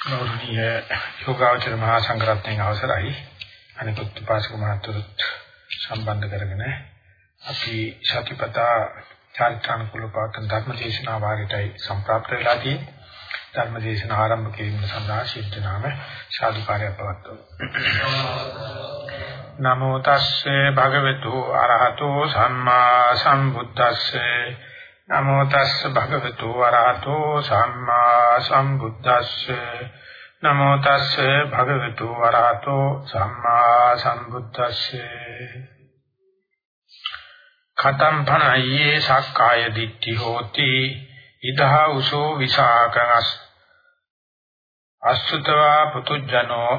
ගෞරවනීය යෝගාචර මහා සංඝරත්නයේ අවසරයි. අනිකුත් පාසක මහතුරුත් සම්බන්ධ කරගෙන අපි ශාතිපතා චාරිත්‍රානුකූල පාඨ ධර්මදේශනා වාරයටයි සම්ප්‍රාප්ත වෙලා තියෙන්නේ. ධර්මදේශන ආරම්භ කිරීම සඳහා ශිල්ත නාම සාදුකාරය පවත්වමු. නමෝ තස්සේ භගවතු අරහතෝ සම්මා සම්බුද්දස්සේ. නමෝ තස්ස භගවතු වරහතෝ සම්මා සම්බුද්දස්ස නමෝ තස්ස භගවතු වරහතෝ සම්මා සම්බුද්දස්ස. කතම් භනයේ සක්කාය දිට්ඨි හෝති. ඉදා උසෝ විසාකනස් අසුතවා පුතුජනෝ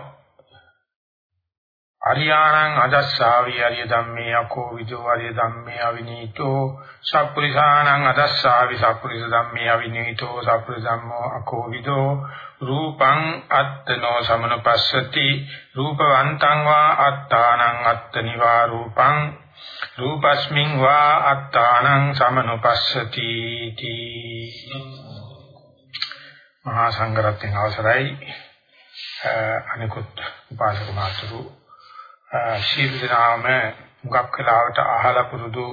අරියාණං අදස්සාවි අරිය ධම්මේ අකෝ විදෝ අරිය ධම්මේ අවිනීතෝ සප්පුරිසාණං අදස්සාවි සප්පුරිස ධම්මේ අවිනීතෝ සප්පුරිස ධම්මෝ අකෝ විදෝ රූපං අත්තනෝ සමනපස්සති රූපවන්තං වා අත්තානං අත්තනිවා රූපං රූපස්මින් වා අත්තානං සමනපස්සති තී මහා සංඝරත්නයේ අවසරයි. අනිකුත් උපාසක මාතුරු ශීල දනාම මුගක් වෙලාවට අහලා පුරුදු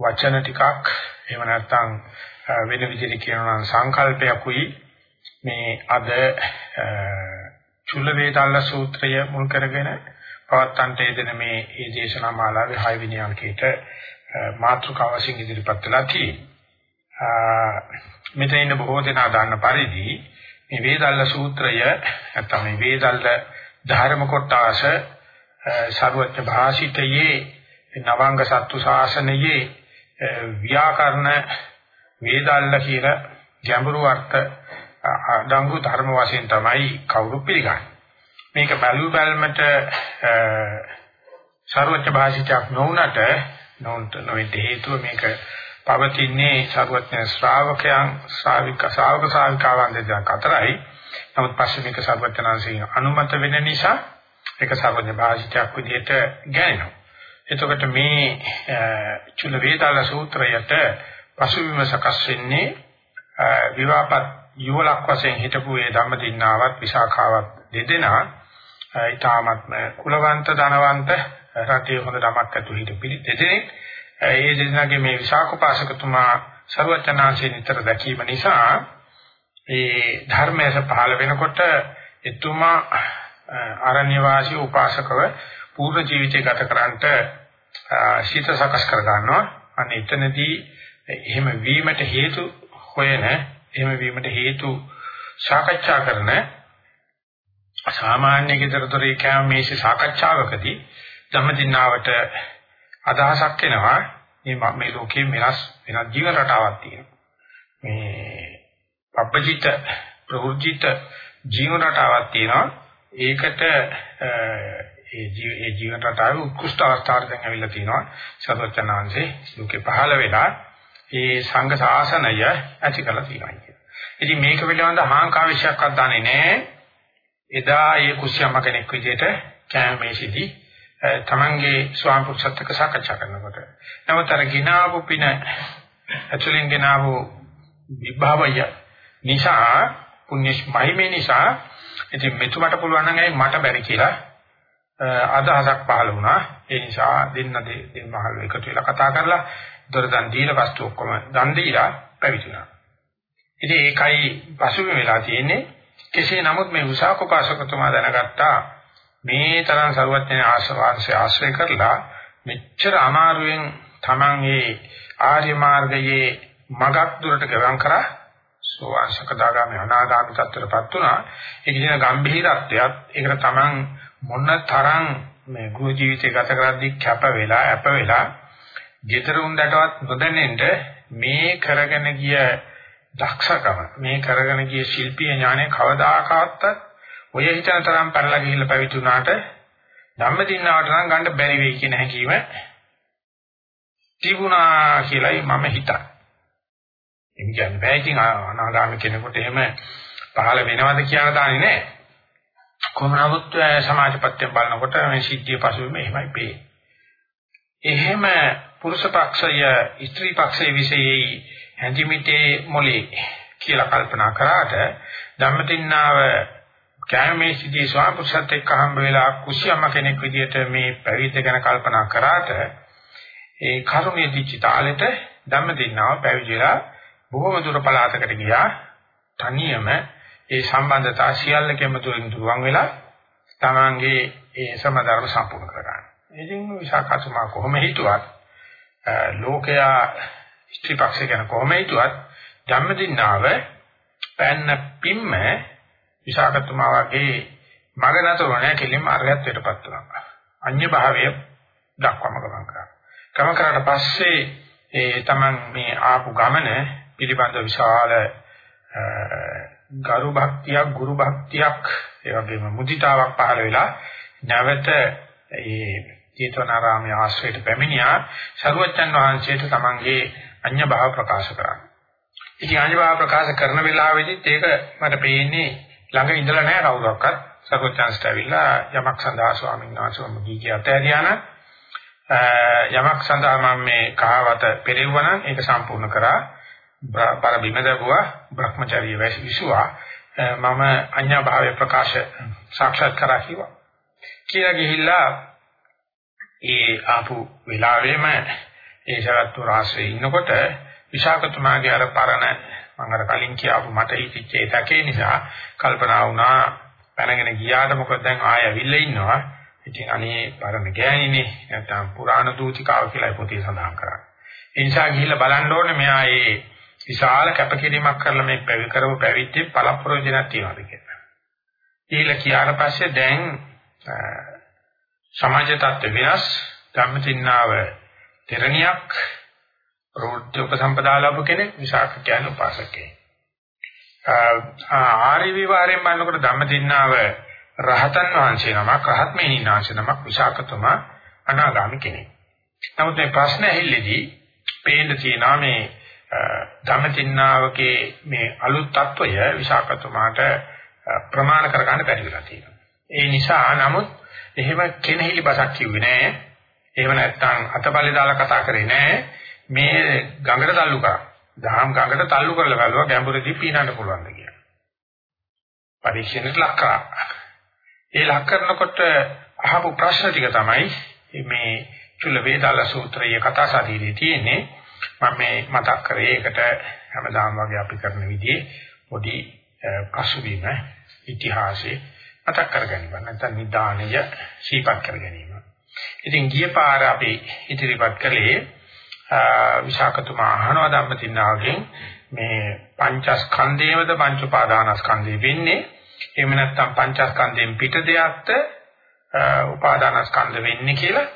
වචන ටිකක් එහෙම නැත්නම් වෙන විදිහට කියනවා නම් සංකල්පයකුයි මේ අද චුල්ල වේදාල්ල සූත්‍රය මුල් කරගෙන පවත්තන්ට යෙදෙන මේ ඒ දේශනා මාලාවේ 6 වෙනි අංකයට මාතෘකාව වශයෙන් ඉදිරිපත් වෙලා තියෙනවා. මෙතන ඉන්න බොහෝ දෙනා දන්න පරිදි මේ වේදල්ල සූත්‍රය නැත්නම් මේ වේදල්ල ධර්ම කොටස සර්වඥ භාෂිතයේ නවංග සත්තු ශාසනයේ ව්‍යාකරණ වේදල්ල කියන ගැඹුරු අර්ථ අඩංගු ධර්ම වශයෙන් තමයි කවුරු පිළිගන්නේ. මේක බැලු බැලමට සර්වඥ භාෂිතයක් නොවුනට නොන්ට නොවිත හේතුව මේක පවතින්නේ සර්වඥ ශ්‍රාවකයන් ශ්‍රාවික ශ්‍රාවක ශ්‍රාවිකාවන් දෙක අතරයි. නමුත් පස්සේ මේක සර්වඥාන්සේගෙන් අනුමත වෙන නිසා ඒක සර්වඥ භාෂිතයක් විදිහට ගෑනවා. එතකොට මේ චුල වේදාල සූත්‍රයට පසුබිම සකස් වෙන්නේ විවාපත් යුවලක් වශයෙන් හිටපු ඒ ධම්මදින්නාවත් විසාඛාවත් දෙදෙනා ඊටාත්ම කුලවන්ත ධනවන්ත රටේ හොඳ ධමයක් ඇතුළු හිට පිළි දෙදෙනෙක් ඒ දෙදෙනාගේ මේ විසාඛෝපාසකතුමා සර්වචනාංශේ නිතර දැකීම නිසා ඒ ධර්මයස පහළ වෙනකොට එතුමා ආරණ්‍ය වාසී උපාසකව පූර්ණ ජීවිතය ගත කරන්නට ශීත සකස් කර ගන්නවා. අනේ එතනදී එහෙම වීමට හේතු හොයන එහෙම වීමට හේතු සාකච්ඡා කරන සාමාන්‍ය ගෙදරතොරේ කෑම මේසේ සාකච්ඡාවකදී ධම්මදින්නාවට අදහසක් එනවා මේ මේ ලෝකයේ වෙනස් වෙනස් ජීවන රටාවක් තියෙනවා. මේ පබ්බජිත ප්‍රවෘජිත ජීවන රටාවක් තියෙනවා. ඒකට ඒ ජීවන රටාවේ උත්කෘෂ්ඨ අවස්ථාවට දැන් ඇවිල්ලා තිනවා සර්වචනාංශේ ලෝකේ පහළ වෙලා ඒ සංඝ ශාසනය ඇති කරලා තියෙනවා කියන. ඉතින් මේක පිළිබඳ හාංකාවිෂයක්වත් දන්නේ නැහැ. එදා ඒ කුස්සියම්ම කෙනෙක් විදිහට කැමේසිදී තමන්ගේ ස්වාම පුරුෂත්වක සාකච්ඡා කරනකොට. නමුත් අර ගිනාවු පින ඇතුලින් ගිනාවු විභාවය නිසා පුණ්‍යස්මයිමේ නිසා ඉතින් මෙතුමට පුළුවන් නම් ඇයි මට බැරි කියලා අදහසක් පහළ වුණා. ඒ නිසා දෙන්න දෙන්නහල් එකතු වෙලා කතා කරලා දොරදන් දීලා වස්තු ඔක්කොම දන් දීලා පැවිදුණා. ඉතින් ඒකයි පසුබිම වෙලා තියෙන්නේ. කෙසේ නමුත් මේ උසාකෝපාසකතුමා දැනගත්තා මේ තරම් ਸਰවඥ ආශ්‍රවාංශය ආශ්‍රය කරලා මෙච්චර අමාරුවෙන් Taman ඒ ආර්ය මාර්ගයේ මගක් දුරට ගමන් කරා සෝවාන් සකදාගාමී අනාගාමී තත්ත්වයටපත් වුණා. ඒ කියන ගැඹීරත්වයත් ඒකට Taman මොන තරම් මේ ගෘහ ජීවිතය ගත කරද්දී කැප වෙලා අප වෙලා ජීතරුන්ටවත් නොදැනෙන්න මේ කරගෙන ගිය දක්ෂකම මේ කරගෙන ගිය ශිල්පීය ඥානය කවදාකවත් ඔය හිතන තරම් පැනලා ගිහිල්ලා පැවිතුණාට ධම්මදින්නාවට නම් ගන්න බැරි වෙයි කියන හැඟීම තිබුණා කියලායි මම හිතන්නේ. එම් කියන්නේ බෑ ඉතින් අනාගාමී කෙනෙකුට එහෙම පහළ වෙනවද කියලා දාන්නේ නැහැ. කොහොම නමුත් සමාජපත්‍ය බලනකොට මේ සිද්ධිය පසුබිම එහෙමයි පේන්නේ. එහෙම පුරුෂ පක්ෂය ස්ත්‍රී පක්ෂයේ විශේෂයි හැඳිමිටේ මොලේ කියලා කල්පනා කරාට ධම්මදින්නාව කැමේසිදී ස්වාපුරුෂත් එක්ක හම්බ වෙලා කුසියම්ම කෙනෙක් විදිහට මේ පැවිද්ද ගැන කල්පනා කරාට ඒ කරුණේ දිච්ච තාලෙට ධම්ම දින්නාව පැවිදිලා බොහොම දුර පළාතකට ගියා තනියම ඒ සම්බන්ධතා සියල්ලකම තුලින් දුරවන් වෙලා තමන්ගේ ඒ සමධර්ම සම්පූර්ණ කරගන්න. ඉතින් විසාකතුමා කොහොම හිතුවත් ලෝකයා ස්ත්‍රී පක්ෂ ගැන කොහොම හිතුවත් ධම්මදින්නාව පැන්න පිම්ම විසාකතුමා වගේ මග නතර නැහැ කෙලින්ම අරහත්ත්වයටපත් වුණා. අඤ්‍ය භාවය දක්වම ගමන් කරා. ගමන් කරාට පස්සේ ඒ තමන් මේ ආපු ගමන පිළිබඳ විශාල ගරු භක්තියක් ගුරු භක්තියක් ඒ වගේම මුදිතාවක් පහළ වෙලා නැවත ඒ චේතනාරාමයේ ආශ්‍රයයට පැමිණියා සරුවච්චන් වහන්සේට තමන්ගේ අඤ්‍ය භාව ප්‍රකාශ කරා. ඉතින් අඤ්‍ය භාව ප්‍රකාශ කරන වෙලාවෙදිත් ඒක මට පේන්නේ ළඟ ඉඳලා නැහැ කවුරක්වත්. සරුවච්චන්ට ඇවිල්ලා යමක් සඳහා ස්වාමීන් වහන්සේ මුදී කියත ඇරියාන යමක් සඳහා මම මේ කහවත පෙරෙව්වනම් ඒක සම්පූර්ණ කරා. බර බිම දැබුවා Brahmacharya විසුවා මම අඤ්ඤා භාවය ප්‍රකාශ සාක්ෂාත් කරා කිව්වා. කියලා ගිහිල්ලා ඒ ආපු වෙලාවෙම ඒ ශරත්තු රාශියේ ඉන්නකොට විශාකතුමාගේ අර පරණ මම අර කලින් කියාපු මට හිතෙච්ච ඒකේ නිසා කල්පනා වුණා පැනගෙන ගියාට මොකද දැන් ආය ඇවිල්ලා ඉන්නවා. ඉතින් අනේ පරණ ගෑණිනේ නැත්නම් පුරාණ දූතිකාව කියලා පොතේ සඳහන් කරා. ඒ නිසා ගිහිල්ලා බලන්න ඕනේ මෙයා ඒ විශාල කැපකිරීමක් කරලා මේ පැවි කරව පැවිද්දේ පළ ප්‍රයෝජනක් තියනවාද කියලා. ඊළ කියාට පස්සේ දැන් සමාජ තත්ත්ව වෙනස් ධම්මචින්නාව තෙරණියක් ප්‍රවෘත්ති උපසම්පදා ලැබු කෙනෙක් විශාක කියන උපාසකේ. ආරි විවාරයෙන් බලනකොට ධම්මචින්නාව රහතන් වහන්සේ නමක් රහත් මෙහිණාංශ නමක් විශාකතුමා අනාගාමි කෙනෙක්. නමුත් මේ ප්‍රශ්න ඇහිල්ලේදී පේන්න තියෙනවා මේ ධම්මචින්නාවකේ මේ අලුත් తত্ত্বය විසාකතුමාට ප්‍රමාණ කර ගන්න බැරි වෙලා තියෙනවා. ඒ නිසා නමුත් එහෙම කෙනෙහිලි බසක් කිව්වේ නෑ. එහෙම නැත්නම් අතපල්ලේ දාලා කතා කරේ නෑ. මේ ගඟට තල්ලු කරා. දහම් ගඟට තල්ලු කරලා බැලුවා ගැඹුරදී පීනන්න පුළුවන්ද කියලා. පරීක්ෂණයට ලක් කරා. ඒ ලක් කරනකොට අහපු ප්‍රශ්න ටික තමයි මේ චුල්ල වේදාල සූත්‍රයේ කතා සාධීරී තියෙන්නේ. මම මේ මතක් කරේ ඒකට හැමදාම වගේ අපි කරන විදිහේ පොඩි පසුබිම ඉතිහාසයේ මතක් කරගන්නවා නැත්නම් නිදානය සීපත් කරගැනීම. ඉතින් ගිය පාර අපි ඉදිරිපත් කළේ විශාකතුමා අහනවා ධම්මතින්නාගෙන් මේ පංචස්කන්ධේවද පංච උපාදානස්කන්ධේ වෙන්නේ. එහෙම නැත්නම් පංචස්කන්ධයෙන් පිට දෙයක්ද උපාදානස්කන්ධ වෙන්නේ කියලා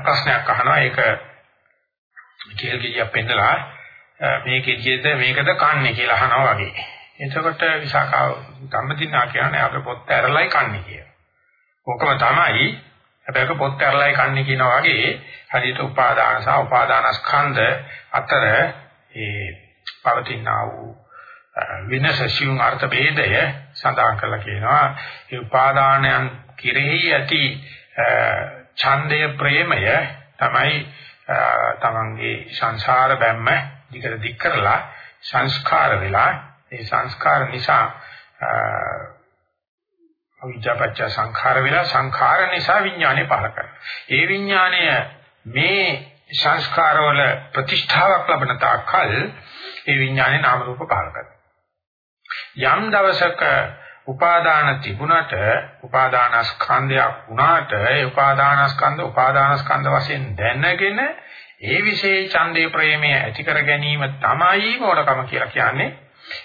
ප්‍රශ්නයක් අහනවා. ඒක කේල් ගෙඩියක් පෙන්නලා මේකෙදිද මේකද කන්නේ කියලා අහනවා වගේ. එතකොට විසාකාව ධම්මදිනා කියන්නේ අපේ පොත් ඇරලයි කන්නේ කියලා. ඕකම තමයි හැබැයි පොත් ඇරලයි කන්නේ කියනවා වගේ හරියට උපාදාන සහ උපාදානස්කන්ධ අතර ඒ පවතිනා වූ විනසසියුන් අර්ථ ભેදය සඳහන් කරලා කියනවා ඒ උපාදානයන් කිරෙහි ඇති ඡන්දය ප්‍රේමය තමයි තමන්ගේ සංසාර බැම්ම දිගට දික් කරලා සංස්කාර වෙලා ඒ සංස්කාර නිසා අවිජ්ජාපච්ච සංඛාර වෙලා සංඛාර නිසා විඥානය පහළ කරනවා. ඒ විඥානය මේ සංස්කාරවල ප්‍රතිෂ්ඨාවක් ලබන තාක්කල් ඒ විඥානේ නාම රූප පහළ කරනවා. යම් දවසක උපාදාන තිබුණට උපාදානස්කන්ධයක් වුණාට ඒ උපාදානස්කන්ධ උපාදානස්කන්ධ වශයෙන් දැනගෙන ඒ විශේෂ ඡන්දේ ප්‍රේමය ඇති කර ගැනීම තමයි මොඩකම කියලා කියන්නේ.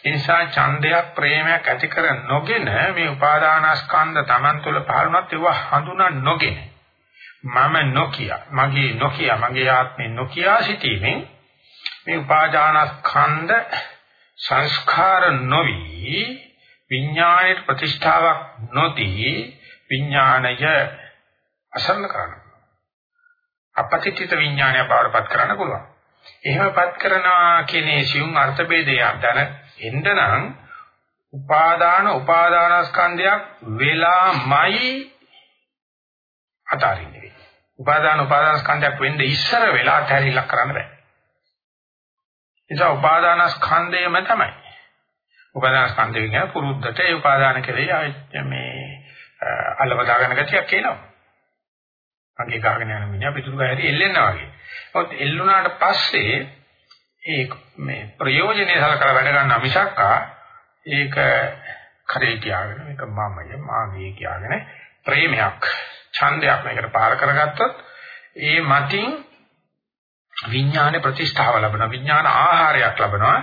ඒ නිසා ඡන්දයක් ප්‍රේමයක් ඇති කර නොගෙන මේ උපාදානස්කන්ධ Taman තුල පහළුණත් ඒවා හඳුනා නොගෙන මම නොකිය මගේ නොකිය මගේ ආත්මේ නොකිය සිටීමෙන් මේ උපාදානස්කන්ධ සංස්කාර නොවි විඥාණයට ප්‍රතිෂ්ඨාවක් නොදී විඥාණය අසරණ කරන්න. අපතිත්‍ිත විඥාණය බවටපත් කරන්න පුළුවන්. එහෙමපත් කරනවා කියන්නේ සියුම් අර්ථ ભેදය දැන එන්නනම් උපාදාන උපාදානස්කන්ධයක් වෙලාමයි අතාරින්නේ. උපාදාන උපාදානස්කන්ධයක් වෙන්න ඉස්සර වෙලා තැරිලක් කරන්න බෑ. නිසා උපාදානස්කන්ධයම තමයි උපාදාන ස්කන්ධය කියන පුරුද්දට ඒ උපාදාන කෙරෙහි මේ අලවදා ගන්න ගතියක් එනවා. අගේ ගහගෙන යන මිනිහා පිටුරු ගහරි එල්ලෙනවා වගේ. මොකද එල්ලුණාට පස්සේ ඒ මේ ප්‍රයෝජනේ සලකලා වැඩ ගන්න මිසක්කා ඒක කරේ තියාගෙන මේක මමය මාගේ කියාගෙන ප්‍රේමයක් ඡන්දයක් මේකට පාර කරගත්තොත් ඒ මතින් විඥාන ප්‍රතිෂ්ඨාව ලැබෙනවා විඥාන ආහාරයක් ලැබෙනවා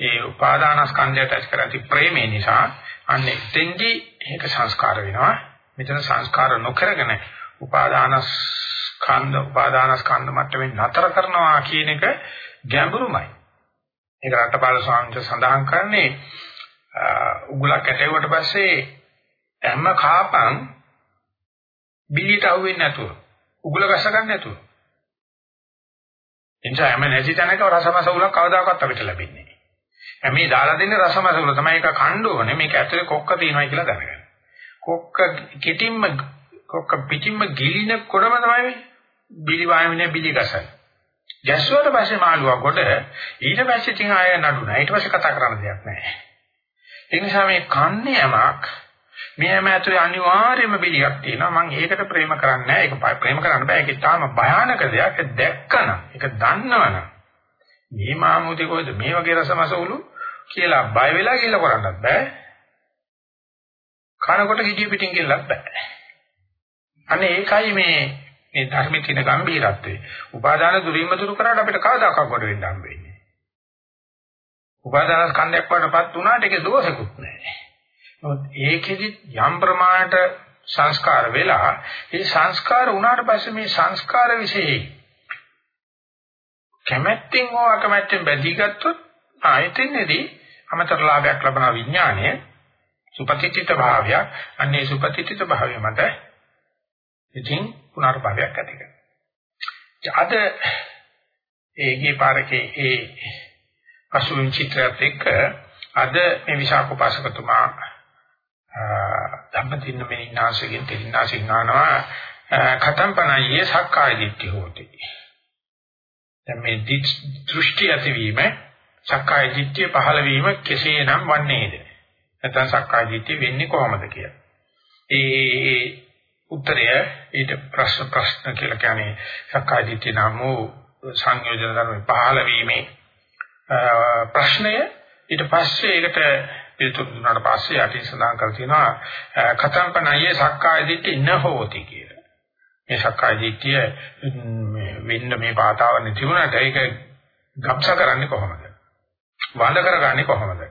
ඒ උපාදානස්කන්ධයට ඇති කරති ප්‍රේමේ නිසා අන්න එතෙන්දී ඒක සංස්කාර වෙනවා. මෙතන සංස්කාර නොකරගෙන උපාදානස්කන්ධ උපාදානස්කන්ධ මට්ටමින් නතර කරනවා කියන එක ගැඹුරුමයි. ඒක රටපාල ස්වාමීන් සඳහන් කරන්නේ උගලක් ඇටෙව්වට පස්සේ හැම කාපන් බිලියට අහුවෙන්නේ නැතුව උගල ගස ගන්න නැතුව. එනිසා හැම නැති තැනක රසමස උලක් කවදාකවත් අපිට ලැබෙන්නේ නැහැ. හැමේ දාලා දෙන්නේ රසමස උල තමයි ඒක කණ්ඩ ඕනේ. මේක ඇතුලේ කොක්ක තියෙනවා කියලා දැනගන්න. කොක්ක කිටින්ම කොක්ක පිටින්ම ගිලින කොටම තමයි බිලි වායමනේ බිලි ගසයි. ගැස්සුවට පස්සේ මාළුවා කොට ඊට පස්සේ තින් ආය නඩුනා. ඊට පස්සේ කතා කරන්න දෙයක් නැහැ. ඒ නිසා මේ කන්නේ යමක් මෙහෙම ඇතුලේ අනිවාර්යයෙන්ම බිලියක් තියෙනවා. මම ඒකට ප්‍රේම කරන්නේ නැහැ. ඒක ප්‍රේම කරන්න බෑ. ඒක තාම භයානක දෙයක්. ඒක දැක්කනම්, ඒක දන්නවනම් මේ මාමුති කොහෙද මේ වගේ රසමසවුලු කියලා බය වෙලා කියලා කරන්නත් බෑ. කනකොට හිටිය පිටින් කියලාත් බෑ. අනේ ඒකයි මේ මේ ධර්මයේ තියෙන ගැඹීරත්වය. උපාදාන දුරින්ම දුරු කරාට අපිට කවදාකවත් කොට වෙන්න හම්බෙන්නේ. උපාදාන ස්කන්ධයක් වඩපත් වුණාට ඒකේ දෝෂකුත් නැහැ. නමුත් ඒකෙදි යම් ප්‍රමාණයට සංස්කාර වෙලා ඒ සංස්කාර වුණාට පස්සේ මේ සංස්කාර વિશેයි කැමැත්තෙන් හෝ අකමැත්තෙන් බැඳී ගත්තොත් ආයතනයේදී අමතර ලාභයක් ලබන විඥානය සුපතිත්‍ිත භාවය අන්නේ සුපතිත්‍ිත භාවය මත ඉතින් පුනර්භවයක් ඇති කරනවා. අද ඒගේ පාරකේ ඒ පසුවින් චිත්‍රයත් එක්ක අද මේ විශාඛ උපාසකතුමා ධම්මදින්න මේ ඉන්නාසයෙන් තෙලින්නාසින් ගන්නවා කතම්පනයේ සක්කාය දිට්ඨිය හොති. දැන් මේ දෘෂ්ටි ඇතිවීම සක්කාය දිට්ඨිය පහළ වීම කෙසේනම් වන්නේද? නැත්නම් සක්කාය දිට්ඨිය වෙන්නේ කොහොමද කියලා. ඒ උත්තරය ඊට ප්‍රශ්න ප්‍රශ්න කියලා කියන්නේ සක්කාය දිට්ඨිය නම් වූ සංයෝජන ධර්ම පහළ වීමේ ප්‍රශ්නය ඊට පස්සේ ඒකට පිළිතුරු දුන්නාට පස්සේ යටින් සඳහන් කර තියෙනවා කතම්පනයේ සක්කාය දිට්ඨිය නහෝති කියලා. මේ සක්කාය දිට්ඨිය වෙන්න මේ පාතාවන්නේ තිබුණාට ඒක ගබ්ස කරන්නේ කොහොමද? වඳ කරගන්නේ කොහොමද?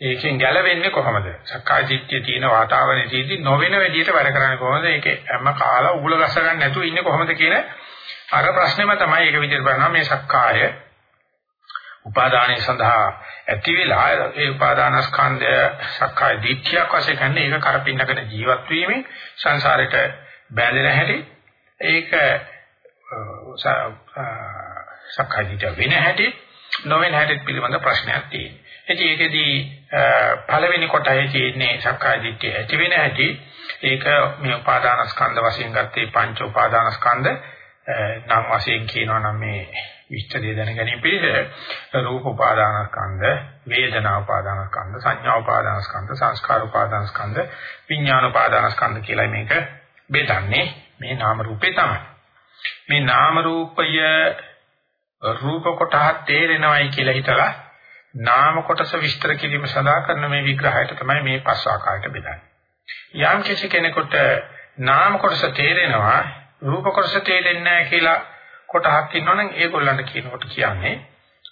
ඒකෙන් ගැලවෙන්නේ කොහොමද? සක්කාය දිට්ඨිය තියෙන වාතාවරණයේ තියෙදි නොවන විදිහට වැඩ කරන්නේ කොහොමද? ඒකේ හැම කාලා උගුල ගස ගන්න නැතුව ඉන්නේ කොහොමද කියන අර ප්‍රශ්නේම තමයි ඒක විදිහට බලනවා මේ සක්කාය උපාදානයේ සඳහා ඇති වෙලා ඒ උපාදානස්කන්ධය සක්කාය දිට්ඨියක් වශයෙන් ගන්න ඒක කරපින්නගෙන ජීවත් වීමෙන් සංසාරයට බැඳෙන හැටි ඒක සක්කාය දිට්ඨිය වෙන හැටි නොවන හැටි පිළිබඳ ප්‍රශ්නයක් තියෙනවා. ඉතින් ඒකෙදී පළවෙනි කොටයේ තියෙන්නේ සක්කාය දිට්ඨිය ඇති වෙන හැටි. ඒක මේ උපාදානස්කන්ධ වශයෙන් ගත්තේ පංච උපාදානස්කන්ධ. නම් වශයෙන් කියනවා නම් මේ විස්තරය දැන ගැනීම පිළිස රූප උපාදානස්කන්ධ, වේදනා උපාදානස්කන්ධ, සංඥා උපාදානස්කන්ධ, සංස්කාර උපාදානස්කන්ධ, විඥාන උපාදානස්කන්ධ කියලා මේක බෙදන්නේ. මේ නාම රූපේ තමයි. මේ නාම රූපය රූප කොටහ තේරෙනවයි කියලා හිතලා නාම කොටස විස්තර කිරීම සඳහා කරන මේ විග්‍රහයට තමයි මේ පස් ආකාරයට බෙදන්නේ. යම් කිසි කෙනෙකුට නාම කොටස තේරෙනවා රූප කොටස තේරෙන්නේ නැහැ කියලා කොටහක් ඉන්නවනම් ඒගොල්ලන්ට කියනකොට කියන්නේ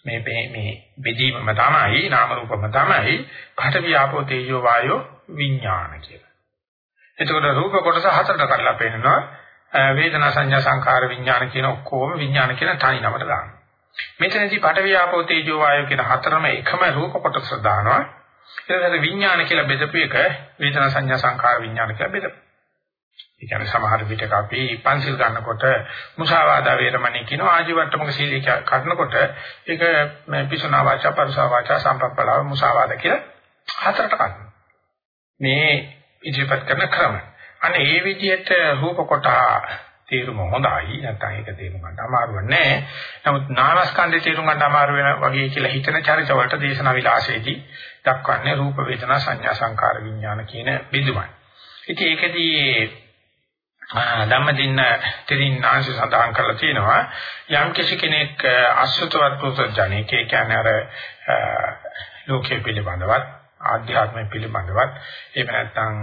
මේ මේ බෙදීමම තමයි නාම රූපම තමයි පඨ වියාපෝ තේජෝ වායෝ විඥාන කියලා. එතකොට රූප කොටස හතරට කඩලා පෙන්නනවා වේදනා සංඥා සංකාර විඥාන කියන ඔක්කොම විඥාන කියන තනි නමට දානවා. මෙතනදී පඨ වියාපෝ තේජෝ වායෝ කියන හතරම එකම රූප කොටස දානවා. ඊට විඥාන කියලා බෙදපු එක වේදනා සංඥා සංකාර විඥාන කියලා බෙදපු. ඒ කියන්නේ සමහර විටක අපි පන්සිල් ගන්නකොට මුසාවාදා වේරමණී කියන ආජීවට්ටමක සීලය කරනකොට ඒක පිසුනා වාචා පරුසා වාචා සම්පප්පලාව මුසාවාද කියලා හතරට ගන්නවා. මේ ඉදිරිපත් කරන ක්‍රම. අනේ මේ විදිහට රූප කොට තේරුම හොඳයි නැත්නම් ඒක තේරුම් ගන්න අමාරු නෑ. නමුත් නාමස්කන්ධය තේරුම් ගන්න අමාරු වෙන වගේ කියලා හිතන චරිත වලට දේශනා විලාසයේදී දක්වන්නේ රූප වේදනා සංඥා සංකාර විඥාන කියන බිඳුමයි. ඉතින් ඒකදී ධම්මදින්න තෙරින්නාංශ සඳහන් කරලා තියෙනවා යම් කිසි කෙනෙක් අසුතවත් පුතඥයෙක් කියන්නේ අර ලෝකයේ පිළිබඳවත් ආධ්‍යාත්මය පිළිබඳවත් එහෙම නැත්නම්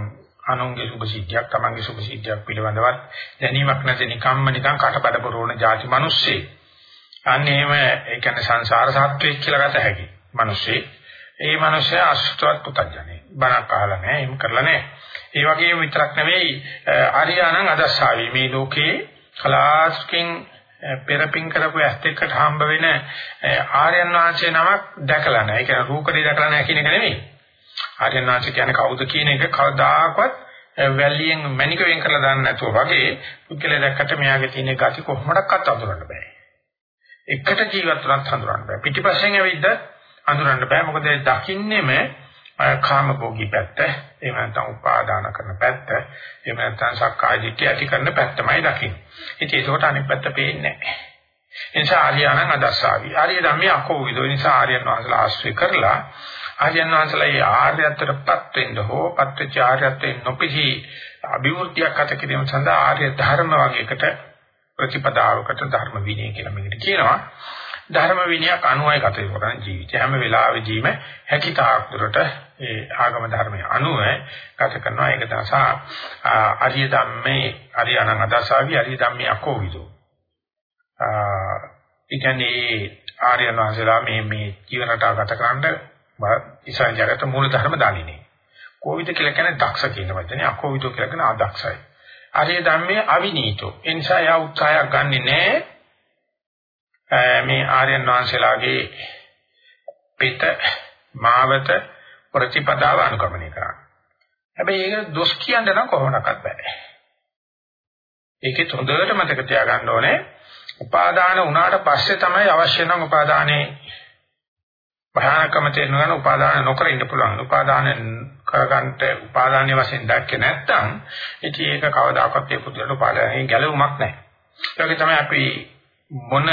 අනුන්ගේ සුභ සිද්ධියක් තමන්ගේ සුභ සිද්ධියක් පිළිබඳවත් දැනීමක් නැති නිකම්ම නිකන් කටපඩ පුරවන ಜಾති මිනිස්සේ. අන්න එහෙම ඒ කියන්නේ සංසාර සත්වයක් කියලා ගත හැකි මිනිස්සේ. ඒ මිනිස්සයා අසුතවත් පුතඥයෙක් බණක් අහලා නැහැ එහෙම කරලා නැහැ. ඒ වගේම විතරක් නෙවෙයි ආර්යයන්න් අදස්සාවි මේ ලෝකේ කලාස්කින් පෙරපින් කරපු ඇස් දෙකට හම්බ වෙන ආර්යයන් වහන්සේ නමක් දැකලා නැහැ. ඒ කියන්නේ රූකඩේ දැකලා නැහැ කියන එක නෙවෙයි. ආර්යයන් වහන්සේ කියන්නේ කවුද කියන එක කවදාකවත් වැලියෙන් මැනික වෙන් කරලා දාන්න නැතුව වගේ පුද්ගලයා දැක්කට මෙයාගේ තියෙන gati කොහොමඩක්වත් අඳුරන්න බෑ. එකට ජීවත් වුණත් හඳුරන්න බෑ. පිටිපස්සෙන් ඇවිද්ද අඳුරන්න බෑ. මොකද දකින්නෙම කාමභෝගී පැත්ත, එහෙම නැත්නම් උපාදාන කරන පැත්ත, එහෙම නැත්නම් සක්කාය දිට්ඨිය ඇති කරන පැත්තමයි දකින්නේ. ඉතින් ඒකට අනිත් පැත්ත පේන්නේ නැහැ. ඒ නිසා ආර්යයන්න් අදස්සාවි. ආර්ය ධම්මේ අකෝවිදෝ නිසා ආර්යයන් වහන්සේලා ආශ්‍රය කරලා ආර්යයන් වහන්සේලා ඒ ආර්යත්වයටපත් වෙන්න හෝ පත්‍ච ආර්යත්වයෙන් නොපිහි අභිවෘද්ධියක් අත කිරීම සඳහා ආර්ය ධර්ම වගේකට ප්‍රතිපදාවකට ධර්ම විනය කියලා මේකට කියනවා. ධර්ම විනයක් අනුවයි කටයුතු කරන ජීවිතය. හැම වෙලාවෙදීම හැකිතාක් දුරට ඒ ආගම ධර්මයේ අනුව ගත කරනවා. ඒක තමයි අරිය ධම්මේ අරියණං අදසාවි අරිය ධම්මේ අකෝවිදෝ ඒ කියන්නේ ආර්යයන් වහන්සේලා මේ මේ ජීවන රටාව ගත කරන්න ඉස්සන් ජගත මූල ධර්ම දන්නේ. කෝවිද කියලා කියන්නේ දක්ෂ කියන වචනේ. අකෝවිදෝ කියලා කියන අදක්ෂයි. අරිය ධම්මේ අවිනීතෝ. ඒ නිසා යා උත්සාහයක් ගන්නෙ නෑ. මේ ආර්යයන් වහන්සේලාගේ පිට මාවත ප්‍රතිපදාව අනුගමනය කරන්න. හැබැයි ඒක දොස් කියන්න නම් කොහොමනක්වත් බෑ. ඒකේ හොඳට මතක තියාගන්න ඕනේ. උපාදාන වුණාට පස්සේ තමයි අවශ්‍ය නම් උපාදානේ භයානකම තේරුම් ගන්න උපාදාන නොකර ඉන්න පුළුවන්. උපාදාන කරගන්නට උපාදානයේ වශයෙන් දැක්කේ නැත්නම් ඉතින් ඒක කවදාකවත් ඒ පුදුලට උපාදානයේ ගැලවුමක් නැහැ. ඒක තමයි අපි මොන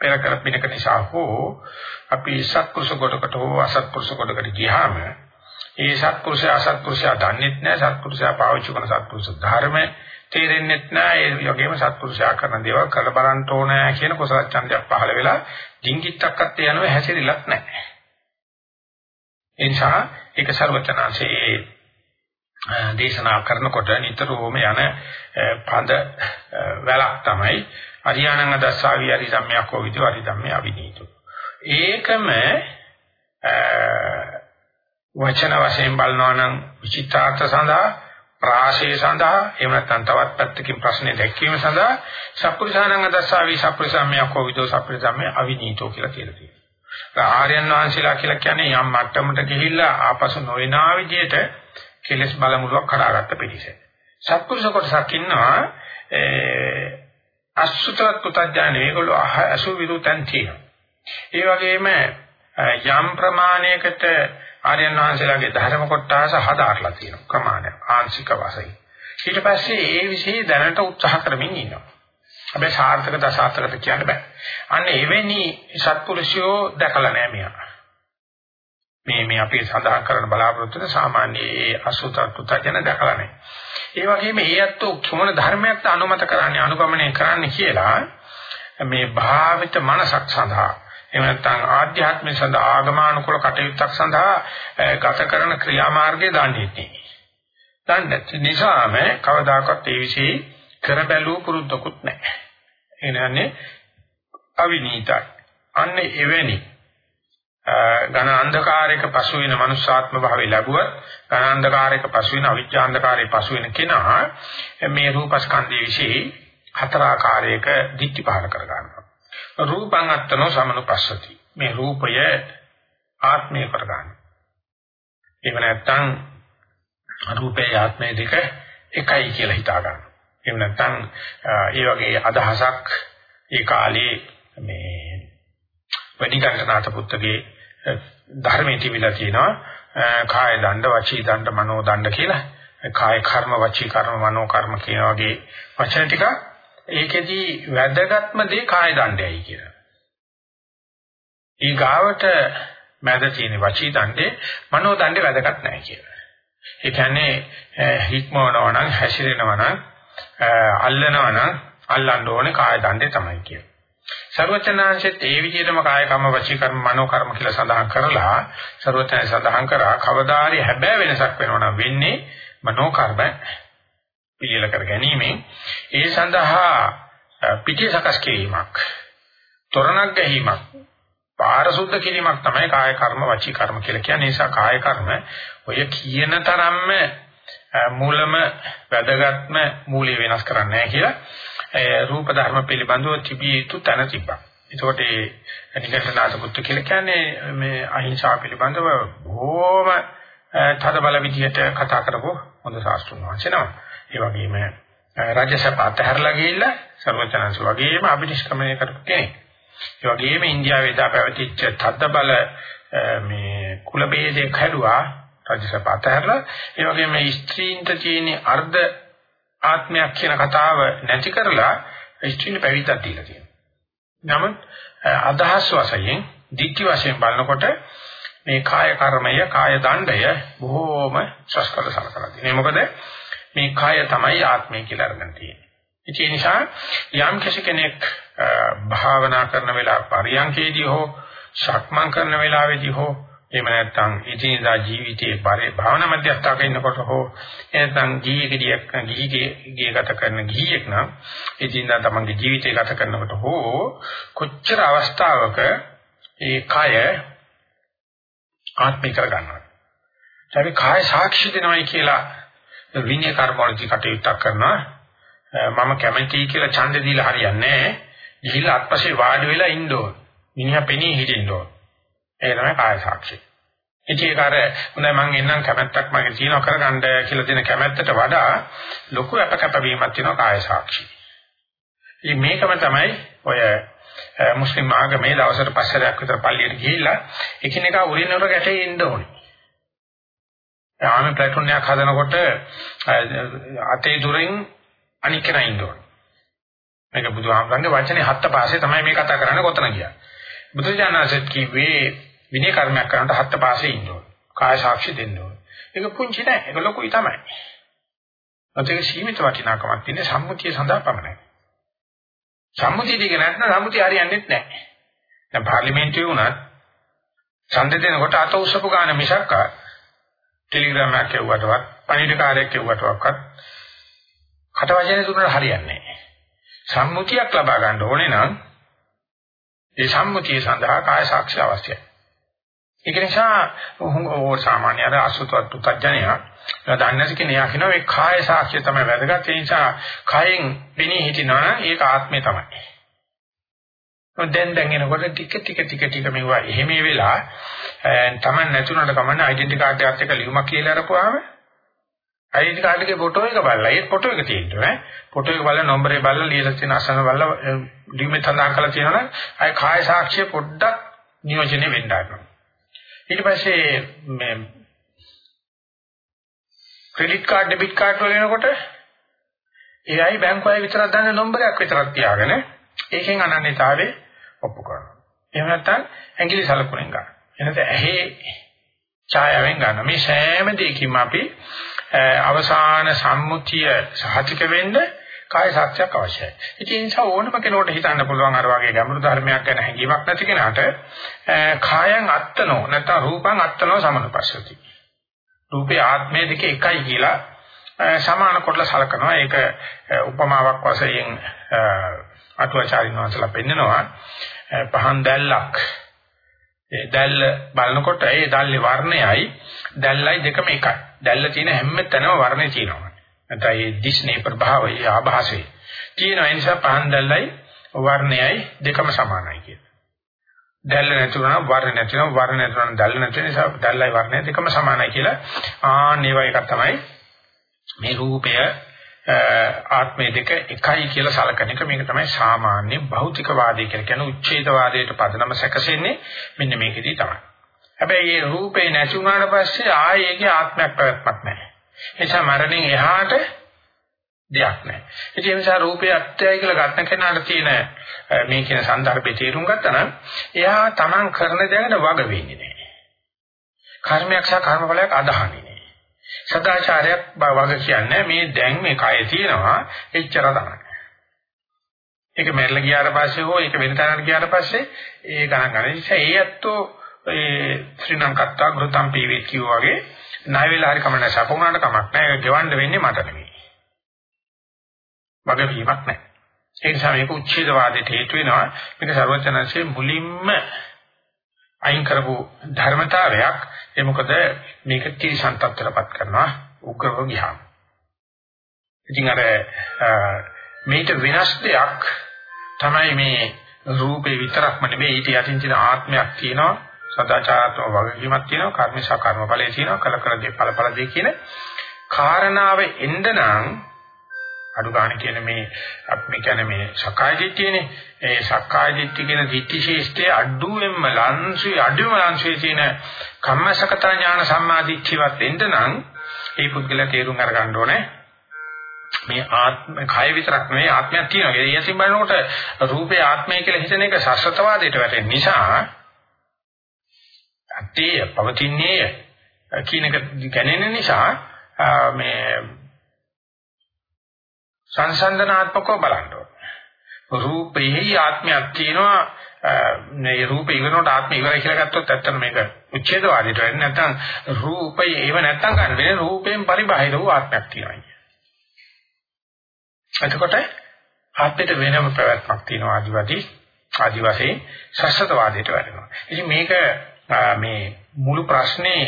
පෙර කර පිනක නිසා හෝ අපි සත්පුරුෂ කොටකට හෝ අසත්පුරුෂ කොටකට ගියාම ඒ සත්පුරුෂය අසත්පුරුෂය දන්නෙත් නැහැ සත්පුරුෂයා පාවිච්චි කරන සත්පුරුෂ ධර්ම තේරෙන්නෙත් නැහැ ඒ වගේම සත්පුරුෂයා කරන දේවල් කළ බලන්න ඕනේ කියන කුසල ඡන්දයක් පහළ වෙලා ඩිංගිත්තක්වත් යනවා හැසිරෙලක් නැහැ ඒ නිසා ඒක ਸਰවචනාංශයේ දේශනා කරනකොට නිතරම යන පද වැලක් තමයි අරියාණං අදස්සාවි අරි ධම්මයක් හෝ විදෝ අරි ධම්මේ අවිනීතෝ. ඒකම වචන වශයෙන් බලනවා නම් විචිත්තාර්ථ සඳහා ප්‍රාශය සඳහා එහෙම නැත්නම් තවත් පැත්තකින් ප්‍රශ්නේ දැක්වීම සඳහා සප්පුරිසානං අදස්සාවි සප්පුරිසම්මයක් හෝ විදෝ සප්පුරිසම්මේ අවිනීතෝ කියලා කියලා තියෙනවා. ආර්යයන් වහන්සේලා කියලා කියන්නේ යම් මට්ටමකට ගිහිල්ලා ආපසු නොවනා විදියට කෙලස් බලමුලක් කඩාගත්ත පිටිස. සත්පුරුෂ කොටසක් ඉන්නවා අසුතවත් පුතඥාන මේගොල්ලෝ අසු විරුතන් තියෙනවා. ඒ වගේම යම් ප්‍රමාණයකට ආර්යයන් වහන්සේලාගේ ධර්ම කොටස හදාarලා තියෙනවා ප්‍රමාණයක් ආංශික වශයෙන්. ඊට පස්සේ ඒ વિશે දැනට උත්සාහ කරමින් ඉන්නවා. හැබැයි සාර්ථක දසාර්ථකට කියන්න බෑ. අන්න එවැනි සත්පුරුෂයෝ දැකලා නෑ මෙයා. මේ මේ අපි සඳහන් කරන බලාපොරොත්තු වෙන සාමාන්‍ය අසුතත් පුතඥ දැකලා නෑ. ඒ වගේම ඒ අත්ෝ කොමන ධර්මයක්ද අනුමත කරන්නේ අනුගමනය කරන්න කියලා මේ භාවිත මනසක් සඳහා එහෙම නැත්නම් ආධ්‍යාත්මය සඳහා ආගමානුකූල කටයුත්තක් සඳහා ගත කරන ක්‍රියාමාර්ගය දන්නේ නැහැ. දන්නේ නිසාම කවදාකවත් ඒ વિશે කර බැලුව පුරුද්දකුත් නැහැ. එනන්නේ අවිනීතයි. අන්න එවැනි ඝන අන්ධකාරයක පසු වෙන මනුෂ්‍යාත්ම භාවය ලැබුවත් ඝන අන්ධකාරයක පසු වෙන අවිජ්ජාන්ධකාරයේ පසු වෙන කෙනා මේ රූපස්කන්ධයේ විශේෂ හතර ආකාරයක දික්ටි පහල කර ගන්නවා. රූපං අත්තනෝ සමනුපස්සති. මේ රූපය ආත්මය කර ගන්නවා. එහෙම නැත්නම් රූපේ ආත්මය දෙක එකයි කියලා හිතා ගන්නවා. එහෙම නැත්නම් ඒ වගේ අදහසක් ඒ කාලේ මේ වෙනිකන්නාත පුත්තගේ ධර්මයේ තිබිලා තියෙනවා කාය දණ්ඩ වචී දණ්ඩ මනෝ දණ්ඩ කියලා කාය කර්ම වචී කර්ම මනෝ කර්ම කියන වගේ වචන ටික ඒකෙදි වැදගත්ම දේ කාය දණ්ඩයයි කියලා. ඊ ගාවට මැද තියෙන වචී දණ්ඩේ මනෝ දණ්ඩේ වැදගත් නැහැ කියලා. ඒ කියන්නේ හික්මවනවා නම් හැසිරෙනවා නම් අල්ලනවා නම් අල්ලන්න ඕනේ කාය දණ්ඩේ තමයි කියන්නේ. සර්වචනාංශෙත් ඒ විදිහටම කාය කර්ම වචී කර්ම මනෝ කර්ම කියලා සඳහන් කරලා සර්වචනය සඳහන් කරා කවදාරි හැබෑ වෙනසක් වෙනවා නම් වෙන්නේ මනෝ කර්ම පිළිල කර ගැනීමෙන් ඒ සඳහා පිටි සකස් කිරීමක් තොරණක් ගැනීමක් පාරසුද්ධ කිරීමක් තමයි කාය කර්ම වචී කර්ම කියලා කියන්නේ. නිසා කාය කර්ම ඔය කියන තරම්ම මූලම වැදගත්ම මූලිය වෙනස් කරන්නේ නැහැ කියලා රූප ධර්ම පිළිබඳව තිබිය යුතු තැන තිබ්බා. ඒකට ඒ නිගණ්ඨනාත පුත්තු කියලා කියන්නේ මේ අහිංසාව පිළිබඳව බොහොම තද බල විදියට කතා කරපු හොඳ ශාස්ත්‍රඥ වංශ නම. ඒ වගේම රාජසප අතහැරලා ගිහිල්ලා සර්වචනංශ වගේම අභිනිෂ්ක්‍මණය කරපු කෙනෙක්. ඒ වගේම ඉන්දියාවේ දා පැවතිච්ච තද බල මේ කුල ભેදයක් හැදුවා රාජසප අතහැරලා. ඒ වගේම ස්ත්‍රීන්ට තියෙන අර්ධ ආත්මයක් කියන කතාව නැති කරලා ස්ත්‍රීන් පැවිද්දක් දීලා තියෙනවා. නමුත් අදහස් වශයෙන්, දික්ටි වශයෙන් බලනකොට මේ කාය කර්මය, කාය දණ්ඩය බොහෝම සස්කල සලකලා තියෙනවා. මොකද මේ කාය තමයි ආත්මය කියලා අරගෙන තියෙන්නේ. ඒ නිසා යම් කෙනෙක් භාවනා කරන වෙලාව පරියන්කේදී හෝ ශක්මන් කරන වෙලාවේදී හෝ එහෙම නැත්නම් ඉදිනදා ජීවිතයේ පරි භාවනා මධ්‍යස්ථාක ඉන්නකොට හෝ නැත්නම් ගිහිගෙඩියක් ගිහිගේ ගත කරන ගිහියෙක් නම් ඉදිනදා තමන්ගේ ජීවිතය ගත කරනකොට හෝ කොච්චර අවස්ථාවක ඒ කය ආත්මික කරගන්නවා. ඒ කාය සාක්ෂි දෙනවයි කියලා විනය කර්මවලදී කටයුත්තක් කරනවා. මම කැමැතියි කියලා ඡන්ද දීලා හරියන්නේ නැහැ. ගිහිල්ලා අත්පස්සේ වාඩි වෙලා ඉන්න ඕන. මිනිහා පෙනී හිටින්න ඕන. ඒක තමයි කාය සාක්ෂි. ඉතින් ඒක අර හොඳයි මං එන්නම් කැමැත්තක් මගේ තියෙනවා කරගන්න කියලා දෙන කැමැත්තට වඩා ලොකු අපකපවීමක් තියෙනවා කාය සාක්ෂි. ඉතින් මේකම තමයි ඔය මුස්ලිම් ආගමේ දවසට පස්සරයක් විතර පල්ලියට ගිහිල්ලා එකිනෙකා උරිනවර ගැටේ ඉන්න ඕනේ. ආම ප්ලැටුන් එකක් හදනකොට අතේ දුරින් අනික් කෙනා ඉන්න ඕනේ. මේක බුදුහාමරගේ වචනේ හත්ත පාසේ තමයි මේ කතා කරන්නේ කොතන ගියා. බුදුජානසෙත් කිව්වේ විනය කර්මයක් කරනකොට හත්ත පාසේ ඉන්න ඕන. කාය සාක්ෂි දෙන්න ඕන. ඒක පුංචි නෑ. ඒක ලොකුයි තමයි. අතේ සීමිත වටිනාකමක් තියෙන සම්මුතිය සඳහා පමණයි. සම්මුතිය දිග නැත්නම් සම්මුතිය හරියන්නේ නැහැ. දැන් පාර්ලිමේන්තුවේ වුණත් ඡන්ද දෙනකොට අත උස්සපු ගාන මිසක් ටෙලිග්‍රෑම් එකක් කියවුවටවත් පණිවිඩ කාර්යයක් කියවුවටවත් කට වචනේ දුන්නට හරියන්නේ නැහැ. සම්මුතියක් ලබා ගන්න ඕනේ නම් ඒ සම්මුතිය සඳහා කාය සාක්ෂි අවශ්‍යයි. ඒක නිසා ඕ සාමාන්‍ය අර අසුතවත් පුතඥයා දන්නසි කෙනා කියනවා මේ කාය සාක්ෂිය තමයි වැදගත්. ඒ නිසා කයෙන් පෙනී හිටිනවා ඒක ආත්මය තමයි. දැන් දැන් එනකොට ටික ටික ටික ටික මේවා එහෙම වෙලා තමන් නැතුණට කමන්න ඩෙන්ටි කාඩ් එකත් එක්ක ලියුමක් කියලා අරපුවාම ඩෙන්ටි කාඩ් එකේ ෆොටෝ එක බලලා ඒ ෆොටෝ එක තියෙනවා ඈ ෆොටෝ එක බලලා නම්බරේ බලලා ලියලා තියෙන අසන බලලා ලියුමේ සඳහන් කරලා තියෙනවා අය කාය සාක්ෂිය පොඩ්ඩක් නියෝජනය වෙන්න ගන්නවා ඊට පස්සේ මේ ක්‍රෙඩිට් කාඩ් ඩෙබිට් කාඩ් වල එනකොට ඒ අය බැංකුව අය විතරක් දන්න නම්බරයක් විතරක් තියාගෙන ඒකෙන් අනන්‍යතාවය ඔප්පු කරනවා. එහෙම නැත්නම් ඇඟිලි සලකුණෙන් ගන්න. එනත ඇහි ඡායාවෙන් ගන්න. මේ සෑම දෙයකින්ම අපි අවසාන සම්මුතිය සහතික වෙන්න කාය සාක්ෂියක් අවශ්‍යයි. ඉතින් ඒ නිසා ඕනම කෙනෙකුට හිතන්න පුළුවන් අර වගේ ගැඹුරු ධර්මයක් ගැන හැඟීමක් නැති කෙනාට කායං අත්තනෝ නැත්නම් රූපං අත්තනෝ සමනුපස්සති. රූපේ ආත්මය දෙක එකයි කියලා සමාන කොටලා සලකනවා. ඒක උපමාවක් වශයෙන් අටුවාචාරින් වහන්සේලා පෙන්නනවා. පහන් දැල්ලක් ඒ දැල්ල බලනකොට ඒ දැල්ලේ වර්ණයයි දැල්ලයි දෙකම එකයි. දැල්ල තියෙන හැම තැනම වර්ණය තියෙනවා. නැත්නම් ඒ දිස්නේ ප්‍රභාවය ආభాසය. තියෙන නිසා පහන් දැල්ලයි වර්ණයයි දෙකම සමානයි කියලා. දැල්ල නැතුණා වර්ණ නැතිනම් වර්ණ නැතුණා දැල්ල නැති නිසා දැල්ලයි වර්ණය දෙකම සමානයි කියලා ආන් ඒවා එකක් තමයි මේ රූපය ආත්මය දෙක එකයි කියලා සලකන එක මේක තමයි සාමාන්‍ය භෞතිකවාදී කියලා කියන උච්ඡේදවාදයට පදනම සැකසෙන්නේ මෙන්න මේකෙදී තමයි. හැබැයි මේ රූපේ නැති වුණාට පස්සේ ආයේ ඒකේ ආත්මයක් පැවැත්මක් නැහැ. එනිසා මරණයෙන් එහාට දෙයක් නැහැ. ඒ නිසා රූපේ අත්‍යයි කියලා ගන්න කෙනාට තියෙන මේ කියන સંદર્ભේ තේරුම් ගත්තා නම් එයා Taman කරන දේකට වග වෙන්නේ නැහැ. කර්මයක් සහ කර්මඵලයක් අදහන්නේ නැහැ. සදාචාරයක් වග කියන්නේ මේ දැන් මේ කය තියෙනවා එච්චර තමයි. ඒක මැරලා ගියාට පස්සේ හෝ ඒක වෙන තැනකට ගියාට පස්සේ ඒ ගණන් ගන්න. ඒ නිසා ඒ ඇත්තෝ ඒ ශ්‍රී ලංකත්තා ගෘතම් පීවිත් කියෝ වගේ ණය වෙලා හරි කමන්න සපුණාට කමක් නැහැ. ඒක ගෙවන්න වෙන්නේ මට නෙමෙයි. වගවීමක් නැහැ. ඒ නිසා මේක උච්ඡේදවාදයට හේතු වෙනවා. මේක ਸਰවචනංශයේ මුලින්ම අයින් කරපු ධර්මතාවයක්. ඒ මොකද මේක තිරසන්තත්තරපත් කරනවා උග්‍රව ගියාම. ඉතින් අර මේක වෙනස් දෙයක් තමයි මේ රූපේ විතරක්ම නෙමෙයි ඊට යටින් තියෙන ආත්මයක් තියෙනවා සදාචාරාත්මක වගකීමක් තියෙනවා කර්මශා කර්මඵලයේ තියෙනවා කල කල දේ ඵලඵල දේ කියන කාරණාව එන්න නම් අඩු ගන්න කියන මේ අපි කියන්නේ මේ සක්කාය දිට්ඨියනේ ඒ සක්කාය දිට්ඨි කියන දිට්ඨි ශේෂ්ඨයේ අඩුවෙන්ම ලංසු අඩුම ලංසුවේ තියෙන කම්මසකත ඥාන සම්මාදිට්ඨියවත් එන්න නම් ඒ පුද්ගලයා තේරුම් අරගන්න ඕනේ මේ ආත්ම කය විතරක් නෙවෙයි ආත්මයක් තියෙනවා. ඒ යසින් බලනකොට රූපේ ආත්මය කියලා හිතන එක සස්සතවාදයට වැටෙන නිසා අතේ පවතින්නේ කියන එක ගැනෙන නිසා මේ සංසන්දනාත්මකව බලන්න ඕනේ. රූපේ ආත්මයක් තියෙනවා මේ රූපේ ඉවරනට ආත්මය ඉවරයි කියලා ගත්තොත් ඇත්තට මේක උච්ඡේදවාදීට වෙන්නේ නැත්නම් රූපේ ඒව නැත්තම් ගන්න වෙන්නේ රූපයෙන් පරිබාහිර වූ ආත්මයක් තියෙනවා. එතකොට ආත්මෙට වෙනම පැවැත්මක් තියෙනවා ආදිවාදී ආදිවාසී ශස්ත්‍රවාදයට වැඩෙනවා. ඉතින් මේක මේ මුළු ප්‍රශ්නේ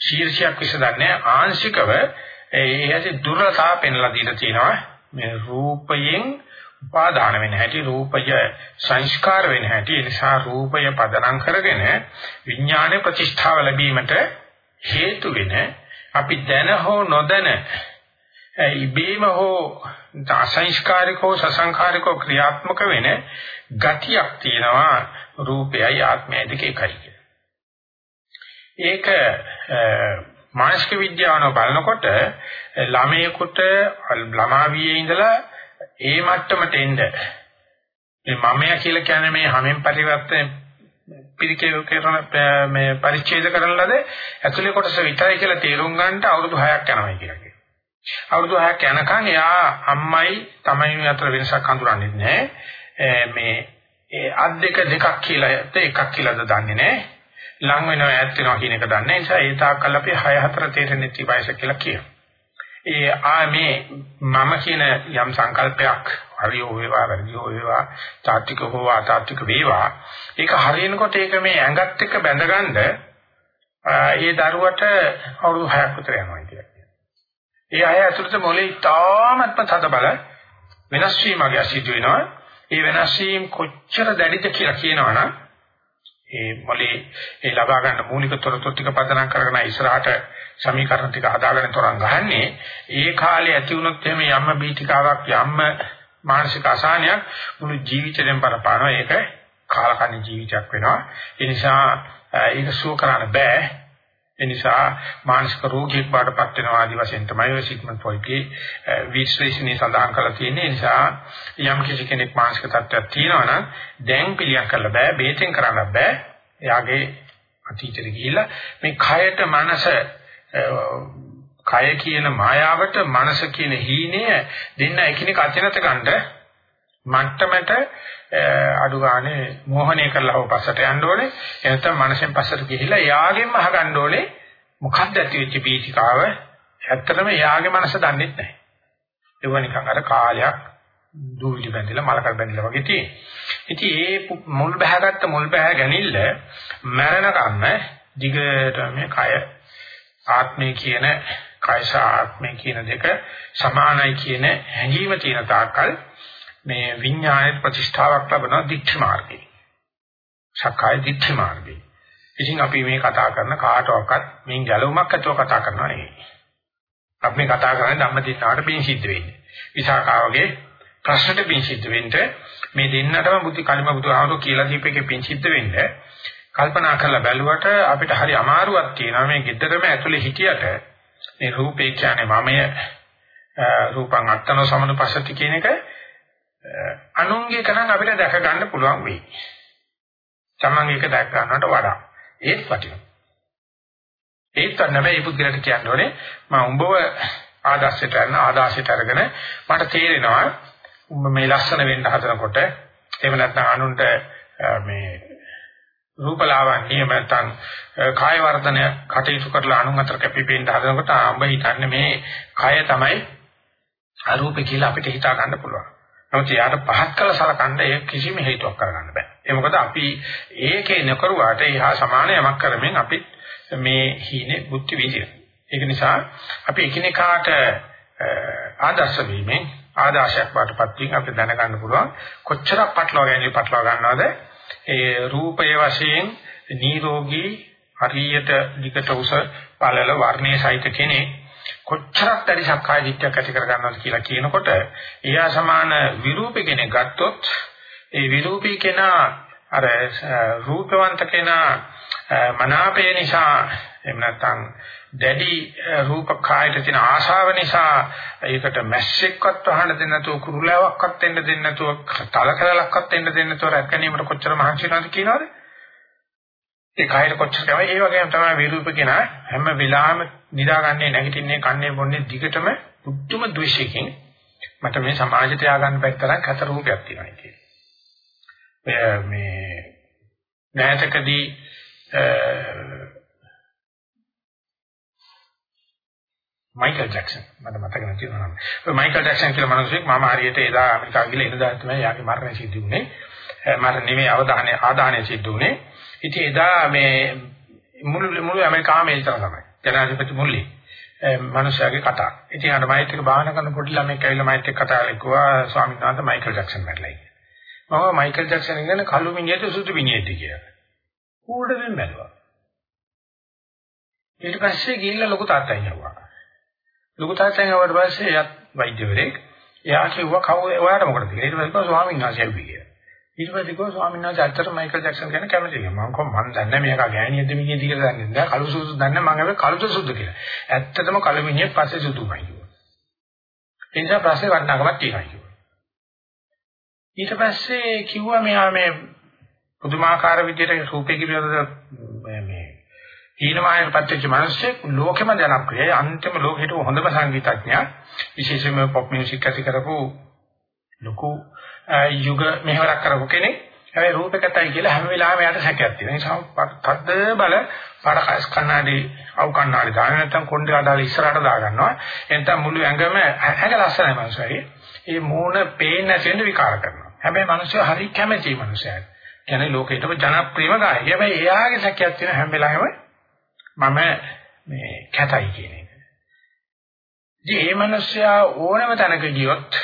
ශීර්ෂයක් විසඳන්නේ ආංශිකව ඒ ඇති දුර්ලභතාව පෙන්ලා දීලා තියෙනවා. මේ රූපයෙන් උපාදාන වෙන හැටි රූපය සංස්කාර වෙන හැටි ඒ නිසා රූපය පදනම් කරගෙන විඥාන ප්‍රතිෂ්ඨාව ලැබීමට හේතු වෙන අපි දැන හෝ නොදැන ඉබේම හෝ අසංස්කාරිකෝ සසංකාරිකෝ ක්‍රියාත්මක වෙන ගතියක් තියෙනවා රූපයයි ආත්මයයි දෙක එකයි ඒක මානසික විද්‍යාවන බලනකොට ළමයෙකුට ළමාවියේ ඉඳලා ඒ මට්ටමට එන්න මේ මමයා කියලා කියන්නේ මේ හැමෙන් පරිවර්තන පිළිකේ කරන මේ පරිච්ඡේද කරන ලද ඇතුලේ කොටස විතරයි කියලා තේරුම් ගන්නට අවුරුදු 6ක් යනවා කියලා අවුරුදු 6ක් යනකම් එයා අම්මයි තමයි අතර වෙනසක් හඳුනන්නේ නැහැ. මේ ඒ අත් දෙක දෙකක් කියලා එකක් කියලාද දන්නේ නැහැ. ලං වෙනවා ඈත් වෙනවා කියන එක දන්නේ නැහැ. ඒ නිසා ඒ තාක්කල් අපි 6 4 තේරෙන්නේ නැති වයස කියලා කියනවා. ඒ ආ මේ මම කියන යම් සංකල්පයක් හරි හෝ වේවා වැරදි හෝ වේවා තාත්වික හෝ අතාත්වික වේවා ඒක හරියනකොට ඒක මේ ඇඟත් එක්ක බැඳගන්න ඒ දරුවට අවුරුදු 6ක් විතර යනවා කියලා. ඒ අය ඇතුළත මොලේ ඉතාමත්ම තද බල වෙනස් වීමක් සිදු වෙනවා. ඒ වෙනස් වීම කොච්චර දැඩිද කියලා කියනවනම් ඒ මොලේ ඒ ලබා ගන්න මූලික තොරතුරු ටික පදනම් කරගෙන ඉස්සරහට සමීකරණ ටික හදාගෙන තරම් ගහන්නේ. ඒ කාලේ ඇති වුණොත් එහෙම යම්ම බීතිකාවක් යම්ම මානසික අසහනයක් මුළු ජීවිතේම බලපානවා. ඒක කාලකන්ණි ජීවිතයක් වෙනවා. ඒ නිසා ඒක සුව කරන්න බෑ. ඒ නිසා මානසික රෝගියෙක් බාටපත් වෙනවා ආදි වශයෙන් තමයි ඔය සිග්මන්ඩ් ෆ්‍රොයිඩ්ගේ විශ්ලේෂණය සඳහන් කරලා තියෙන්නේ. ඒ නිසා යම් කිසි කෙනෙක් මානසික තත්ත්වයක් තියෙනවා නම් දැන් පිළියක් කරන්න බෑ, බේතෙන් කරන්න බෑ. එයාගේ අතීතෙට ගිහිල්ලා මේ කයට මනස කය කියන මායාවට මනස කියන හීනය දෙන්න එකිනෙක අතනත ගන්න මට්ටමට අඩු ගානේ මෝහණය කරලා හො පස්සට යන්න ඕනේ. එනතම මනසෙන් පස්සට ගිහිලා එයාගෙන්ම අහගන්න ඕනේ මොකක්ද ඇති වෙච්ච බීතිකාව. ඇත්තටම එයාගේ මනස දන්නේ නැහැ. ඒව නිකන් අර කාලයක් දූවිලි බැඳිලා මලකඩ බැඳිලා වගේ තියෙන. ඉතින් ඒ මුල් බහගත්ත මුල් බහ ගැනීමල මරණකම්ම දිගට මේ කය ආත්මය කියන කයස ආත්මය කියන දෙක සමානයි කියන හැඟීම තියෙන තාක්කල් මේ විඥානයේ ප්‍රතිෂ්ඨාවක් ලබන දික්ෂ මාර්ගේ. සක්කාය දික්ෂ මාර්ගේ. ඉතින් අපි මේ කතා කරන කාටවත් මේ ගැලවුමක් ඇතුව කතා කරනවා නෙවෙයි. අපි මේ කතා කරන්නේ ධම්මදිත්තාට පින් සිද්ධ වෙන්නේ. විසාකාවගේ ප්‍රශ්නට පින් සිද්ධ වෙන්න මේ දෙන්නටම බුද්ධ කලිම බුදුහාමුදුරුවෝ කියලා දීපේකේ පින් සිද්ධ වෙන්න කල්පනා කරලා බැලුවට අපිට හරි අමාරුවක් තියෙනවා මේ ගෙදරම ඇතුලේ හිටියට මේ රූපේ කියන්නේ මමය රූපං අත්තනෝ සමනුපස්සති කියන එක අනුන්ගේ කරන් අපිට දැක ගන්න පුළුවන් වෙයි. තමන් ඒක දැක ගන්නට වඩා ඒත් වටිනවා. ඒත් නැබැයි මේ පුද්ගලට කියන්න ඕනේ මම උඹව ආදර්ශයට අරන ආදාශයට අරගෙන මට තේරෙනවා උඹ මේ ලස්සන වෙන්න හදනකොට එහෙම නැත්නම් අනුන්ට මේ රූපලාවන්‍ය නැත්නම් කාය වර්ධනය කටයුතු කරලා අනුන් අතර කැපිපෙන්න හදනකොට අඹ හිතන්නේ මේ කය තමයි අරූපේ කියලා අපිට හිතා ගන්න පුළුවන්. නමුත් යාට පහත් කළ සලකන්න ඒ කිසිම හේතුවක් කරගන්න බෑ. ඒ මොකද අපි ඒකේ නකරුවාට එහා සමාන යමක් කරමින් අපි මේ හීනේ බුද්ධි විදිය. ඒක නිසා අපි එකිනෙකාට ආදර්ශ වීමෙන් ආදාශයක් වටපත් වීම අපිට දැනගන්න පුළුවන් කොච්චරක් පටලවා ගැනීම පටලවා ගන්නවද ඒ රූපයේ වශයෙන් නිරෝගී හරියට විකට උස පළල වර්ණයේ සහිත කෙනෙක් කොච්චරක් දැඩි සක්කාය දිට්ඨියක් ඇති කර ගන්නවද කියලා කියනකොට එයා සමාන විරූපී කෙනෙක් ගත්තොත් ඒ විරූපී කෙනා අර රූපවන්ත කෙනා මනාපේ නිසා එහෙම නැත්නම් දැඩි රූප කායට තියෙන ආශාව නිසා ඒකට මැස්සෙක්වත් වහන්න දෙන්නේ නැතුව කුරුලාවක්වත් දෙන්න දෙන්නේ නැතුව තලකරලක්වත් දෙන්න දෙන්නේ නැතුව රැකගැනීමට කොච්චර මහන්සි වෙනවද කියනවද? ඒ කායයට කොච්චර කවයි ඒ වගේම තමයි විරූප කෙනා හැම වෙලාවෙම නිදාගන්නේ නැගිටින්නේ කන්නේ බොන්නේ දිගටම පුදුම ද්වේෂයකින් මට මේ සමාජයට ය아가න්න බැරි තරම් කතර රූපයක් තියෙනවා කියන්නේ. මේ නැතකදී මයිකල් ජැක්සන් මට මතක නැති වෙනවා. ඔය මයිකල් ජැක්සන් කියලා මිනිහෙක් මම හරියට එදා ඇමරිකාව ගිහලා එනදා තමයි යාගේ මරණය සිද්ධ වුණේ. මරණ නෙමෙයි අවධානය ආදානය සිද්ධ වුණේ. ඉතින් එදා මේ මුළු මුළු ඇමරිකාවම ඒ තරම් තමයි. ජනාධිපති මුල්ලි මනුෂයාගේ කතා. ඉතින් අර මයිත් එක බාහන කරන පොඩි ළමෙක් ඇවිල්ලා මයිත් එක්ක කතා කරලා කිව්වා ස්වාමීන් වහන්සේ මයිකල් ජැක්සන් මැරලා කියලා. මම මයිකල් ජැක්සන් ඉගෙන කළු මිනිහට සුදු මිනිහෙක්ද කියලා. ඌට වෙන්න බැලුවා. ඊට පස්සේ ගිහිල්ලා ලොකු තාත්තයි යවුවා. ලොකු තාත්තෙන් ආවට පස්සේ එයත් වෛද්‍යවරයෙක්. එයා කිව්වා කවුද ඔයාට මොකටද කියලා. ඊට පස්සේ ස්වාමීන් වහන්සේ ඇවිත් කියලා. ඊට පස්සේ කිව්වා ස්වාමීන් වහන්සේ ඇත්තට මයිකල් ජැක්සන් ගැන කැමති කියලා. මම කොහොම මන් දන්නේ මේක ගෑණියද මිනිහද කියලා දන්නේ නැහැ. කළු සුදු දන්නේ මම හැබැයි කළුද සුදු කියලා. ඇත්තටම කළු මිනිහෙක් පස්සේ සුදුමයි කිව්වා. ඒ නිසා ප්‍රශ්නේ වටනකමක් තියෙනවා කිව්වා. ඊට පස්සේ කිව්වා මෙයා මේ පුදුමාකාර විදිහට රූපේ පිළිබඳව මේ හීනමායයට පත්වෙච්ච මිනිස්සෙක් ලෝකෙම ජනප්‍රියයි අන්තිම ලෝකෙට හොඳම සංගීතඥයා විශේෂයෙන්ම පොප් මියුසික් ඇති කරපු ලොකු යුග මෙහෙවරක් කරපු කෙනෙක් හැබැයි රූපකතයි කියලා හැම වෙලාවෙම යාට සැකයක් තියෙනවා. ඒ නිසා තද්ද බල පාඩකස් කන්නාඩි අවු කන්නාඩි දාන නැත්නම් කොණ්ඩේ අඩාල ඉස්සරහට දා ගන්නවා. එතන මුළු ඇඟම ඇඟ ලස්සනයි මනුස්සයයි. ඒ මූණ පේන්නේ නැසෙන්න විකාර කරනවා. හැබැයි මනුස්සය හරි කැමැති මනුස්සයෙක්. කියන්නේ ලෝකෙටම ජනප්‍රියම ගායක. හැබැයි එයාගේ සැකයක් තියෙන හැම වෙලාවෙම මම මේ කැතයි කියන එක. ඉතින් මේ මිනිස්සයා ඕනම තැනක ගියොත්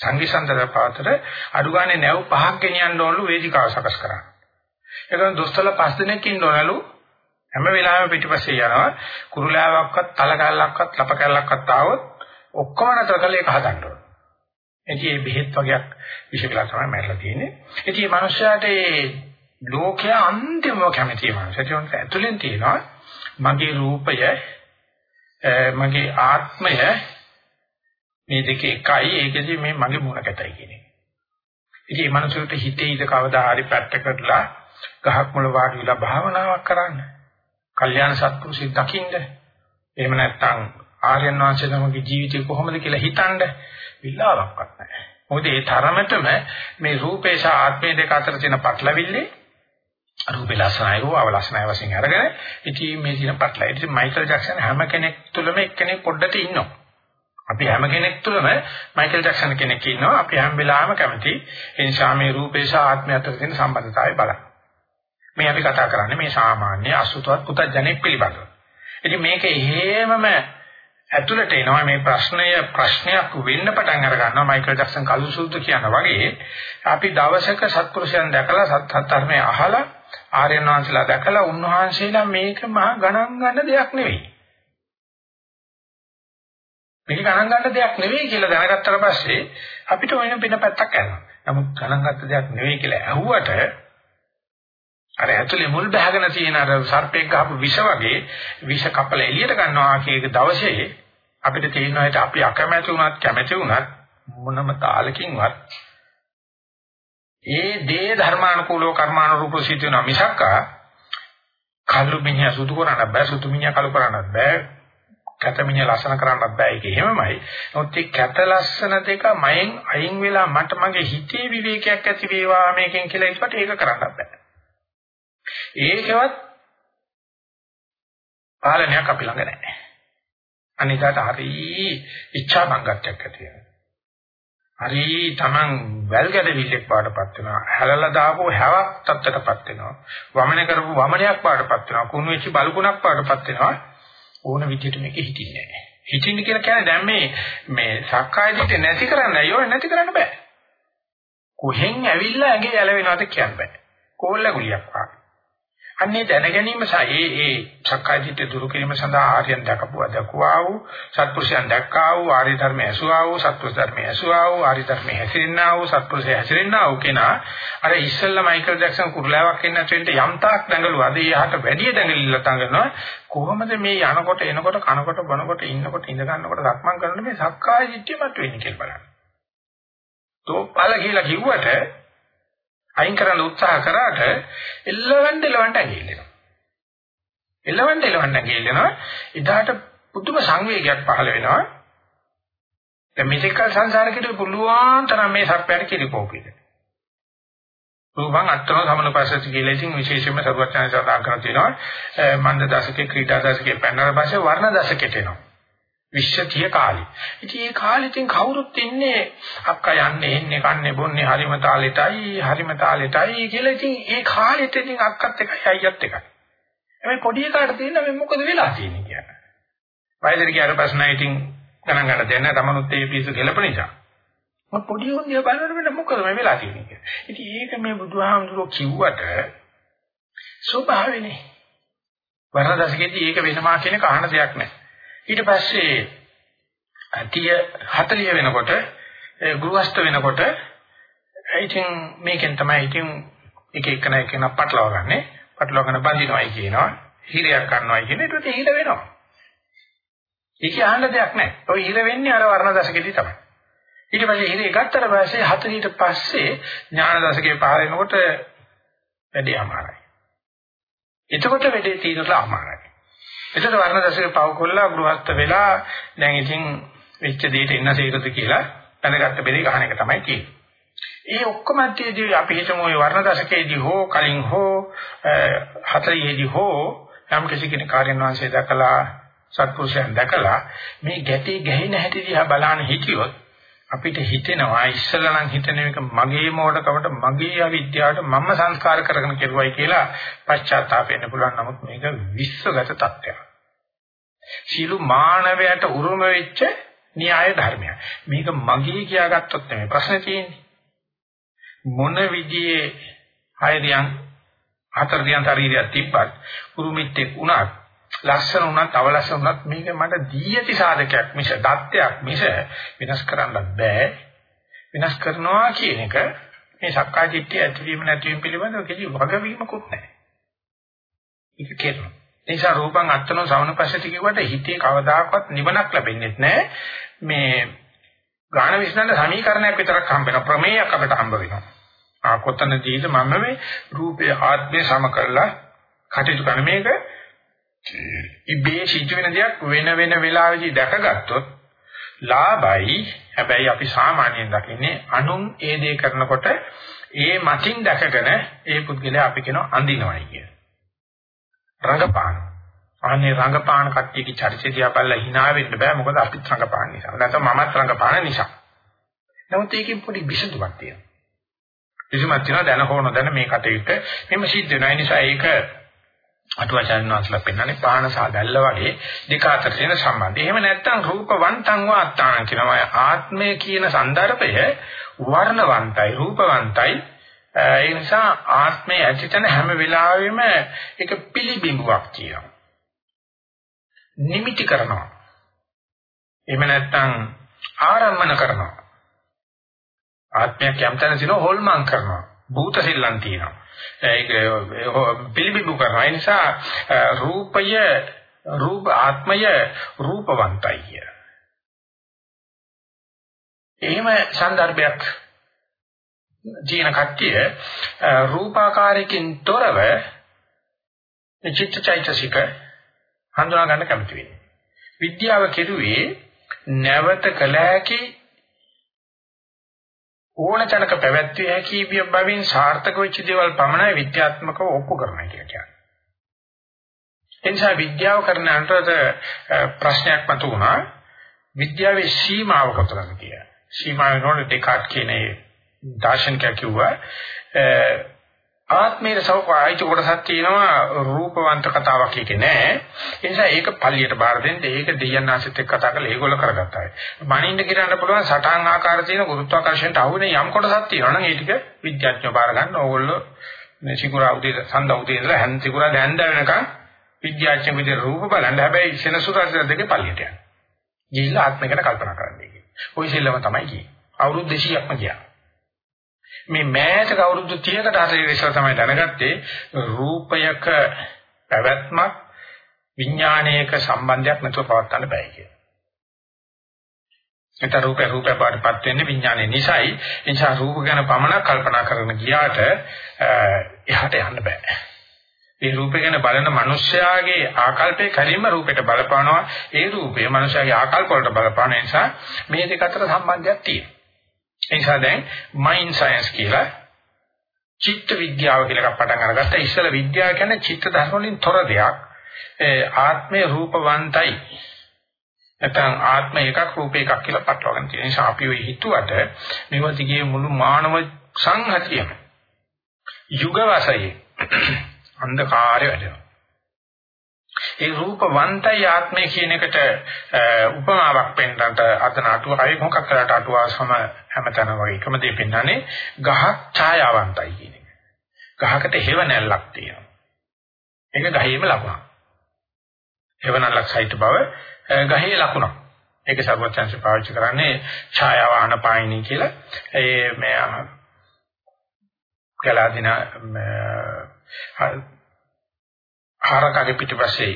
සංවිසන්දර පාතර අඩු ගානේ නැව් පහක් ගෙනියන්න ඕනලු වේදිකාව සකස් කරන්න. ඒකෙන් දොස්තරල පස් දිනක් ඉන්න ඕනලු හැම වෙලාවෙම පිටිපස්සේ යනවා කුරුලාවක්වත් තල කැල්ලක්වත් ලප කැල්ලක්වත් ආවොත් ඔක්කොම නතර කරලා ඒක හදන්න ඕන. ඉතින් මේ බෙහෙත් වගේක් විශේෂලා තමයි මැරලා තියෙන්නේ. ඉතින් මේ මිනිස්යාට ඒ ලෝකයා අන්තිමව කැමති මනුස්සයෙක්. ඒක ඇතුලෙන් තියෙනවා මගේ රූපය මගේ ආත්මය මේ දෙක එකයි ඒකදී මේ මගේ මුණ කැතයි කියන එක. ඉතින් මේ මනුස්සයට හිතේ ඉඳ කවදා හරි පැත්තකටලා ගහක් මුල වාඩි වෙලා භාවනාවක් කරන්න. කල්යාණ සත්පුරුෂය දකින්න. එහෙම නැත්නම් ආර්යයන් වහන්සේ තමගේ ජීවිතය කොහොමද කියලා හිතන්න විලාවක්වත් නැහැ. මොකද ඒ තරමටම මේ රූපේ සහ ආත්මේ දෙක අතර තියෙන පටලවිල්ලේ රූපේ ලස්සනයි රූප අවලස්සනයි වශයෙන් අරගෙන ඉතින් මේ දින පටලයි. ඉතින් මයිකල් ජැක්සන් හැම කෙනෙක් තුළම එක්කෙනෙක් පොඩ්ඩට ඉන්නවා. අපි හැම කෙනෙක් තුළම මයිකල් ජැක්සන් කෙනෙක් ඉන්නවා. අපි හැම වෙලාවෙම කැමති ඒ නිසා මේ රූපේ සහ ආත්මය අතර තියෙන සම්බන්ධතාවය බලන්න. මේ අපි කතා කරන්නේ මේ සාමාන්‍ය අසුතවත් පුතජනෙක් පිළිබඳව. ඉතින් මේක එහෙමම ඇතුළට එනවා මේ ප්‍රශ්නය ප්‍රශ්නයක් වෙන්න පටන් අර ගන්නවා මයිකල් ජැක්සන් කළු සූත්‍ර කියන වගේ අපි දවසක සත්පුරුෂයන් දැකලා සත් ධර්මයේ අහලා ආර්යයන් වහන්සේලා දැකලා උන්වහන්සේලා මේක මහා ගණන් ගන්න දෙයක් නෙවෙයි. මේක ගණන් ගන්න දෙයක් නෙවෙයි කියලා දැනගත්තට පස්සේ අපිට වෙන වෙන පැත්තක් යනවා. නමුත් ගණන් ගන්න දෙයක් නෙවෙයි කියලා ඇහුවට අර ඇතුලේ මුල් බහගෙන තියෙන අර සර්පෙක් ගහපු විෂ වගේ විෂ කපල එළියට ගන්නවා කීක දවසේ අපිට තේරෙනවා අපි අකමැති වුණත් කැමැති වුණත් මොනම තාලකින්වත් ඒ දේ ධර්මානුකූලව කර්මානුරූපව සිද්ධ වෙනවා මිසක් කල්ලු මිනිහා සුදු කරන්න බෑ සුදු මිනිහා කළු කරන්න බෑ කැත මිනිහා ලස්සන කරන්නත් බෑ ඒක එහෙමමයි නමුත් මේ කැත ලස්සන දෙක මයෙන් අයින් වෙලා මට මගේ හිතේ විවේකයක් ඇති වේවා මේකෙන් කියලා ඉස්සට ඒක කරන්න බෑ ඒකවත් පාලනයක් අපි ළඟ නැහැ අනිකට හරි ඉච්ඡා බංගත්වයක් ඇති වෙනවා හරි Taman වැල් ගැඩවිල්ලක් පාටපත් වෙනවා. හැලලා දාපු හැවක් තත්ත්වයටපත් වෙනවා. වමන කරපු වමනයක් පාටපත් වෙනවා. කුණු වෙච්ච බලුකුණක් පාටපත් වෙනවා. ඕන විදිහට මේක හිතින්නේ නැහැ. හිතින්න කියලා කියන්නේ දැන් මේ මේ සක්කාය දිට නැති කරන්න අයියෝ නැති කරන්න බෑ. කොහෙන් ඇවිල්ලා ඇඟේ යලවෙනවද කියන්න බෑ. කෝල්ල ගුලියක් වගේ. අන්නේ දැන ගැනීම සහ ඒ ඒ සක්කායදිට දුරු කිරීම සඳහා ආර්යයන් දක්වපුවා දක්වා වූ සත්පුරුෂයන් දක්වා වූ ආර්ය ධර්මය ඇසුවා වූ සත්පුරුෂ ධර්මය ඇසුවා වූ ආර්ය ධර්මය හැසිරෙන්නා වූ සත්පුරුෂය හැසිරෙන්නා වූ කෙනා අර ඉස්සෙල්ලා මයිකල් ජැක්සන් කුරුලාවක් එන්න තෙන්ට යම් තාක් දඟලුවා. අද ඊහාට වැඩි දඟලිල්ල තඟනවා. කොහොමද මේ යනකොට එනකොට කනකොට බොනකොට ඉන්නකොට ඉඳ ගන්නකොට සක්මන් කරනකොට මේ සක්කාය දිට්ඨිය මත වෙන්නේ කියලා බලන්න. තෝපල කියලා කිව්වට අයින් කරන්න උත්සාහ කරාට එල්ලවන්න එලවන්න ඇඟිල්ලෙනවා. එල්ලවන්න එලවන්න ඇඟිල්ලෙනවා. ඉදාට පුදුම සංවේගයක් පහළ වෙනවා. දැන් මේක සංසාරකේ පුළුවන් තරම් මේ සත්‍යයට කිරිපෝපිට. රූපං අත්තම සමනපස්සති කියලා ඉතින් විශේෂයෙන්ම සරුවචන සඳහන් කරලා තියෙනවා මන්ද දශකේ ක්‍රීඩා දශකේ පෙන්වන පස්සේ වර්ණ දශකයට එනවා. විශ්වතිය කාලේ. ඉතින් ඒ කාලෙකින් කවුරුත් ඉන්නේ අක්කා යන්නේ එන්නේ කන්නේ බොන්නේ හරිම තාලෙටයි හරිම තාලෙටයි කියලා ඉතින් ඒ කාලෙට ඉතින් අක්කත් එකයි අයියත් එකයි. හැබැයි පොඩි එකාට තියෙන මේ මොකද වෙලා තියෙන්නේ කියන්නේ. වයසට ගියාට පස්සේ ඉතින් ගණන් ගන්න දෙන්නේ තමනුත් ඒ පිස්සු කෙලප නිසා. මම පොඩි උන්දිය බලනකොට මොකද මේ වෙලා තියෙන්නේ කියලා. ඉතින් ඒක මේ බුදුහාමුදුරුවෝ කිව්වට ස්වභාවනේ. වරදසකේදී ඒක වෙනවා කියන කහන දෙයක් නැහැ. ඊට පස්සේ 30 40 වෙනකොට ගෘහස්ත වෙනකොට ඉතින් මේකෙන් තමයි ඉතින් එක එකන එකන පටලවා ගන්නෙ. පටලවා ගන්න බඳිනවයි කියනවා. හිරයක් ගන්නවයි කියන එකට හිර වෙනවා. ඒක අහන්න දෙයක් නැහැ. ඔය හිර වෙන්නේ අර වර්ණ දශකෙදී තමයි. ඊට පස්සේ හිරේ ගත්තට පස්සේ 40ට පස්සේ ඥාන දශකේ පහල වෙනකොට වැඩි අමාරුයි. එතකොට වැඩේ තීරලා අමාරුයි. එතකොට වර්ණ දශක පව කොල්ලා ගෘහස්ත වෙලා දැන් ඉතින් වෙච්ච දෙයට එන්න සේකද කියලා දැනගත්ත බෙරේ ගහන එක තමයි තියෙන්නේ. ඒ ඔක්කොම ඇත්තේදී අපි හිතමු ওই වර්ණ දශකයේදී හෝ කලින් හෝ හතරේදී හෝ යම් කිසි කෙනෙක් කාර්යයන් වාසිය දැකලා සත්පුරුෂයන් දැකලා මේ ගැටේ ගැහෙන හැටි දිහා බලන හිටියොත් අපිට හිතෙනවා ඉස්සලා නම් හිතන එක මගේ මෝඩකමට මගේ අවිද්‍යාවට මම සංස්කාර කරගෙන කෙරුවයි කියලා පශ්චාත්තාප වෙන්න පුළුවන් නමුත් මේක විශ්වගත තත්ත්වයක්. සීළු මානවයට උරුම වෙච්ච න්‍යාය ධර්මයක්. මේක මගේ කියාගත්තොත් නෙමෙයි ප්‍රශ්නේ තියෙන්නේ. මොන විදිහේ හයරියන් හතරදියන් ශරීරයක් තිබ්බත් කුරුමිත්තේ උනත් ලස්සන වුණත් අවලස්සන වුණත් මේක මට දී ඇති සාධකයක් මිස දත්තයක් මිස වෙනස් කරන්න බෑ. වෙනස් කරනවා කියන එක මේ සක්කාය දිට්ඨිය ඇතිවීම නැතිවීම පිළිබඳව කිසි වගවීමකුත් නැහැ ඒක කියනවා ඒ නිසා රූපං අත්තනෝ සවනපස්සති කියුවට හිතේ කවදාකවත් නිවනක් ලැබෙන්නේ නැහැ මේ ගාන විශ්නන සමීකරණයක් විතරක් හම්බ වෙන ප්‍රමේයක් අපිට හම්බ වෙනවා. ආ කොතනදීද මම මේ රූපේ ආත්මය සම කරලා කටයුතු කරන මේක ඉබේ සිද්ධ වෙන දෙයක් වෙන වෙන වෙලාවෙදී දැකගත්තොත් ලාභයි හැබැයි අපි සාමාන්‍යයෙන් දකින්නේ අනුන් ඒ දේ කරනකොට ඒ මතින් දැකගෙන ඒ පුද්ගලයා අපි කියනවා අඳිනවයි කිය. රංගපාන. අනේ රංගපාන කට්ටියගේ චරිතය දිහා බලලා hina වෙන්න බෑ මොකද අපිත් රංගපාන නිසා. නැත්නම් මමත් රංගපාන නිසා. නමුත් ඒකෙන් පොඩි විසඳුමක් තියෙනවා. විසඳුමක් තියෙනවා දැන හොන දැන මේ කටයුත්ත මෙහෙම සිද්ධ වෙනවා. ඒ නිසා ඒක අටවචන වාසලා පෙන්වන්නේ පානසා දැල්ල වගේ දෙක අතර තියෙන සම්බන්ධය. එහෙම නැත්නම් රූපවන්තං වාත්තාන කියනවා ආත්මය කියන સંદર્ભය වර්ණවන්තයි රූපවන්තයි ඒ නිසා ආත්මය ඇතිතන හැම වෙලාවෙම ඒක පිළිබිඹුවක් තියෙනවා. නිමිටි කරනවා. එහෙම නැත්නම් ආරම්මන කරනවා. ආත්මයක් යම්තන සිනෝ හොල්මන් කරනවා. භූත සිල්ලන් තියෙනවා. ඒක පිළිඹු කරනවා. ඒ නිසා රූපය රූප ආත්මය රූපවන්තයි කිය. එහෙම සන්දර්භයක් ජීන කට්ටිය රූපාකාරයෙන් තොරව චිත්තචෛතසික හඳුනා ගන්න කැමති වෙන්නේ. විද්‍යාව කෙරුවේ නැවත කළ හැකි ඕන තැනක පැවැත්විය හැකි බැවින් සාර්ථක වෙච්ච දේවල් පමණයි විද්‍යාත්මකව ඔප්පු කරනවා කියන්නේ. එනිසා විද්‍යාව කරන අතරත ප්‍රශ්නයක් මතුවුණා විද්‍යාවේ සීමාව කොතනද කියලා. සීමාව වෙනකොට ඩෙකාට් කියන ඒ දාර්ශනිකයා කිව්වා ආත්මයේ සෞඛායික කොටසක් තියෙනවා රූපවන්ත කතාවක් එකේ නෑ ඒ නිසා ඒක පල්ලියට බාර දෙන්න ඒක දෙයයන් ආසිත එක්ක කතා කරලා ඒගොල්ලෝ කරගත්තා. මනින්න කියන්න පුළුවන් සටහන් ආකාර තියෙන ගුරුත්වාකර්ෂණයට අහු වෙන යම් කොටසක් තියෙනවා නම් ඒ ටික විද්‍යාඥයෝ බාර ගන්න ඕගොල්ලෝ මේ සිකුරා උදේ සඳ උදේ ඉඳලා හැන් සිකුරා දැන් වෙනකන් විද්‍යාඥයෝ විදිහට රූප බලන්න හැබැයි සෙනසුරා දෙකේ පල්ලියට යනවා. ගිහිල්ලා ආත්මයකට කල්පනා කරන්න කියන්නේ. ওই සෙල්ලම තමයි කියන්නේ. අවුරුදු 200ක්ම ගියා. මේ මෑතක අවුරුදු 30කට හරිය ඉස්සර තමයි දැනගත්තේ රූපයක පැවැත්මක් විඥානයක සම්බන්ධයක් නැතුව පවත්වන්න බෑ කියලා. ඒත රූපේ රූපේ පාඩපත් වෙන්නේ විඥානය නිසායි. ඒ නිසා රූප ගැන පමණක් කල්පනා කරන ගියාට එහාට යන්න බෑ. ඒ රූපේ ගැන බලන මිනිස්යාගේ ආකල්පේ කලින්ම රූපෙට බලපානවා. ඒ රූපේ මිනිස්යාගේ ආකල්ප වලට බලපාන නිසා මේ දෙක අතර සම්බන්ධයක් තියෙනවා. ඒ නිසා දැන් මයින්ඩ් සයන්ස් කියලා චිත්ත විද්‍යාව කියලා එකක් පටන් අරගත්තා. ඉස්සල විද්‍යාව කියන්නේ චිත්ත ධර්ම වලින් තොර දෙයක්. ඒ ආත්මය රූපවන්තයි. නැත්නම් ආත්ම එකක් රූප එකක් කියලා පටලවාගෙන තියෙන නිසා අපි ඔය හිතුවට මේවතිගේ මුළු මානව සංහතියම යුග වශයෙන් අන්ධකාරය වැඩෙනවා. ඒ රූපවන්තයි ආත්මය කියන එකට උපමාවක් පෙන්නට අතන අටුවාවේ මොකක් කරලා අටුවා සම හැමතැනම වගේ එකම දේ පෙන්වන්නේ ගහක් ඡායාවන්තයි කියන එක. ගහකට හේව නැල්ලක් තියෙනවා. ඒක ගහේම ලකුණක්. හේව නැල්ලක් සහිත බව ගහේ ලකුණක්. ඒක සර්වචන්ස පාවිච්චි කරන්නේ ඡායාව ආනපායිනී කියලා. ඒ මේ කලාදින හරකගේ පිටිපස්සේ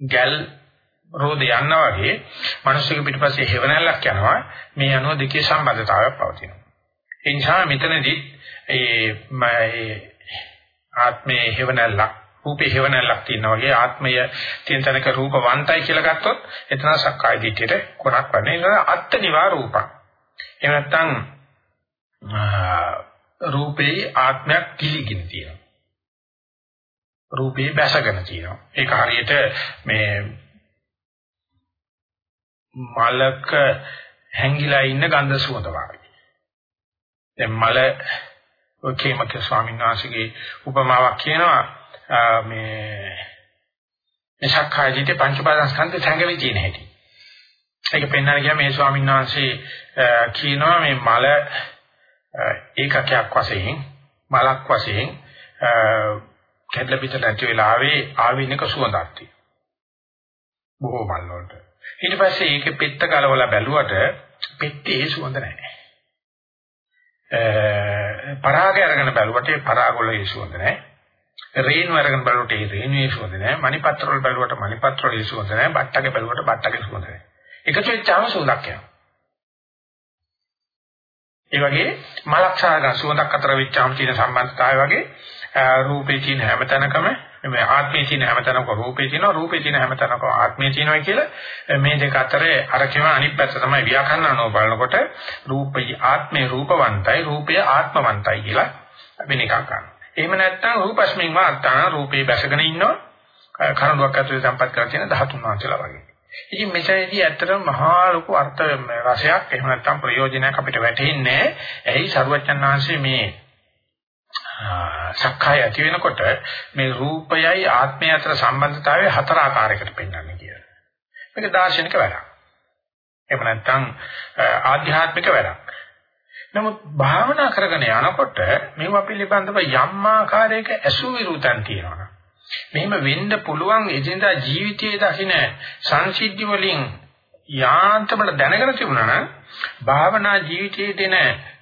ගැල් රෝද යනවා වගේ මිනිස්සුක පිටිපස්සේ හේවණල්ලක් යනවා. මේ අනුව දෙකේ සම්බන්ධතාවයක් පවතිනවා. ඒ නිසා මෙතනදී ඒ ආත්මයේ හේවණල්ලක් රූපේ හේවණල්ලක් තියෙනවා වගේ ආත්මය තියෙන තැනක රූපවන්තයි කියලා ගත්තොත් එතන සක්කාය දිට්ඨියට කොනක් වන්නේ ඒක අත්ත් නිවා රූපං. එහෙම නැත්නම් රූපේ ආත්මයක් කිලිගෙන තියෙනවා. රූපේ බැසගෙන තියෙනවා. ඒක හරියට මේ මලක හැංගිලා ඉන්න ගන්ධ සුවඳ වගේ. දැන් මල ඔකේමක ස්වාමීන් වහන්සේගේ උපමාවක් කියනවා මේ මෙසක්ඛාජිත පංච පාදං ස්කන්ධ සංගමී තියෙන හැටි. ඒක පෙන්වන්න ගියා මේ ස්වාමීන් වහන්සේ කියනවා මේ මල ඒකකයක් වශයෙන් මලක් වශයෙන් කැඩලා පිට නැති වෙලාවේ ආවිනක සුවඳක් තියෙනවා. බොහෝ මල් වලට. ඊට පස්සේ ඒකේ පෙත්ත කලවලා බැලුවට පෙත්තේ ඒ සුවඳ නැහැ. පරාගය අරගෙන බැලුවට ඒ පරාග වල ඒ සුවඳ නැහැ. රේණු අරගෙන බලුවට ඒ රේණුවේ සුවඳ නැහැ. මණිපත්‍ර වල බලුවට මණිපත්‍ර වල සුවඳ නැහැ. බට්ටගේ බලුවට බට්ටගේ සුවඳ නැහැ. එකතු වෙච්චාම සුවඳක් යනවා. ඒ වගේ මලක් සාග සුවඳක් අතර වෙච්චාම තියෙන සම්බන්ධතාවය වගේ රූපේ තියෙන හැමතැනකම මේ ආත්මේ තියෙන හැමතැනක රූපේ තියෙනවා රූපේ තියෙන හැමතැනක ආත්මේ තියෙනවා කියලා මේ දෙක අතරේ අර කියන අනිත් පැත්ත තමයි ව්‍යාකරණනෝ බලනකොට රූපයි ආත්මේ රූපවන්තයි රූපය ආත්මවන්තයි කියලා වෙන එකක් ගන්න. එහෙම නැත්නම් රූපස්මින් වාර්තාන රූපේ බැසගෙන ඉන්නවා කරුණාවක් ඇතුලේ සම්පත් කරලා තියෙන 13 වංශලා වගේ. ඉතින් මෙතනදී ඇත්තටම මහා ලොකු අර්ථ රසයක් එහෙම නැත්නම් ප්‍රයෝජනයක් අපිට වැටහෙන්නේ නැහැ. එයි සරුවච්චන් වහන්සේ මේ සක්කාය ඇති වෙනකොට මේ රූපයයි ආත්මය අතර සම්බන්ධතාවය හතර ආකාරයකට පෙන්වන්නේ කියලා. මේක දාර්ශනික වැඩක්. එහෙම නැත්නම් ආධ්‍යාත්මික වැඩක්. නමුත් භාවනා කරගෙන යනකොට මේවා පිළිබඳව යම් ආකාරයක ඇසු විරුතන් තියෙනවා. මෙහෙම වෙන්න පුළුවන් එදිනදා ජීවිතයේ දකින්න සංසිද්ධි වලින් යාන්තමට දැනගෙන තිබුණා නම් භාවනා ජීවිතයේ දෙන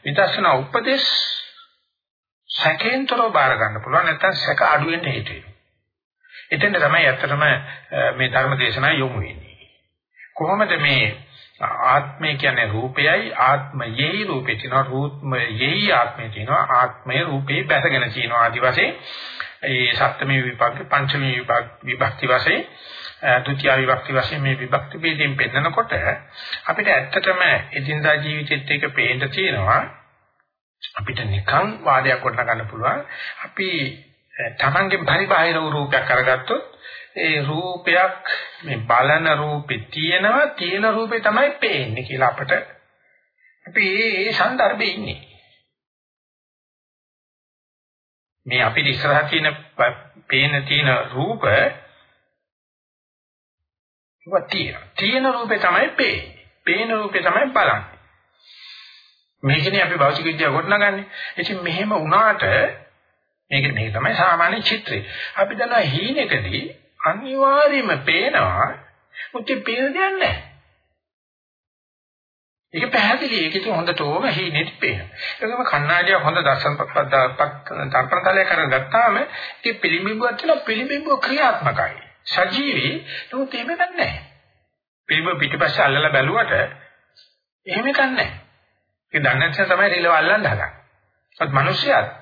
විදර්ශනා උපදේශ සැකේන්තරව බාර ගන්න පුළුවන්. නැත්නම් සැක අඩු වෙන්න හේතු වෙනවා. එතෙන් තමයි ඇත්තටම මේ ධර්ම දේශනාව යොමු වෙන්නේ. කොහොමද මේ ආත්මය කියන්නේ රූපයයි? ආත්මයේයි රූපේ තියෙනවා. රූපමයේයි ආත්මය තියෙනවා. ආත්මයේ රූපේ බැසගෙන තියෙනවා. ආදි වශයෙන් ඒ සප්තමේ විභාග පංචමේ විභාග විභක්ති වශයෙන් ဒုတိ ය විභක්ති වශයෙන් මේ විභක්ති ભેදයෙන් පෙන්නකොට අපිට ඇත්තටම එදිනදා ජීවිතෙත් එක පේන්න තියෙනවා. අපිට නිකන් වාදයක් වටන ගන්න පුළුවන්. අපි තමන්ගේ පරිබාහිර රූපයක් අරගත්තොත් ඒ රූපයක් මේ බලන රූපේ තියෙනවා තියෙන රූපේ තමයි පේන්නේ කියලා අපිට. අපි මේ සංදර්භේ ඉන්නේ. මේ අපිට ඉස්සරහ තියෙන පේන තියෙන රූප ඒවා තියෙනවා තියෙන රූපේ තමයි පේන්නේ. පේන රූපේ තමයි බලන්නේ. මේකනේ අපි භෞතික විද්‍යාව ගොඩනගන්නේ. ඉතින් මෙහෙම වුණාට මේක මේක තමයි සාමාන්‍ය චිත්‍රය. අපි දන්නවා හීනෙකදී අනිවාර්යයෙන්ම පේනවා. මුත්‍ති පේන දෙයක් නැහැ. ඒක පැහැදිලි. ඒක හොඳට ඕම හීනෙත් පේනවා. ඒකම කණ්ණාඩිය හොඳ දර්ශන දර්පණ තලයක් කරන් ගත්තාම ඒක පිළිඹුවක් තියෙනවා පිළිඹුව ක්‍රියාත්මකයි. සජීවී නමුත් එහෙම නැහැ. පිළිඹුව පිටිපස්සේ අල්ලලා බැලුවට එහෙම කන්නේ නැහැ. ඒක දන්නේ නැත්නම් තමයි රිලව අල්ලන්න හදන්නේ. ඒත් මිනිස්සුත්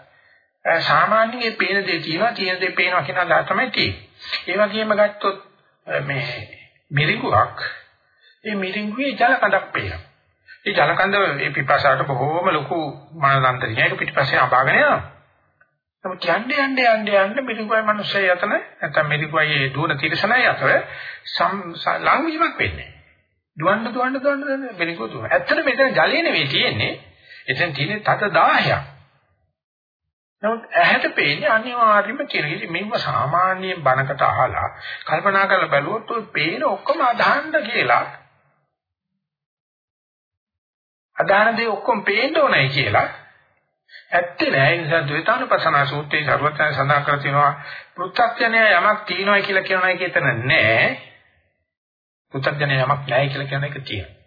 සාමාන්‍යයෙන් මේ පේන දේ තියෙනවා තියෙන දේ පේනවා කියන අදහස තමයි තියෙන්නේ. ඒ වගේම ගත්තොත් මේ මිරිඟුවක් ඒ මිරිඟුවේ ජල කඳක් පේනවා. ඒ ජල කඳ ඒ පිපාසාවට බොහෝම ලොකු මනසන්තරියක් ඒක පිටිපස්සේ අඹාගෙන යනවා. නමුත් යන්නේ යන්නේ යන්නේ යන්නේ මිරිඟුවයි මිනිස්සයි අතර නැත්නම් මිරිඟුවයි ඒ දුවන තිරසනයි අතර ලං වීමක් වෙන්නේ. දුවන්න දුවන්න දුවන්න මිරිඟුව දුවන. ඇත්තට මෙතන ජලය නෙවෙයි තියෙන්නේ. එතන තියෙන්නේ තත 10ක්. නමුත් ඇහැට පේන්නේ අනිවාර්යයෙන්ම කියන ඉතින් මේව සාමාන්‍යයෙන් බණකට අහලා කල්පනා කරලා බැලුවොත් ඔය පේන ඔක්කොම අදහන්න කියලා අදහන දේ ඔක්කොම පේන්න ඕනයි කියලා ඇත්තේ නෑ ඒ නිසා ද්වේතානුපසනා සූත්‍රයේ සර්වඥයන් සඳහන් කර තිනවා පෘථග්ජනය යමක් තියෙනවා කියලා කියන එක එතන නෑ පෘථග්ජනය යමක් නෑ කියලා කියන එක තියෙනවා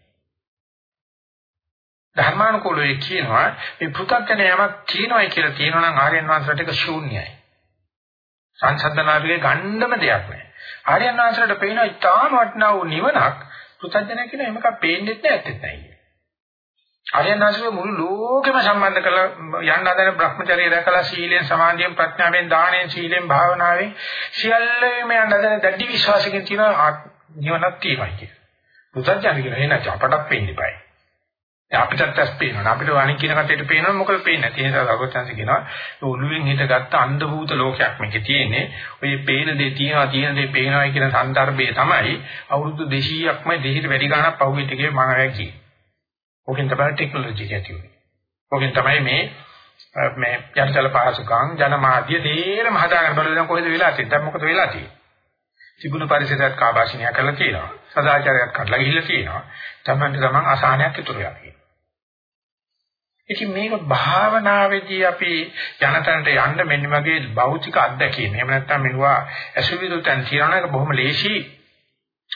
ධර්මානුකූලව කියනවා මේ පෘථග්ජන යමක් තියෙනවායි කියලා කියනවා නම් ආර්යයන් වහන්සේට ඒක ශූන්‍යයි. සංසන්දනාවේ ගන්නම දෙයක් නැහැ. ආර්යයන් වහන්සේට පේන ඉතාම වටිනා වූ නිවනක් පෘථග්ජන කියන එකක් පේන්නේ නැහැ ඇත්තටයි. ආර්යනාශික මුළු ලෝකෙම සම්බන්ධ කරලා යන්න හදන Brahmacharya දැකලා සීලෙන් සමාධියෙන් ප්‍රඥාවෙන් දාණයෙන් සීලෙන් භාවනාවෙන් සියල්ලම යන්න හදන දැඩි විශ්වාසකින් තියෙන නිවනක් තියෙනවා කියන. පුතඥාන කියන එන අපටත් වෙන්න ඉපයි. අපිටත් ඇස් පේනවා. අපිට වණින් කියන කටේට පේනවා මොකද පේන්නේ නැති. ඒ නිසා ලබෝචන්ස කියනවා ඔළුවෙන් හිටගත්ත අන්ධ භූත ලෝකයක් මේකේ තියෙන්නේ. ඔය පේන දේ තියෙනවා, තියෙන දේ පේනවායි කියන සන්දර්භය තමයි අවුරුදු 200ක්ම දෙහිට වැඩි ගණනක් පහුගිය ටිකේ මම කියන්නේ. ඕකෙන් තමයි ටෙක්නොලොජි කියන්නේ. ඕකෙන් තමයි මේ මේ යටිතල පහසුකම් ජනමාධ්‍ය තේරම හදාගන්න බලලා දැන් කොහෙද වෙලා තියෙන්නේ? දැන් මොකද වෙලා තියෙන්නේ? තිබුණු පරිසරයක් කාබාෂණය කරලා තියෙනවා. සදාචාරයක් කඩලා ගිහිල්ලා තියෙනවා. තමන්ට තමන් අසහනයක් ඉතුරු වෙනවා. ඉතින් මේක භාවනාවේදී අපි ජනතන්ට යන්න මෙන්න වගේ භෞතික අත්දැකීම්. එහෙම නැත්නම් මෙවුවා අසුවිදුතන් කියනවා එක බොහොම ලේසි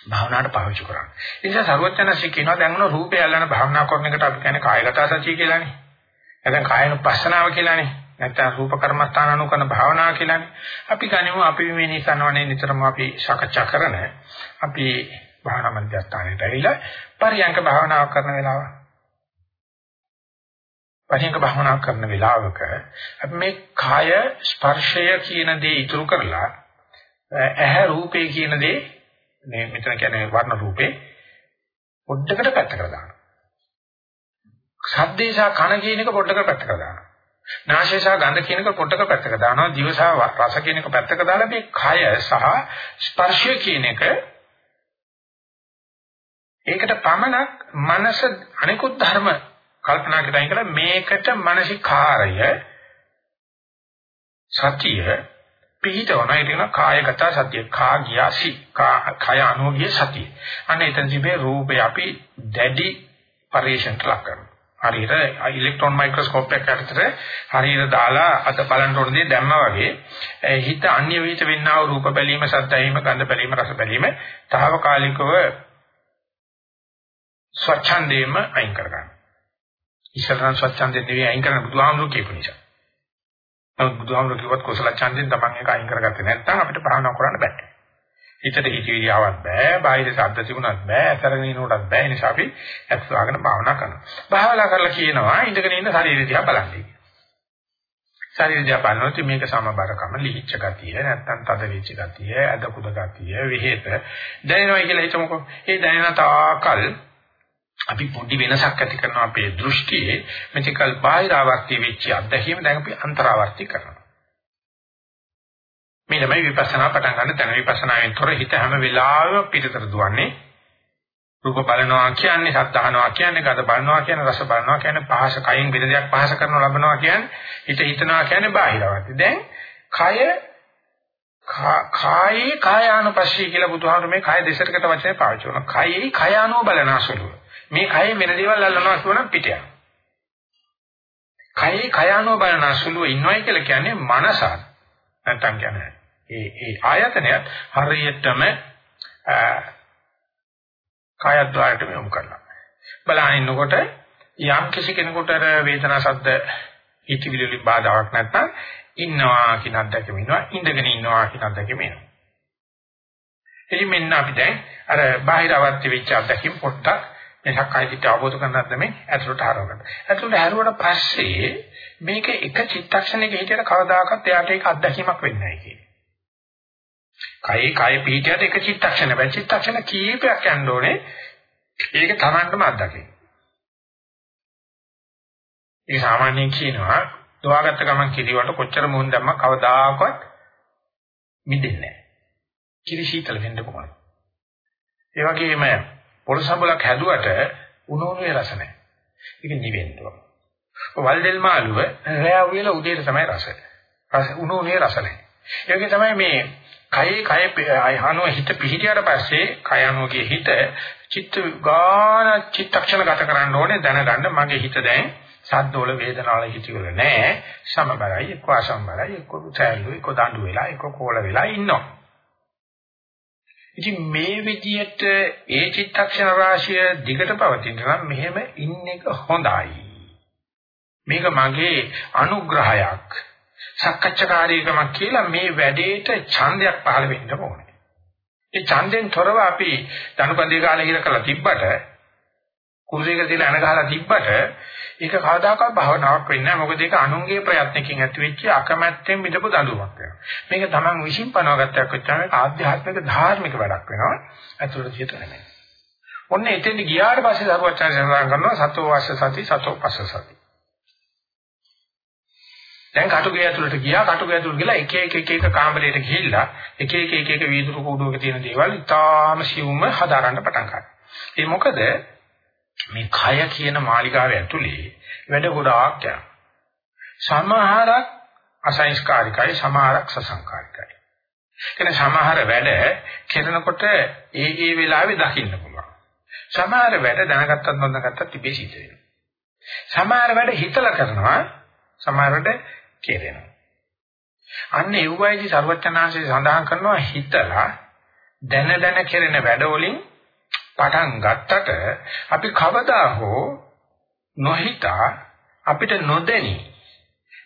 භාවනාවට පාවිච්චි කරන්න. ඒ නිසා සර්වඥාන්සේ කියනවා දැන් උන රූපය අල්ලන භාවනා කරන එකට අපි කියන්නේ කායගත සතිය කියලානේ. නැත්නම් කායනුපස්සනාව කියලානේ. නැත්නම් රූප කර්මස්ථාන අනුකරන භාවනාව කියලානේ. අපි ගනිමු අපි මේ නිසනවනේ නිතරම අපි සාකච්ඡා කරන අපි භාවනා මධ්‍යස්ථානයට ඇවිල්ලා පරියංක භාවනාව කරන වෙලාව පරියංක භාවනා කරන වෙලාවක අපි මේ කාය ස්පර්ශය කියන දේ ඉතුරු කරලා ඇහැ රූපේ කියන දේ මේ මෙතන කියන්නේ වර්ණ රූපේ පොඩ්ඩකට පැත්තකට දානවා. සද්දේශා කන කියන එක පොඩ්ඩකට පැත්තකට දානවා. නාසයසා ගඳ කියන එක පොඩ්ඩක පැත්තක දානවා. දිවසා රස කියන එක පැත්තක දාලා මේ කය සහ ස්පර්ශය කියන එක ඒකට පමණක් මනස අනිකුත් ධර්ම කල්පනා කරලා කියලා මේකට මානසිකාරය සතිය පිහිටවන ඒ කියන කායගත සතිය කා ගියාසි කාය අනුගිය සතිය අන්න එතන තිබේ රූපේ අපි දැඩි පරිශන්ට ලක් කරනවා හරියට ඉලෙක්ට්‍රෝන මයික්‍රොස්කෝප් එකකට හරියට දාලා අත බලන්න ඕන දේ දැම්මා වගේ හිත අන්‍ය විහිිත වෙන්නා වූ රූප බැලීම සද්ද ඇහිම ගන්ධ බැලීම රස බැලීම తాවකාලිකව ස්වච්ඡන්දේම අයින් කරගන්න. ඉස්සරහන් ස්වච්ඡන්දේ නෙවෙයි අයින් කරන්න බුදුහාමුදුරු කියපු නිසා. නමුත් බුදුහාමුදුරු කිව්වත් කුසල ඡන්දෙන් තමන් ඒක අයින් කරගත්තේ නැත්නම් අපිට භාවනා කරන්න බෑ. හිතට හිතවිලි ආවත් බෑ, බාහිර ශබ්ද තිබුණත් බෑ, අතරගෙන ඉනකොටත් බෑ. ඒ නිසා අපි ඇස්වාගෙන භාවනා කරනවා. භාවනා කරලා කියනවා ඉඳගෙන ඉන්න ශරීරය දිහා බලන්න. ශරීරය දිහා බලනකොට මේක සමබරකම, ලිහිච්ඡ ගතිය, නැත්නම් තද වෙච්ච ගතිය, අද කුද ගතිය, විහෙත දැනෙනවා කියලා හිතමුකෝ. ඒ දැනෙන තාකල් අපි පොඩි වෙනසක් ඇති කරනවා අපේ දෘෂ්ටියේ මෙතිකල් බාහිරාවර්ති වෙච්ච අත්දැකීම දැන් අපි අන්තරාවර්ති කරනවා. මේ තමයි විපස්සනා පටන් ගන්න තැන විපස්සනාවෙන් තොර හිත හැම වෙලාවෙම පිටතට දුවන්නේ. රූප බලනවා කියන්නේ සත් අහනවා කියන්නේ ගඳ බලනවා කියන්නේ රස බලනවා කියන්නේ පහස කයින් වෙන දෙයක් පහස කරනව ලබනවා කියන්නේ හිත හිතනවා කියන්නේ බාහිරවර්ති. දැන් කය කායේ කායානුපස්සී කියලා බුදුහාමුදුරුවෝ මේ කය දෙසරකට වචනේ පාවිච්චි කරනවා. කයේ කයානෝ බලනාසලුව. මේ කයේ වෙන දේවල් අල්ලනවා කියනනම් පිට යනවා. කයේ කයානෝ බලනාසලුව ඉන්නවයි කියලා කියන්නේ මනසත් නැත්තම් කියන්නේ ඒ ඒ ආයතනයත් හරියටම කායද්්වාරයට යොමු කරලා බලන ඉන්නකොට යම් කිසි කෙනෙකුට වේදනා සද්ද හිතවිලි වලින් බාධාවක් නැත්නම් ඉන්නවා කියන අත්දැකීම ඉන්නවා ඉඳගෙන ඉන්නවා කියන අත්දැකීම එනවා. ඉතින් මෙන්න අපි දැන් අර බාහිර අවත්‍ය වෙච්ච අත්දැකීම් පොඩ්ඩක් මේ සක්කායිදිට අවබෝධ කරගන්නත් මේ ඇතුළට හරවගන්න. ඇතුළට හැරුවට පස්සේ මේක එක චිත්තක්ෂණයක හිටියට කවදාකවත් එයාට ඒක අත්දැකීමක් වෙන්නේ නැහැ කියන්නේ. කයේ කය පිහිටියට එක චිත්තක්ෂණ බෑ චිත්තක්ෂණ කීපයක් යන්න ඕනේ ඒක Tamanටම අත්දකින්න. ඒ සාමාන්‍යයෙන් කියනවා දුවාගත්ත ගමන් කිරිවට කොච්චර මුහුණ දැම්ම කවදාකවත් මිදෙන්නේ නැහැ. කිරි සීතල වෙන්න පුළුවන්. ඒ වගේම පොළසඹලක් හැදුවට උණුනේ රස නැහැ. ඒක නිවෙන්න ඕන. වල් දෙල් මාළුව රෑ වේල උදේට තමයි රස. රස උණුනේ රස නැහැ. ඒ වගේ තමයි මේ කයේ කය අයහනෝ හිත පිහිටියට පස්සේ කය අනුගේ හිත චිත්ත ගාන චිත්තක්ෂණ ගත කරන්න ඕනේ දැනගන්න මගේ හිත දැන් සද්දවල වේදනාවල හිතවල නෑ සමබරයි එක්ක අසමබරයි එක්ක උතැල්ලු එක්ක දඬු වෙලා එක්ක කෝල වෙලා ඉන්නවා ඉතින් මේ විදියට ඒ චිත්තක්ෂණ රාශිය දිගට පවතින නම් මෙහෙම ඉන්න එක හොඳයි මේක මගේ අනුග්‍රහයක් සක්කච්ඡාකාරීකමක් කියලා මේ වැඩේට ඡන්දයක් පහළ වෙන්න ඕනේ. ඒ ඡන්දෙන් තොරව අපි ධනුපදී කාලේ ඉර කළා තිබ්බට කුරුසයක තියලා අන ගහලා තිබ්බට ඒක කවදාකවත් භවනාවක් වෙන්නේ නැහැ. මොකද ඒක අනුන්ගේ ප්‍රයත්නකින් ඇතිවෙච්ච අකමැත්තෙන් මිදපු දඬුවමක් වෙනවා. මේක තමන් විශ්ින් පනවගත්තක් වෙච්චාම ඒක ආධ්‍යාත්මික ධාර්මික වැඩක් වෙනවා. අතුරු සියත නෙමෙයි. ඔන්න එතෙන් ගියාට පස්සේ සරුවචාන් සඳහන් කරනවා සතෝ වාස්ස සති සතෝ පස්ස සති. දැන් කටුගේ ඇතුළට ගියා කටුගේ ඇතුළට ගිහලා එක එක එක එක කාමරයට ගිහිල්ලා එක එක එක එක වීදුරු කූඩුවක තියෙන දේවල් ඉතාම සිවුම හදාරන්න පටන් ගන්නවා. ඒ මොකද මේ කය කියන මාලිගාව ඇතුලේ වැඩ ගොඩාක් යනවා. සමහරක් අසංස්කාරිකයි සමහරක් සසංකාරිකයි. කියන සමහර වැඩ කරනකොට ඒ ඒ වෙලාවේ දකින්න පුළුවන්. සමහර වැඩ දැනගත්තත් නොදැනගත්තත් තිබේ සිද්ධ වෙනවා. සමහර වැඩ හිතලා කරනවා සමහරට කෙරෙනවා. අන්න ඒ වයිදි ਸਰවචනාංශය සඳහන් කරනවා හිතලා දැන දැන කෙරෙන වැඩවලින් පටන් ගත්තට අපි කවදා හෝ නොහිතා අපිට නොදැනි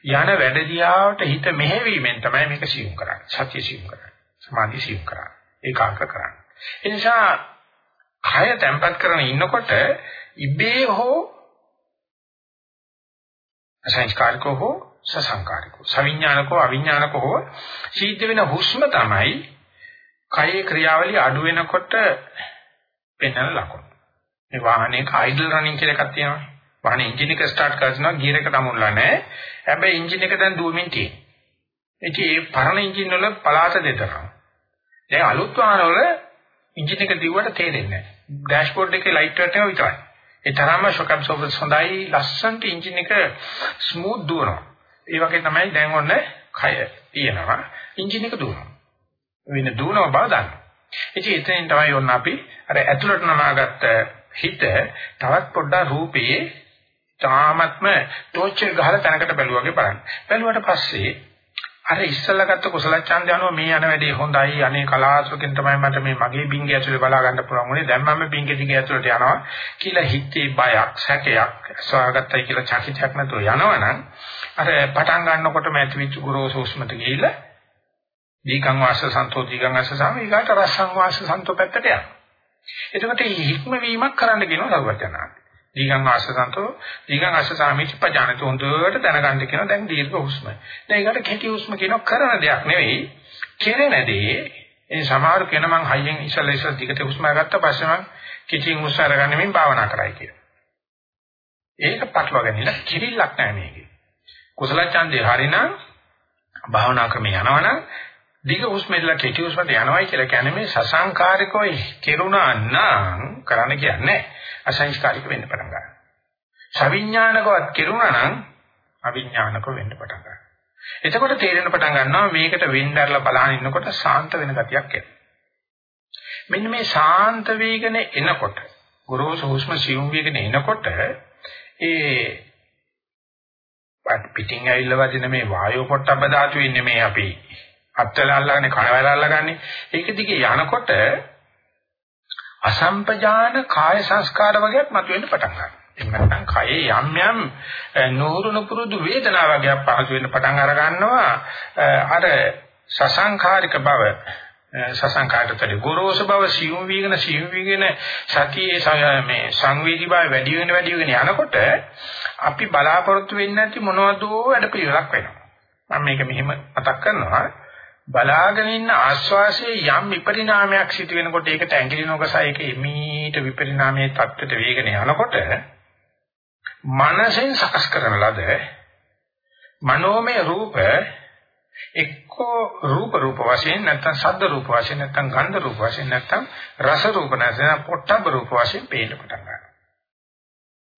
යන වැඩ දිහාට හිත මෙහෙවීමෙන් තමයි මේක සියුම් කරන්නේ. සත්‍ය සියුම් කරන්නේ. සමාධි සියුම් කරන්නේ. ඒකාග්‍ර කරන්නේ. ඒ නිසා කය තැම්පත් කරගෙන ඉන්නකොට ඉබේ හෝ අසංස්කාරිකව හෝ සසංකාරිකව සවිඥානිකව අවිඥානිකව සිද්ධ වෙන හුස්ම තමයි කයේ ක්‍රියාවලිය අඩු වෙනකොට පෙන්වන ලකුණු. මේ වාහනයක අයිඩල් රනින් කියලා එකක් තියෙනවා. වාහනේ එන්ජින් එක ස්ටාර්ට් කරනවා ගියර් එකට අමුල්ලා නැහැ. හැබැයි එන්ජින් එක දැන් දුවමින් තියෙනවා. ඉතින් ඒ පරණ එන්ජින් වල පලාත දෙතරම්. දැන් අලුත් වාහන වල එන්ජින් එක දිව්වට තේරෙන්නේ නැහැ. ඩෑෂ්බෝඩ් එකේ ලයිට් එකක් විතරයි. ඒ තරම්ම ෂොක් ඇබ්සෝබර්ස් හොඳයි ලස්සනට එන්ජින් එක ස්මූත් දුවනවා. ඒ වගේ තමයි දැන් ඔන්න කය තියෙනවා. එන්ජින් එක දුවනවා. වෙන දුවනවා බව දන්නවා. ඉතින් එතනින් තමයි ඔන්න අපි අර ඇතුළට නමාගත්ත හිත තවත් පොඩ්ඩක් රූපේ තාමත්ම ටෝච් එක ගහලා තැනකට බැලුවාගේ බලන්න. බැලුවට පස්සේ අර ඉස්සල්ලා ගත්ත කුසල ඡන්දය අනුව මේ යන වැඩේ හොඳයි අනේ කලාසුකින් තමයි මට මේ මගේ බින්ගේ ඇතුලේ බලා ගන්න පුළුවන් උනේ දැන් මම බින්ගේ දිගේ ඇතුලට යනවා කියලා හිතේ බයක් සැකයක් ස්වාගතයි කියලා චකිතයක් නැතුව යනවනම් අර පටන් ගන්නකොටම ඇතිවෙච්ච ගුරුසුස්මට ගිහිල්ලා දීගං වාස සන්තෝ දීගං වාස සාම ඊගාට රසං වාස සන්තෝ පැත්තට යනවා. එතකොට මේ හික්මවීමක් කරන්න කියනවා සර්වඥාන්සේ. දීගං වාස සන්තෝ දීගං වාස සාමිච්ච පජානතු හොඳට දැනගන්න කියනවා දැන් දීර්ඝ හුස්ම. දැන් ඒකට කෙටි හුස්ම කියනවා කරන දෙයක් නෙවෙයි. කෙරෙන දේ ඒ සමහර කෙන මං හයියෙන් ඉස්සලා ඉස්සලා දිගට හුස්ම ගත්ත පස්සේ මං කිචින් හුස්ම අරගන්න මෙන් භාවනා කරයි කියලා. ඒක පටලවාගෙන කිරිල්ලක් නැහැ මේකේ. කුසල ඡන්දේ හරිනම් භාවනා ක්‍රමේ යනවනම් දිග හුස්මෙල්ල කෙටි හුස්මට යනවයි කියලා කියන්නේ මේ සසංකාරිකව කෙරුණා නම් කරන්න කියන්නේ අසංස්කාරික වෙන්න පටන් ගන්නවා. සවිඥානිකවත් කෙරුණා නම් අවිඥානික වෙන්න පටන් ගන්නවා. එතකොට තේරෙන පටන් ගන්නවා මේකට වෙන්නදරලා බලන ඉන්නකොට සාන්ත වෙන ගතියක් එනවා. මෙන්න මේ සාන්ත වේගන එනකොට ගොරෝසු හුස්ම සියුම් වේගන එනකොට ඒ පිටින් ඇවිල්ලා වදින මේ වායෝ පොට්ටබ්බ ධාතු ඉන්නේ මේ අපි අත්වල අල්ලගන්නේ කනවල අල්ලගන්නේ ඒක දිගේ යනකොට අසම්පජාන කාය සංස්කාර වගේක් මතුවෙන්න පටන් ගන්නවා. එහෙම නැත්නම් කයේ යම් යම් නూరుණු පුරුදු වේදනා වගේක් පහසු වෙන්න පටන් අර ගන්නවා. අර සසංඛාරික බව සසංකාරතල ගොරෝසු බව සියුම් වීගෙන සියුම් වීගෙන සතියේ මේ සංවේදී බව වැඩි වෙන වැඩි වෙන යනකොට අපි බලාපොරොත්තු වෙන්නේ නැති මොනවද වැඩ පිළිවෙලක් වෙනවා මම මේක මෙහෙම මතක් කරනවා බලාගෙන ඉන්න ආස්වාසයේ යම් විපරිණාමයක් සිදු වෙනකොට ඒකට ඇඟිලි නොගසා ඒක එමීට විපරිණාමයේ தත්ත්වයට වේගන යනකොට මනසෙන් සකස් කරන ලද මනෝමය රූප එක්කෝ රූප රූප වශයෙන් නැත්නම් ශබ්ද රූප වශයෙන් නැත්නම් ගන්ධ රූප වශයෙන් නැත්නම් රස රූප නැත්නම් පොට්ටබ්බ රූප වශයෙන් පේන්න පටන් ගන්නවා.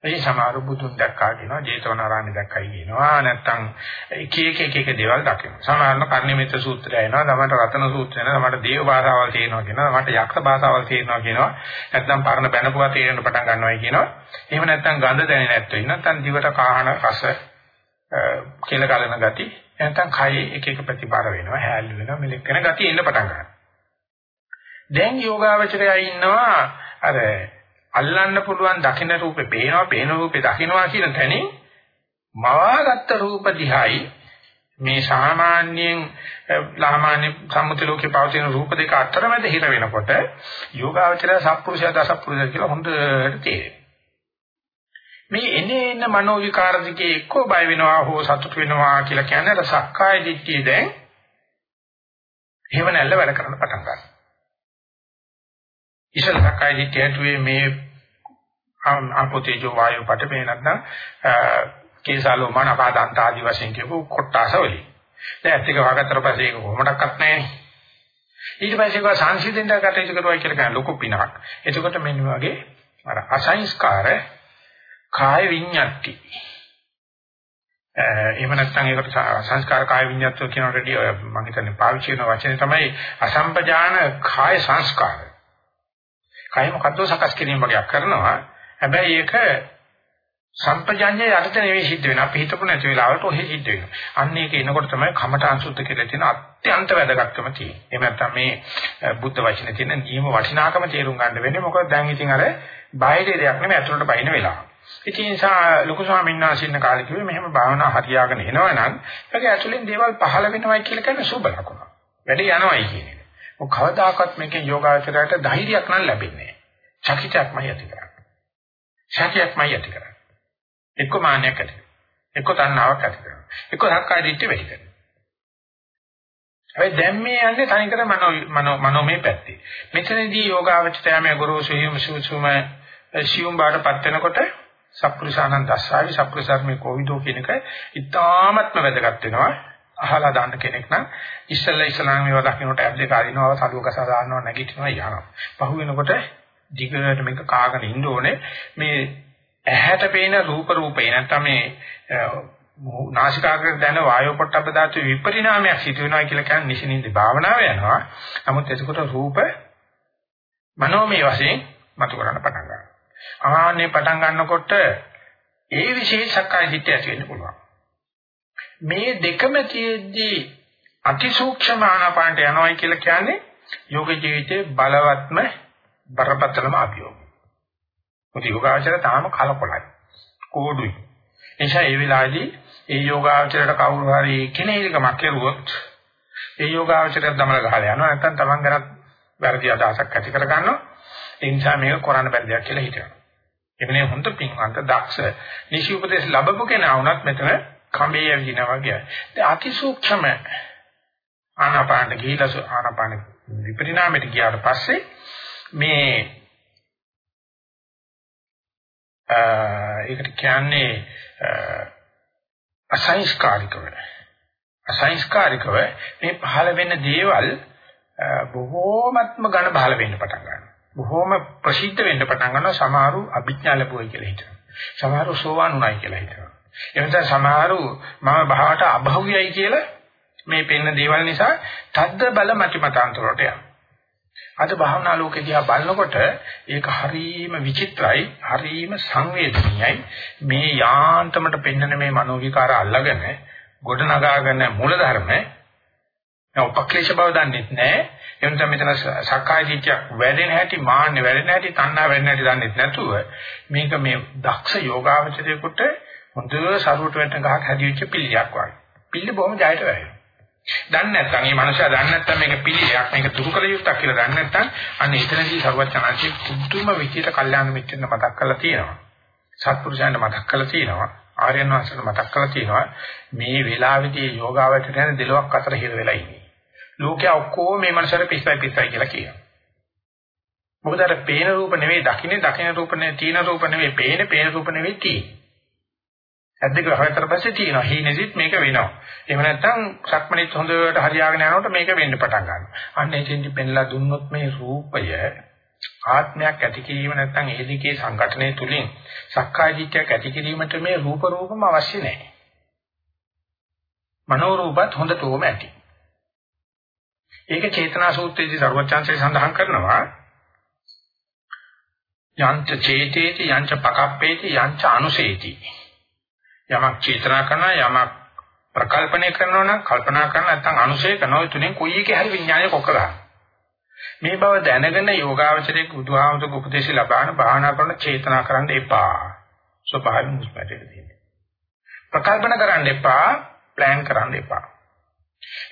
මේ සමහර බුදුන් දැක්කා කියනවා ජේතවනාරාමේ දැක්කයි කියනවා නැත්නම් එක එක එක එක දේවල් දකිනවා. සමහරවල් කර්ණිමිත සූත්‍රය එනවා, තමන්ට රතන සූත්‍රය එනවා, තමන්ට දේව භාෂාවල් තියෙනවා කියනවා, තමන්ට යක්ෂ භාෂාවල් තියෙනවා කියනවා. නැත්නම් පරණ බැනපුවා තේරෙන්න පටන් ගන්නවායි කියනවා. එහෙම නැත්නම් ගඳ දැනෙන්නේ නැත්නම් ඉන්න නැත්නම් දිවට කාහන රස කියලා කලන ගති නැත්නම් කයේ එක එක ප්‍රතිපාර වෙනවා හැල්ලු වෙනවා මෙලෙක් වෙන ගතිය එන්න පටන් ගන්නවා දැන් යෝගාවචරය ඉන්නවා අර අල්ලන්න පුළුවන් දකින්න රූපේ පේනවා පේන රූපේ දකින්නවා කියන තැනින් මවාගත්ත රූප දිහායි මේ සාමාන්‍යයෙන් ලාමාන්‍ය සම්මුති ලෝකේ පවතින රූප දෙක අතරමැද හිර වෙනකොට යෝගාවචරය සත්පුරුෂය දසප්පුරුෂය කියලා හොඳට තේරෙනවා මේ එනේ එන මනෝ විකාර දෙකේ එක්කෝ බය වෙනවා හෝ සතුට වෙනවා කියලා කියන්නේ අර සක්කාය දිට්ඨිය දැන් එහෙම නැල්ල වැඩ කරන්න පටන් ගන්නවා. ඉතින් සක්කාය දිට්ඨිය ඇතුලේ මේ ආපෝතේජෝ වායෝ පටපේ නැත්නම් කේසාලෝ මනපාදන්ත ආදි වශයෙන් කියපු කොටස වලින්. දැන් ඇත්ත එක වහගත්තට පස්සේ ඒක කොහොමඩක්වත් නැහැ. ඊට පස්සේ ඒක සංසිඳෙන්ට කටයුතු කරුවා කියලා කියන ලොකු පිනක්. එතකොට මෙන්න වගේ අර අසංස්කාර කාය විඤ්ඤාති. එහෙම නැත්නම් ඒකට සංස්කාර කාය විඤ්ඤාතෝ කියනකට මම හිතන්නේ පාවිච්චි කරන වචනේ තමයි අසම්පජාන කාය සංස්කාර. කාය මොකද්ද සකස් කිරීම වගේ කරනවා. හැබැයි ඒක සම්පජාඤ්ඤය යටට නෙවෙයි සිද්ධ වෙන්නේ. අපි හිතපු නැති වෙලාවට ඔහෙ සිද්ධ වෙනවා. අන්න ඒක එනකොට තමයි කමඨාන් සුද්ධ කියලා තියෙන අත්‍යන්ත වැදගත්කම තියෙන්නේ. එහෙම නැත්නම් මේ බුද්ධ වචනේ තියෙන නියම වටිනාකම තේරුම් ගන්න වෙන්නේ මොකද දැන් ඉතින් අර බාහිර දෙයක් නෙමෙයි අතුලට බයින වෙලාව. ඉතින් ඒ නිසා ලොකු ස්වාමීන් වහන්සේ ඉන්න කාලේ කිව්වේ මෙහෙම භාවනා හරියාගෙන එනවනම් ඒකේ ඇතුලෙන් දේවල් පහළ වෙනවයි කියලා කියන්නේ සුබ ලකුණ. වැඩි යනවයි කියන එක. මොක කවදාකවත් මේකෙන් යෝගාචරයට ධෛර්යයක් නම් ලැබෙන්නේ නැහැ. ශක්තියක්මයි ඇති කරන්නේ. ශක්තියක්මයි ඇති කරන්නේ. එක්ක මාන්නයක් ඇති කරනවා. එක්ක තණ්හාවක් ඇති කරනවා. එක්ක හක්කාය දිට්ඨිය වැඩි කරනවා. හැබැයි දැන් මේ යන්නේ තනිකර මනෝ මනෝ මනෝමය පැත්තේ. මෙතනදී යෝගාවචරය මේ ගුරු සුහිම සුසුම සියුම් බාටපත් වෙනකොට සප්පුරුෂානන් දස්සාවි සප්පුරුෂාර්මේ කොවිදෝ කියන එක ඉතාමත්ම වැදගත් වෙනවා. අහලා දාන්න කෙනෙක් නම් ඉස්සෙල්ලා ඉස්සලා මේවා දකින්නට ඇබ් දෙක අරිනවා සලුව කසා දානවා නැගිටිනවා යනවා. පහු වෙනකොට දිගට මේක කාගෙන ඉන්න ඕනේ. මේ ඇහැට පේන රූප රූපේ නැත්නම් මේ නාසිකාග්‍රේ දැන වායෝ පොට්ටබ්බ ධාතු විපරිණාමයක් සිදු වෙනවා කියලා කියන්නේ නිසින්ින්ද භාවනාව යනවා. නමුත් එතකොට රූප මනෝමය වශයෙන් මතු කරන්න පටන් ගන්නවා. ආන්නේ පටන් ගන්නකොට ඒ විශේෂකයි හිත ඇති වෙන්න පුළුවන්. මේ දෙකම තියෙද්දී අතිසූක්ෂම ආනාපානට යනවායි කියලා කියන්නේ යෝග ජීවිතයේ බලවත්ම බරපතලම අභියෝගය. මොකද යෝගාචර තාම කලකොලයි. කෝඩුයි. එනිසා ඒ වෙලාවේදී ඒ යෝගාචරයට කවුරු හරි කෙනෙක්ගමක් කෙරුවොත් ඒ යෝගාවචරයක් දමල ගහලා යනවා නැත්නම් Taman ගැන වැරදි අදහසක් ඇති කර ගන්නවා. ඒ නිසා මේක කරන්න බැරි දෙයක් කියලා හිතනවා. එමනේ හොඳ පින්වන්ත දක්ෂ නිසි උපදේශ ලැබපු කෙනා වුණත් මෙතන කඹේ යවිනා වගේ. ඒ අතිසූක්ෂම ආනාපාන ගිහිලා ආනාපාන විපරිණාමයට ගියාට පස්සේ මේ ඒකට කියන්නේ අසංස්කාරිකව අසංස්කාරිකව මේ පහළ වෙන දේවල් බොහෝමත්ම ඝන බහල වෙන්න පටන් ගන්නවා. බොහෝම ප්‍රසිද්ධ වෙන්න පටන් ගන්නවා සමහරු අභිඥා ලැබුවයි කියලා හිතනවා. සමහරු සෝවාන් උනායි කියලා හිතනවා. එනිසා සමහරු මම භාවට අභව්‍යයි කියලා මේ පෙන්න දේවල් නිසා තද්ද බල මතිමතාන්තර වලට යනවා. අද භාවනා ලෝකේ දිහා බලනකොට ඒක හරීම විචිත්‍රයි, හරීම සංවේදනීයයි. මේ යාන්තමට පෙන්නන මේ මනෝවිකාර අල්ලගෙන ගොඩනගාගෙන මූලධර්ම නෝ උපක්ලේශ බව දන්නේ නැහැ. එනිසා මෙතන සක්කාය දිට්ඨියක් වැඩෙන හැටි, මාන්නේ වැඩෙන හැටි, තණ්හා වැඩෙන හැටි දන්නේ නැතුව මේක මේ දක්ෂ යෝගාවචරයේකට හොඳ සරුවට වෙන්න ගහක් හැදිවිච්ච පිළියක් වගේ. පිළි බොහොම ජයට වැහෙනවා. දන්නේ නැත්නම් මේ මනුස්සයා දන්නේ නැත්නම් මේක පිළියක් මේක දුරු කළ යුත්තක් කියලා දන්නේ නැත්නම් අන්න එතනදී සර්වඥාන්සේ කුදුම විචිත කල්යාණ මිත්‍රෙන්න මතක් කරලා තියෙනවා. සත්පුරුෂයන්ට මතක් කරලා තියෙනවා. ආර්යයන් වහන්සේට මතක් කරලා තියෙනවා. මේ වෙලාවේදී යෝගාවචරයට යන දෙලොක් අතර හිර වෙලා ඉන්නේ. ලෝකයා ඔක්කොම මේ මනුස්සයාට පිස්සයි පිස්සයි කියලා කියනවා. මොකද අර පේන රූප නෙවෙයි දකින්නේ දකින්න රූප නෙවෙයි තීන රූප නෙවෙයි පේන පේන රූප නෙවෙයි තියෙන්නේ. ඇද්දක හතරට පස්සේ තියෙනවා. හීනෙදිත් මේක වෙනවා. එහෙම නැත්නම් සක්මණේත් හොඳට හරියාගෙන යනකොට මේක වෙන්න පටන් ගන්නවා. අන්න එතෙන්දි පෙන්ලා දුන්නොත් මේ රූපය ආත්මයක් ඇති කිරීම නැත්නම් ඒ දිගේ සංගঠনය තුලින් සක්කාය දිට්ඨියක් ඇති කිරීමට මේ රූප රූපම අවශ්‍ය නැහැ. මනෝ රූපත් හොඳටම ඇති. ඒක චේතනා සූත්‍රයේදී සර්වචාන්සේ සඳහන් කරනවා යංච චේතේති යංච පකප්පේති යංච අනුසේති යමක් චේතනා කරනවා යමක් ප්‍රකල්පනය කරනවා නම් කල්පනා කරන නැත්නම් අනුශය කරනවා තුනෙන් කොයි එකේ හරි විඥානය කොකලා මේ බව දැනගෙන යෝගාවචරයේ බුදුහාමුදුරුවෝ උපදේශය ලබාන භාවනා කරන චේතනා කරන්න එපා ස්වභාවයෙන් මුස්පැටේ දෙන්නේ ප්‍රකල්පන කරන්න එපා ප්ලෑන් කරන්න එපා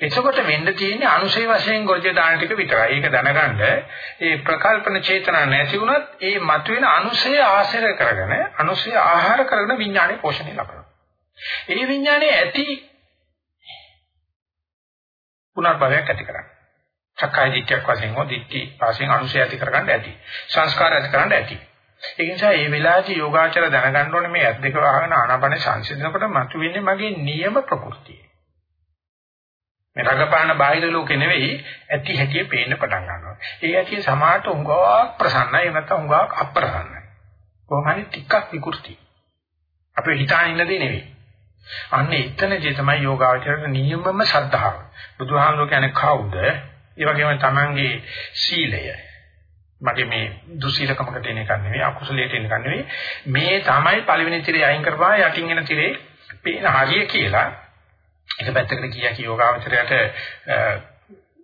එතකොට වෙන්න තියෙන්නේ අනුශය වශයෙන් ගොජේ දාන ටික විතරයි. ඒක දැනගන්න ඒ ප්‍රකල්පන චේතනා නැති වුණත් ඒ මතුවෙන අනුශය ආශ්‍රය කරගෙන අනුශය ආහාර කරගෙන විඥානය පෝෂණය ලබනවා. ඒ විඥානේ ඇති පුනර්භවයක් ඇති කරගන්න. සක්කාය දිට්ඨියක් වශයෙන් හෝ දිට්ඨි වශයෙන් අනුශය ඇති කරගන්න ඇති. සංස්කාර ඇති කරගන්න ඇති. ඒ නිසා මේ වෙලාවේදී යෝගාචර දැනගන්න ඕනේ මේ ඇස් දෙක වහගෙන ආනාපාන සංසිඳනකොට මතුවෙන්නේ මගේ නියම ප්‍රകൃතිය. මේ රඟපාන බාහිර ලෝකේ නෙවෙයි ඇති හැටි පේන්න පටන් ගන්නවා. ඒ ඇටි සමාට උංගාවක් ප්‍රසන්නයි නැත්නම් උංගාවක් අප්‍රසන්නයි. කොහොමයි ටිකක් විකෘති. අපේ හිතාන ඉන්න දේ නෙවෙයි. අන්න එතනදී තමයි යෝගාවචරයේ නියමම ශ්‍රද්ධාව. බුදුහාමුදුරුවෝ කියන්නේ කවුද? ඒ වගේම තමන්ගේ සීලය. මගේ මේ දුසීලකමකට එන එක නෙවෙයි අකුසලයට එන එක නෙවෙයි. මේ තමයි පළවෙනි තිරේ අයින් කරපුවා යටින් එන තිරේ පේන හරිය කියලා. එක පැත්තකට කියා කී යෝගාවචරයට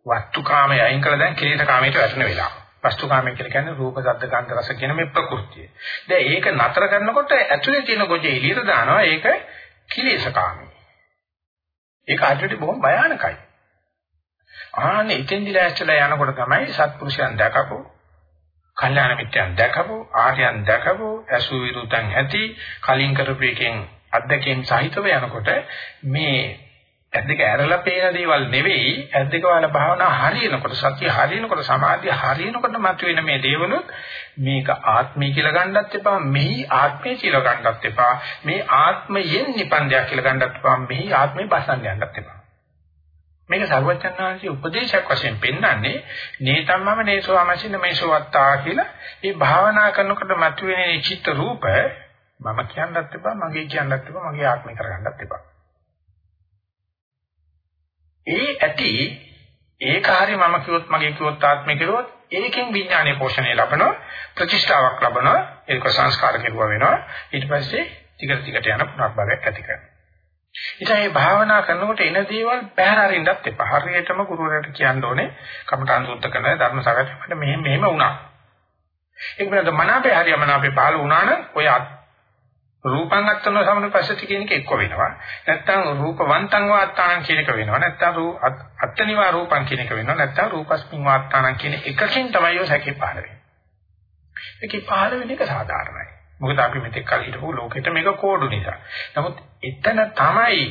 වස්තුකාමයේ අයින් කළා දැන් කිලේශ කාමයට වැටෙන වෙලාව. වස්තුකාමය කියලා කියන්නේ රූප, ශබ්ද, ගන්ධ, රස කියන මේ ප්‍රകൃතිය. දැන් ඒක නතර කරනකොට ඇතුලේ තියෙන ගොජේ එළියට දානවා. ඒක කිලේශකාමී. ඒක අදට බොහොම භයානකයි. ආන්නේ ඉතින්දිලා ඇස්සලා යනකොට තමයි සත්පුරුෂයන් දැකපො, කල්යාණ මිත්‍යයන් දැකපො, ආර්යයන් දැකපො, අසු විරුතන් ඇති කලින් කරපු එකෙන් අධ්‍යක්ෂයෙන් සහිතව යනකොට මේ ඇද්දක ඇරලා පේන දේවල් නෙවෙයි. ඇද්දක වල භාවනා හරියනකොට සත්‍ය හරියනකොට සමාධිය හරියනකොට මතුවෙන මේ දේවල් මේක ආත්මය කියලා ගන්නත් එපා මෙහි ආත්මය කියලා ගන්නත් එපා මේ ආත්මයෙන් නිපන්දයක් කියලා ගන්නත් එපා මෙහි ආත්මේ බසන්න යන්නත් එපා. මේක සර්වචන්නාංශයේ උපදේශයක් වශයෙන් පෙන්වන්නේ නේතම්මම නේසෝ අමසින්න මේසෝ වත්තා කියලා. මේ භාවනා කරනකොට මතුවෙන මේ චිත්ත රූප මම කියන්නත් එපා මගේ කියන්නත් එපා මගේ ආත්මය කරගන්නත් එපා. ඒ ඇති ඒක හරි මම කිව්වොත් මගේ කිව්වොත් ආත්මය කිව්වොත් ඒකෙන් විඥානයේ පෝෂණය ලබනවා ප්‍රතිෂ්ඨාවක් ලබනවා ඒක සංස්කාර කෙරුවා වෙනවා. ඊට පස්සේ ටික ටිකට යන පුනර්භවයක් ඇති කරනවා. ඉතින් මේ භාවනා කරනකොට එන දේවල් පැහැර අරින්නත් එපා. හරියටම ගුරුවරයාට කියන්න ඕනේ කමඨාන් සුද්ධ කරන ධර්ම සාකච්ඡාවට මෙහෙම මෙහෙම වුණා. ඒක වෙනද මනාපේ හරියම මනාපේ පහළ වුණා නම් ඔය රූපං අත්තන සමනුපස්සති කියන එක එක්ක වෙනවා. නැත්තම් රූපවන්තං වාත්තානං කියන එක වෙනවා. නැත්තම් අත්තනිවා රූපං කියන එක වෙනවා. නැත්තම් රූපස්මින් වාත්තානං කියන එකකින් තමයි ඔය සැකේ පහළ වෙන්නේ. ඒකේ පහළ වෙන එක සාධාරණයි. මොකද අපි මෙතෙක් කල හිටපු ලෝකෙට මේක කෝඩු නිසා. නමුත් එතන තමයි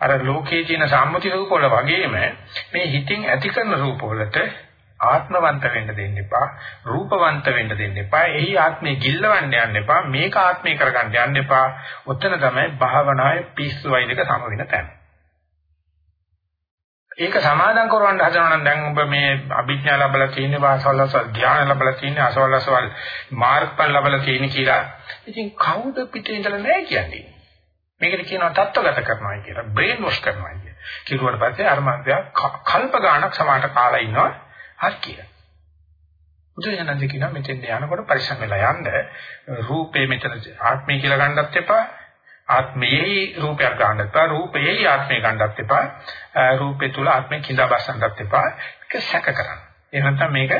අර ලෝකයේ තියෙන සම්මුති රූප වල වගේම මේ හිතින් ඇති කරන රූප වලට ආත්මවන්ත වෙන්න දෙන්න එපා රූපවන්ත වෙන්න දෙන්න එපා එහි ආත්මේ ගිල්ලවන්න යන්න එපා මේක ආත්මේ කරගන්න යන්න එපා. ඔතන තමයි භාවනාවේ පිස්සු වයිදක සම වෙන තැන. ඒක සමාදම් කරවන්න හදනවා නම් දැන් ඔබ මේ අභිඥා ලැබලා තියෙන වාසවලස ධ්‍යාන ලැබලා තියෙන අසවලසවල් මාර්ගඵල ලැබලා තියෙන කියලා. ඉතින් කවුද පිටේ ඉඳලා නැහැ කියන්නේ? මේකට කියනවා තත්ත්වගත කරනවා කියලා බ්‍රේන් වොෂ් කරනවා කියලා. කිරුවට පස්සේ අර මාත්‍යා කල්ප ගාණක් සමානට කාලා ඉන්නවා. හරි කියලා. බුදුරජාණන් කියනවා මෙතෙන් යනකොට පරිස්සම් වෙලා යන්න රූපේ මෙතන ආත්මය කියලා ගන්නත් එපා ආත්මයේ රූපයක් ගන්නත් එපා රූපයේ ආත්මය ගන්නත් එපා රූපේ තුල ආත්මය කිඳා බස්සන්නත් එපා ඒක සැක කරන්න. එහෙම නැත්නම් මේක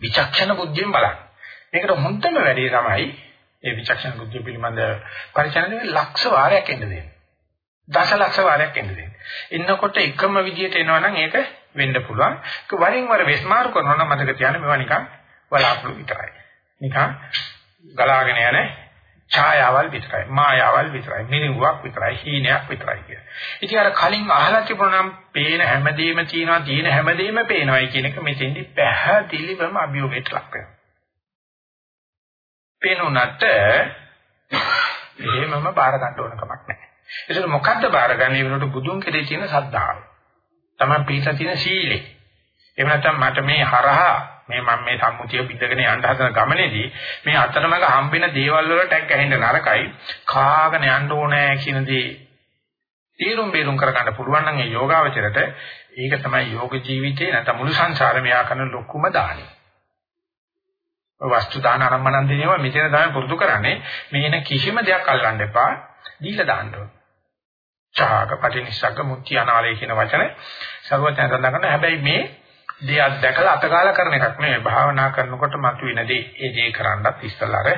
විචක්ෂණ බුද්ධියෙන් බලන්න. මේකට හොඳම වැඩේ තමයි ඒ විචක්ෂණ බුද්ධිය පිළිබඳ පරිචාරණය ලක්ෂ වාරයක් එන්න දෙන්නේ. දසලක්ෂ වාරයක් එන්න දෙන්නේ. ඉන්නකොට එකම විදියට එනවා නම් ඒක වෙන්න පුළුවන්. ඒක වරින් වර වෙස්මාරු කරනවා නම් මතක තියාගන්න මේවා නිකන් බලාපොරොත්තු විතරයි. නිකන් ගලාගෙන යන ඡායාවල් විතරයි. මායාවල් විතරයි. මිනිගුවක් විතරයි. හීනයක් විතරයි කිය. ඉතින් අර කලින් අහලා තිබුණා නම් පේන හැමදේම තියෙනවා, තියෙන හැමදේම පේනවායි කියන එක මෙතෙන්දි පැහැදිලිවම අභියෝගයට ලක් වෙනවා. පේනුනට එහෙමම බාර ගන්න ඕන කමක් නැහැ. ඒක මොකද්ද බාරගන්නේ වෙනකොට බුදුන් කෙරේ තියෙන සද්ධාව. තමයි පිටලා තියෙන සීලේ. එහෙම නැත්නම් මට මේ හරහා මේ මම මේ සම්මුතිය පිටගෙන යන්න හදන ගමනේදී මේ අතරමඟ හම්බෙන දේවල් වල ටැග් ගහින්න නරකයි කාගෙන යන්න ඕනේ කියන දේ තීරුම් බේරුම් කරගන්න පුළුවන් නම් ඒ යෝගාවචරයට ඒක තමයි යෝග ජීවිතේ නැත්නම් මුළු සංසාරෙම යා කරන ලොකුම දානය. වස්තු දාන ආරම්භණන් දෙනවා මෙතන තමයි පුරුදු කරන්නේ මේන කිසිම දෙයක් අල්ලන්න එපා දීලා දාන්න ඕනේ. චාග පටිනිස්සග්ග මුත්‍ති අනාලය කියන වචන සර්වඥයන් සඳහන් කරනවා. හැබැයි මේ දෙයක් දැකලා අතකාල කරන එකක් නෙවෙයි. භාවනා කරනකොට මතුවෙන දේ ඒ දේ කරන්නත් ඉස්සලා අර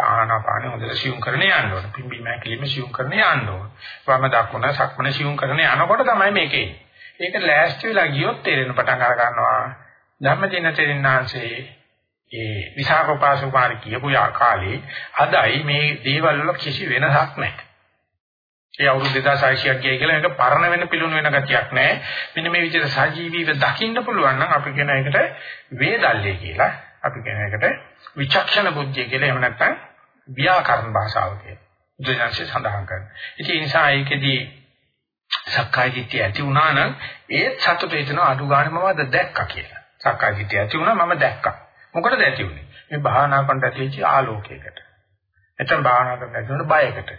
ආනාපානෙ හොඳට සියුම් කරන යන්න ඕන. පිම්බීම හැකිලිම සියුම් කරන යන්න ඕන. වම දකුණ සක්මන සියුම් කරන යනකොට තමයි මේකේ. ඒක ලෑස්ති වෙලා ගියොත් තේරෙන පටන් අර ගන්නවා. ධම්මදින තෙරින්නාංශේ ඒ විසාකෝපාසුමාරි කියපු කාලේ අදයි මේ දේවල් වල කිසි වෙනසක් නැහැ. ඒ අවුරුදු 2600ක් ගියයි කියලා ඒක පරණ වෙන පිළුණු වෙන ගතියක් නැහැ. මෙන්න මේ විදිහට සජීවීව දකින්න පුළුවන් නම් අපි කියන එකට වේදල්ලේ කියලා. අපි කියන එකට විචක්ෂණ බුද්ධිය කියලා එහෙම නැත්නම් ව්‍යාකරණ භාෂාව කියලා. බුදුන්සේ සඳහන් කරනවා. ඉතින් ඒ නිසා ඒකෙදී සක්කාය දිට්ඨිය ඇති වුණා නම් ඒත් සතුට හිතන අඩු ගන්න මම අද දැක්කා කියලා. සක්කාය දිට්ඨිය ඇති වුණා මම දැක්කා. මොකටද ඇති වුනේ? මේ භාවනා කරන්න ඇතිවෙච්ච ආලෝකයකට. එතන භාවනා කරන්න ඇති වුණ බයකට.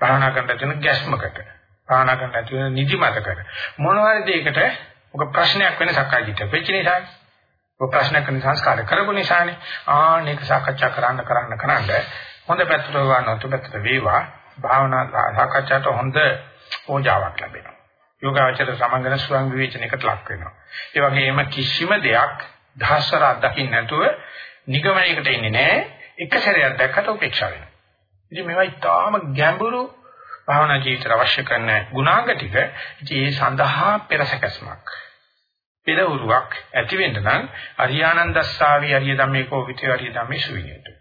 භාවනා කරන්න තියෙන ගැස්මකට භාවනා කරන්න තියෙන නිදිමතකට. මොනවාරි දෙයකට ඔක ප්‍රශ්නයක් වෙන සක්කායදිට වෙච්ච නිසා ඔක ප්‍රශ්නයක් වෙන සංස්කාර කරපු නිසානේ. ආනේක සාකච්ඡා කරන්න කරන්න කරන්න හොඳ පැත්තට ගන්නවත් පැත්තට වේවා. භාවනා සාකච්ඡාට හොඳ ඕජාවක් ලැබෙනවා. යෝගාචර සමංගන ස්වං විවේචනයකට ලක් වෙනවා. ඒ වගේම කිසිම දෙයක් දහස්වර අත්දකින්න නැතුව නිගමනයකට එන්නේ නැහැ. එක සැරයක් දැක්කට උපේක්ෂා වෙනවා. ඉතින් මේවා ඉතාම ගැඹුරු භාවනා ජීවිතයට අවශ්‍ය කරන ගුණාංග ටික. ඉතින් ඒ සඳහා පෙරසකස්මක්. පෙරවුරුවක් ඇති වෙන්න නම් අරියානන්දස්සාවි අරිය ධම්මේකෝ විතේ අරිය ධම්මේ සුවිනියතු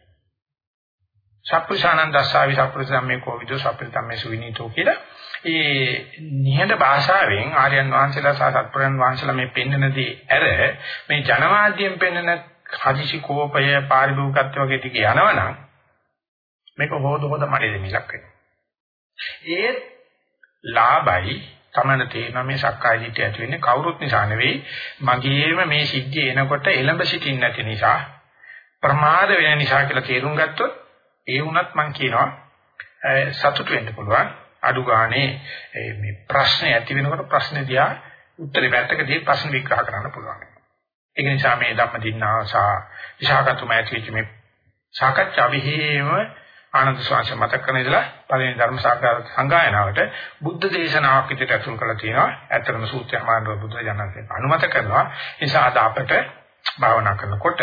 සප්පුෂානන්දස්සාවි සප්පුෂාමේකෝ විතෝ සප්පුෂාමේ සුවිනියතු කියලා ඒ නිහඬ භාෂාවෙන් ආර්යයන් වහන්සේලා සහ සත්පුරයන් වහන්සේලා මේ පෙන්වනදී ඇර මේ ජනමාධ්‍යයෙන් පෙන්වන හදිසි කෝපය පාරිභෝගිකත්ව වගේ ටික යනවනම් මේක හොද හොද මඩේ මිලක් වෙනවා. ඒත් ලාභයි තමයි තේරෙන මේ සක්කාය දිට්ඨිය ඇති වෙන්නේ කවුරුත් නිසා නෙවෙයි මගේම මේ සිද්ධිය එනකොට එළඹ සිටින්න නැති නිසා ප්‍රමාද වෙන නිසා කියලා තේරුම් ගත්තොත් ඒ වුණත් මම කියනවා සතුට වෙන්න පුළුවන් අඩු ගානේ මේ ප්‍රශ්නේ ඇති වෙනකොට ප්‍රශ්නේ දිහා උත්තරේ පැත්තකදී ප්‍රශ්න විග්‍රහ කරන්න පුළුවන්. ඒක නිසා මේ ධම්ම දින්නා සහ විශාකතුමා ඇතුළු මේ සාකච්ඡා විහිම ආනන්ද ස්වාමීන් මතක් කරන ඉඳලා පළවෙනි ධර්ම සාකච්ඡා සංගායනාවට බුද්ධ දේශනාවක් විදිහට අතුල් කරලා තියෙනවා. ඇත්තටම සූත්‍රය මානව බුද්ධ ජනන්සේ අනුමත කරනවා. ඒ නිසා අද අපට භාවනා කරනකොට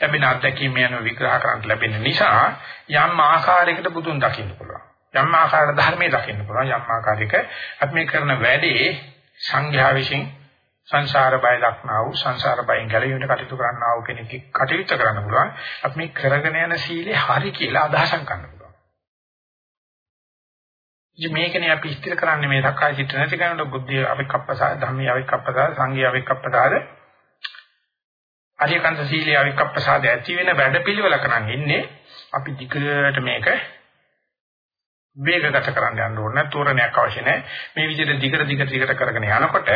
ලැබෙන අත්දැකීම් යන විග්‍රහ කරන්න ලැබෙන නිසා යම් ආකාරයකට බුදුන් දකින්න පුළුවන්. යම් ආකාරයකට ධර්මයේ දකින්න පුළුවන්. යම් ආකාරයක අපි මේ කරන වැඩේ සංඝයා විසින් සංසාර බය දක්නා වූ සංසාර බයෙන් ගැලවීමට කටයුතු කරන්නා වූ කෙනෙක් කටයුතු කරන්න පුළුවන්. අපි මේ කරගෙන යන සීලේ හරි කියලා අදහසක් ගන්න පුළුවන්. ඉතින් මේකනේ අපි ඉස්තිර කරන්නේ මේ සක්කාය චිත්ත නැති කෙනෙකුට බුද්ධිය අවික්කප්පසාර ධම්මිය අවික්කප්පසාර සංඝය අවික්කප්පසාර අරියකන්ත සීලිය අවික්කප්පසාද ඇති වෙන වැඩපිළිවෙලක නම් ඉන්නේ අපි ධිකයට මේක වේගගත කරන්න යන්න ඕනේ තෝරණයක් අවශ්‍ය නැහැ මේ විදිහට දිගට දිගට දිගට කරගෙන යනකොට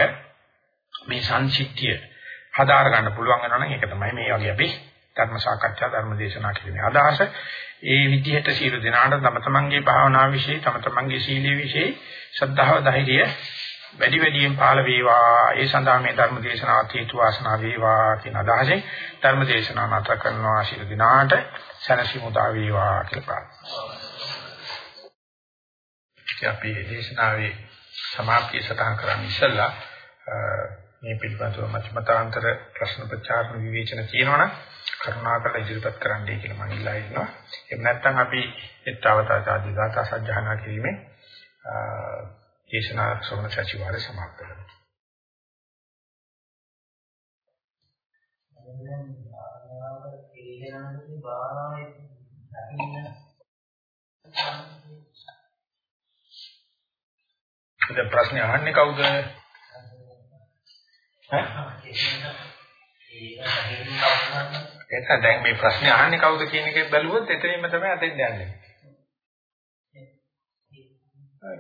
මේ සංසිද්ධිය හදාර ගන්න පුළුවන් වෙනවා නම් ඒක තමයි මේ වගේ අපි ධර්ම සාකච්ඡා ධර්ම දේශනා කිරීමේ අදහස. ඒ විදිහට සීල දෙනාට තම තමන්ගේ භාවනා વિશે තම තමන්ගේ සීලයේ વિશે ශ්‍රද්ධාව ධෛර්යය වැඩි වැඩියෙන් පාල වේවා. ඒ සඳහා මේ ධර්ම දේශනාවත් හේතු වාසනා වේවා කියන අදහසෙන් ධර්ම දේශනාව නතර කරනවා සීල දිනාට සනසිමුදා වේවා කියලා ප්‍රාර්ථනා. අපි දේශනාවේ සමාප්තිය සටහන් කරන්න ඉස්සෙල්ලා මේ පිළිබඳව මතමතාන්තර ප්‍රශ්න ප්‍රචාරණ විවේචන තියෙනවනම් කරුණාකර ඉදිරිපත් කරන්නයි කියලා මම ඉල්ලා ඉන්නවා. එහෙම නැත්නම් අපි ඊත්වතාචාදී ගාථා සජ්ජහනා කිරීමේ දේශනා ශ්‍රවණ සතිವಾರය සමාප්ත කරනවා. දැන් ප්‍රශ්නේ අහන්නේ කවුද? ඒක දැන් මේ ප්‍රශ්නේ අහන්නේ කවුද කියන එක බැලුවොත් එතනින්ම තමයි අතෙන් යන්නේ.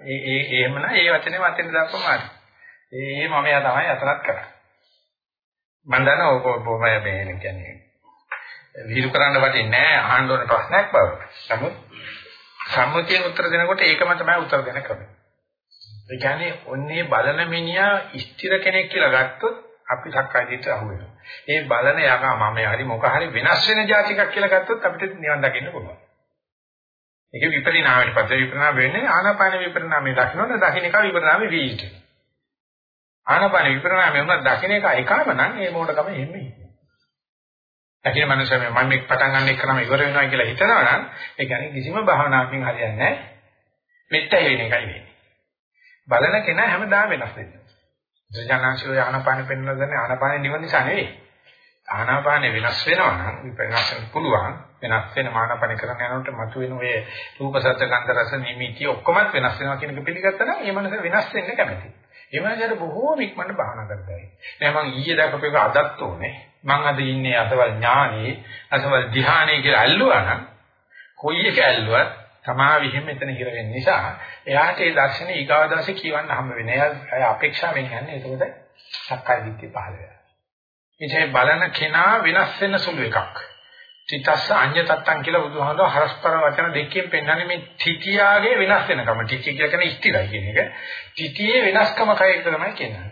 ඒ ඒ එහෙමනම් ඒ වචනේ වතෙන් දාපම හරි. ඒ මම යා තමයි අතරත් කරන්නේ. මම දන්නවා ඔබ ඔබ මේ කියන්නේ විහිළු කරන්න වටින්නේ නැහැ අහන්න ඕන ප්‍රශ්නයක් බව. නමුත් සම්මුතියෙන් උත්තර දෙනකොට ඒකම තමයි උත්තර දෙන ක්‍රමය. ඒ කියන්නේ ඔන්නේ බලන මිනිහා ස්ථිර කෙනෙක් කියලා ගත්තොත් අපි සක්කාය දිට්ඨිය අහු වෙනවා. ඒ බලන යකා මම හරි මොක හරි වෙනස් වෙන જાතිකක් කියලා ගත්තොත් අපිට නිවන් දකින්න පුළුවන්. ඒක විපරිණාමයට පස්සේ විපරිණාම වෙන්නේ ආනාපාන විපරිණාමයේ දකින්න දකින්න එක විපරිණාමයේ වීට. ආනාපාන විපරිණාමයේ උනත් දකින්න එක එකම නම් ඒ මොඩකම එන්නේ. දකින්න මනුස්සය මම මේ පටන් ගන්න එකම ඉවර වෙනවා කියලා හිතනවා නම් ඒ කියන්නේ කිසිම භාවනාවකින් හරියන්නේ නැහැ. මෙත්තයි වෙන එකයි වෙන්නේ. බලන කෙනා හැමදාම වෙනස් වෙනවා. ජනනාංශය ආනාපාන පෙන්වන දන්නේ ආනාපාන නිවන නිසා නෙවෙයි. ආනාපාන වෙනස් වෙනවා නම් විපරිණාම පුළුවන්. වෙනස් වෙන මානපණ කරන යනකොට මතුවෙන ඔය රූප සද්ද ගන්ධ රස නිමිති ඔක්කොමත් වෙනස් වෙනවා කියන එක පිළිගත්තා නම් ඒ මනස වෙනස් වෙන්න කැමතියි. ඒ මනසට බොහෝම ඉක්මනට භාවනා කරතයි. නෑ මං ඊයේ දැකපු එක අදත් ඕනේ. මං අද ඉන්නේ අසවල් ඥානේ, අසවල් ධ්‍යානේ කියලා ඇල්ලුවා නම් කොයි එක ඇල්ලුවත් තමා විහිම මෙතන හිර වෙන්න නිසා එයාට ඒ දර්ශනේ ඊගාව දවසේ කියවන්න හම්බ වෙන්නේ. එයා අපේක්ෂාවෙන් යන්නේ ඒකෝද සක්කාය දිට්ඨිය පහළ වෙනවා. ඉතින් බලන කෙනා වෙනස් වෙන සුළු එකක්. තිතස්ස අඤ්‍ය තත්තං කියලා බුදුහාමෝ හරස්පර වචන දෙකකින් පෙන්නන්නේ මේ තිතියාගේ වෙනස් වෙනකම. තිතිය කියන්නේ ස්ථිරයි කියන එක. තිතියේ වෙනස්කම කයකට තමයි කියන්නේ.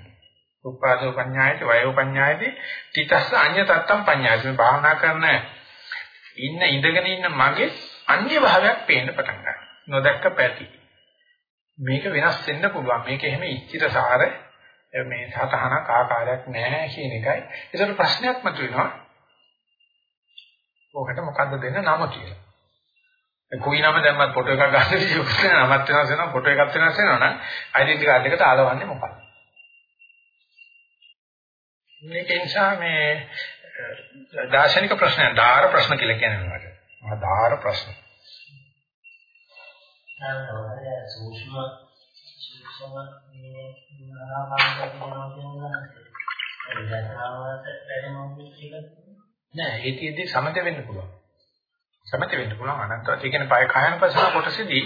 උපාදෝ පඤ්ඤායති වයෝ පඤ්ඤායති තිතස්ස අඤ්‍ය තත්තං පඤ්ඤායති. මේ භාවනා කරන ඉන්න ඉඳගෙන ඉන්න මගේ අන්‍ය භාවයක් පේන්න පටන් ගන්නවා. නොදැක්ක පැති. මේක වෙනස් වෙන්න පුළුවන්. මේක එහෙම ඉච්ඡිතසාර මේ සතහනක් ආකාරයක් නැහැ කියන එකයි. ඒකට ප්‍රශ්නයක් මතුවෙනවා. ඕකට මොකද්ද දෙන්න නම කියලා. කොයි නම දැම්මත් ෆොටෝ එකක් ගන්න විදිහට නමත් වෙනස් වෙනවා ෆොටෝ එකක් වෙනස් වෙනවා නම් ඩෙන්ටි කාඩ් එකට ආලවන්නේ මොකක්ද? මේක නිසා මේ දාර්ශනික ප්‍රශ්නයක් දාර ප්‍රශ්න කියලා කියන්නේ මොකද? මහා දාර ප්‍රශ්න. සූක්ෂම සූක්ෂම මේ ආකාරයෙන් කරනවා කියන්නේ ඒ දැනවලට වැඩෙනවා කියලා නෑ ඒතියෙදි සමත වෙන්න පුළුවන්. සමත වෙන්න පුළුවන් අනන්තවත්. ඒ කියන්නේ පය කයන පසන කොටසේදී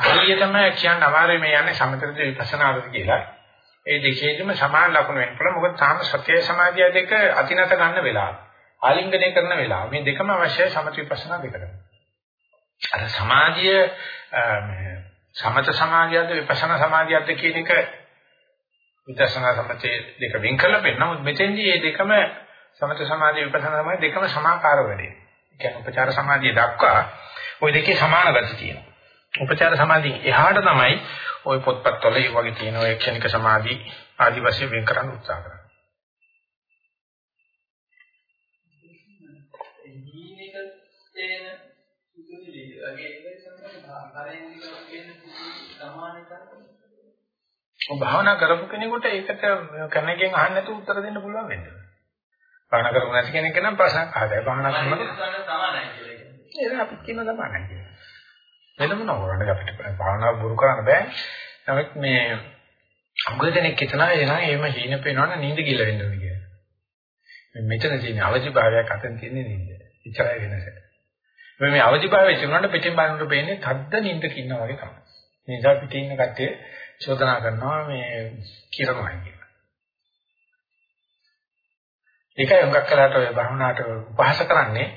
හරියටම කියන්න අමාරුයි මේ යන්නේ සමතද විපස්සනාවද කියලා. ඒ දෙකේදීම සමාන ලක්ෂණ වෙන්න පුළුවන්. මොකද තාම සත්‍ය සමාධිය දෙක අතිනත ගන්න වෙලාව. ආලිංගනය කරන වෙලාව. මේ දෙකම අවශ්‍යයි සමත විපස්සනා දෙකට. අර සමාධිය සමත සමාධියද විපස්සනා සමාධියද කියන එක විදර්ශනා සමතේ දෙක වෙන් කරලා පෙන්නන මෙතෙන්දී මේ දෙකම සමත සමාධිය විපස්සනා සමාධිය දෙකම සමාකාර වෙන්නේ. ඒ කියන්නේ උපචාර සමාධිය දක්වා ওই දෙකේ සමාන ගති තියෙනවා. උපචාර සමාධියෙන් එහාට තමයි ওই පොත්පත්වල ඒ වගේ තියෙන ඔය ක්ෂණික සමාධි ආදි වශයෙන් වෙන් කරන්න උත්සාහ කරන්නේ. භාවනා කරපු කෙනෙකුට ඒකට කෙනෙක්ගෙන් අහන්න නැතුව උත්තර දෙන්න පුළුවන් වෙන්න. භාවනා කරපු නැති කෙනෙක් නම් ප්‍රශ්න අහලා භාවනා කරනකොට සමානයි කියලා. ඒක අපි කියන සමානයි කියලා. වෙන මොනව කරන්නේ අපිට භාවනා බුරු කරන්න බෑ. නමුත් මේ අගදෙනෙක් හිතනවා එනවා එහෙම හීන පේනවනම් නිින්ද කිල වෙන්න කියලා. මෙතන තියෙන අවදිභාවයක් අතන තියෙන්නේ නිින්ද. ඉතරයි වෙනස. මේ අවදිභාවයේ තිබුණාට පිටින් බලනකොට පේන්නේ තද්ද නිින්දක ඉන්නා වගේ තමයි. මේ නිසා පිටින් ඉන්න කට්ටිය චෝදනා කරනවා මේ කිරණයි කියලා. ඒකයි හුඟක් කලකට ඔය භවනාට උපහාස කරන්නේ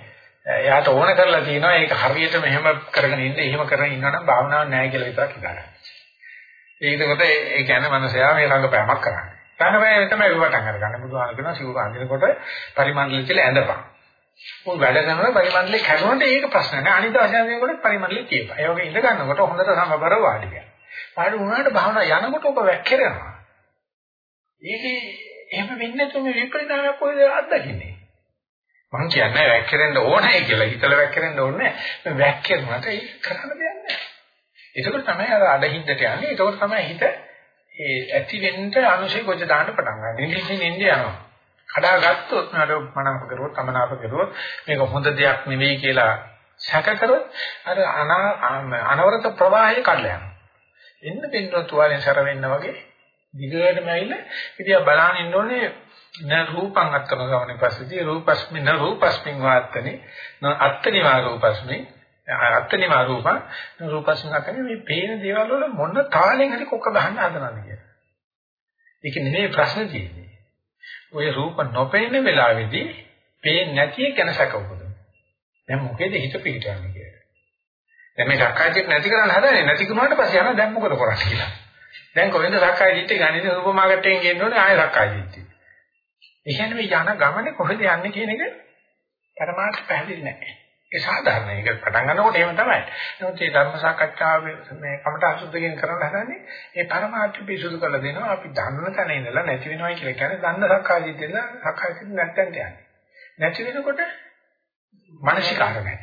එයාට ඕන කරලා තියෙනවා ඒක හරියට මෙහෙම කරගෙන ඉන්න එහෙම කරගෙන ඉන්නවනම් භාවනාවක් නැහැ කියලා විතරක් හිතනවා. ඒකකොට ඒ කියන්නේ මනසයා මේ රංගපෑමක් කරන්නේ. රංගපෑම තමයි විවටන් අරගන්න. බුදුහාම කියනවා සිවුර අඳිනකොට පරිමණ්ඩල කියලා ඇඳපන්. උන් වැඩ කරනකොට පරිමණ්ඩලේ කැඩුනොත් ඒක ප්‍රශ්න නෑ. අනිත් වශයෙන් දෙනකොට පරිමණ්ඩලේ තියපන්. ඒ වගේ ඉඳ ගන්නකොට හොඳට සමබර වාඩි වෙනවා. වාඩි වුණාට භාවනා යනකොට ඔබ වැක්කිරෙනවා. ඒකේ එහෙම වෙන්නේ නැතුව මේ විපරිණාමයක් කොහෙද අත්දකින්නේ? මං කියන්නේ වැක්කිරෙන්න ඕනේ කියලා. හිතලා වැක්කිරෙන්න ඕනේ නෑ. වැක්කිරුණාට ඒක කරන්න දෙයක් නෑ. ඒකෝට තමයි අර අඩහින්දට යන්නේ. ඒකෝට තමයි හිත ඒ ඇති වෙන්න අනුශේ ගොජ දාන්න පටන් ගන්න. නිදින් නිදින් යනවා. කඩා ගත්තොත් නඩ මනාප කරුවොත් අමනාප කරුවොත් මේක හොඳ දෙයක් නෙවෙයි කියලා සැක කරොත් අර අනවරත ප්‍රවාහය කඩලා යනවා. එන්න පින්න තුවාලෙන් සැර වෙන්න වගේ දිගටම ඇවිල්ලා ඉතින් බලන්න ඉන්න ඕනේ න රූපං අත්තම ගමනේ පස්සේදී රූපස්මි න රූපස්මින් වාත්තනේ න අත්තනි වා රූපස්මි අත්තනි වා රූපං රූපස්මින් අත්තනේ මේ පේන දේවල් වල මොන තාලෙන් හරි කොක්ක ගහන්න හදනවද කියලා. ඒක නෙමෙයි ප්‍රශ්නේ තියෙන්නේ. ඔය රූප නොපෙනෙන වෙලාවේදී පේන්නේ නැති එක ගැන සැක උපදිනවා. දැන් මොකේද හිත පිටවන්නේ කියලා. දැන් මේ සක්කායදිට නැති කරන්න හදන්නේ නැති වුණාට පස්සේ යනවා දැන් මොකද කරන්නේ කියලා. දැන් කොහෙන්ද සක්කායදිට ගන්නේ සුපර් මාකට් එකෙන් ගෙන්න ඕනේ ආයෙ සක්කායදිට. ඒ කියන්නේ මේ යන ගමනේ කොහෙද යන්නේ කියන එක පරමාර්ථ පැහැදිලි නැහැ. ඒ සාධාරණ ඒක පටන් ගන්නකොට එහෙම තමයි. නමුත් මේ ධර්ම සාකච්ඡාවේ මේ කමට අසුද්ධකින් කරන්න හදන්නේ ඒ පරමාර්ථ පිසුදු කරලා දෙනවා අපි දන්න තැන ඉඳලා නැති වෙනවයි කියලා කියන්නේ දන්න සක්කායදිට ඉඳලා සක්කායදිට නැත්තන් යන්නේ. නැති වෙනකොට මානසිකාර නැහැ.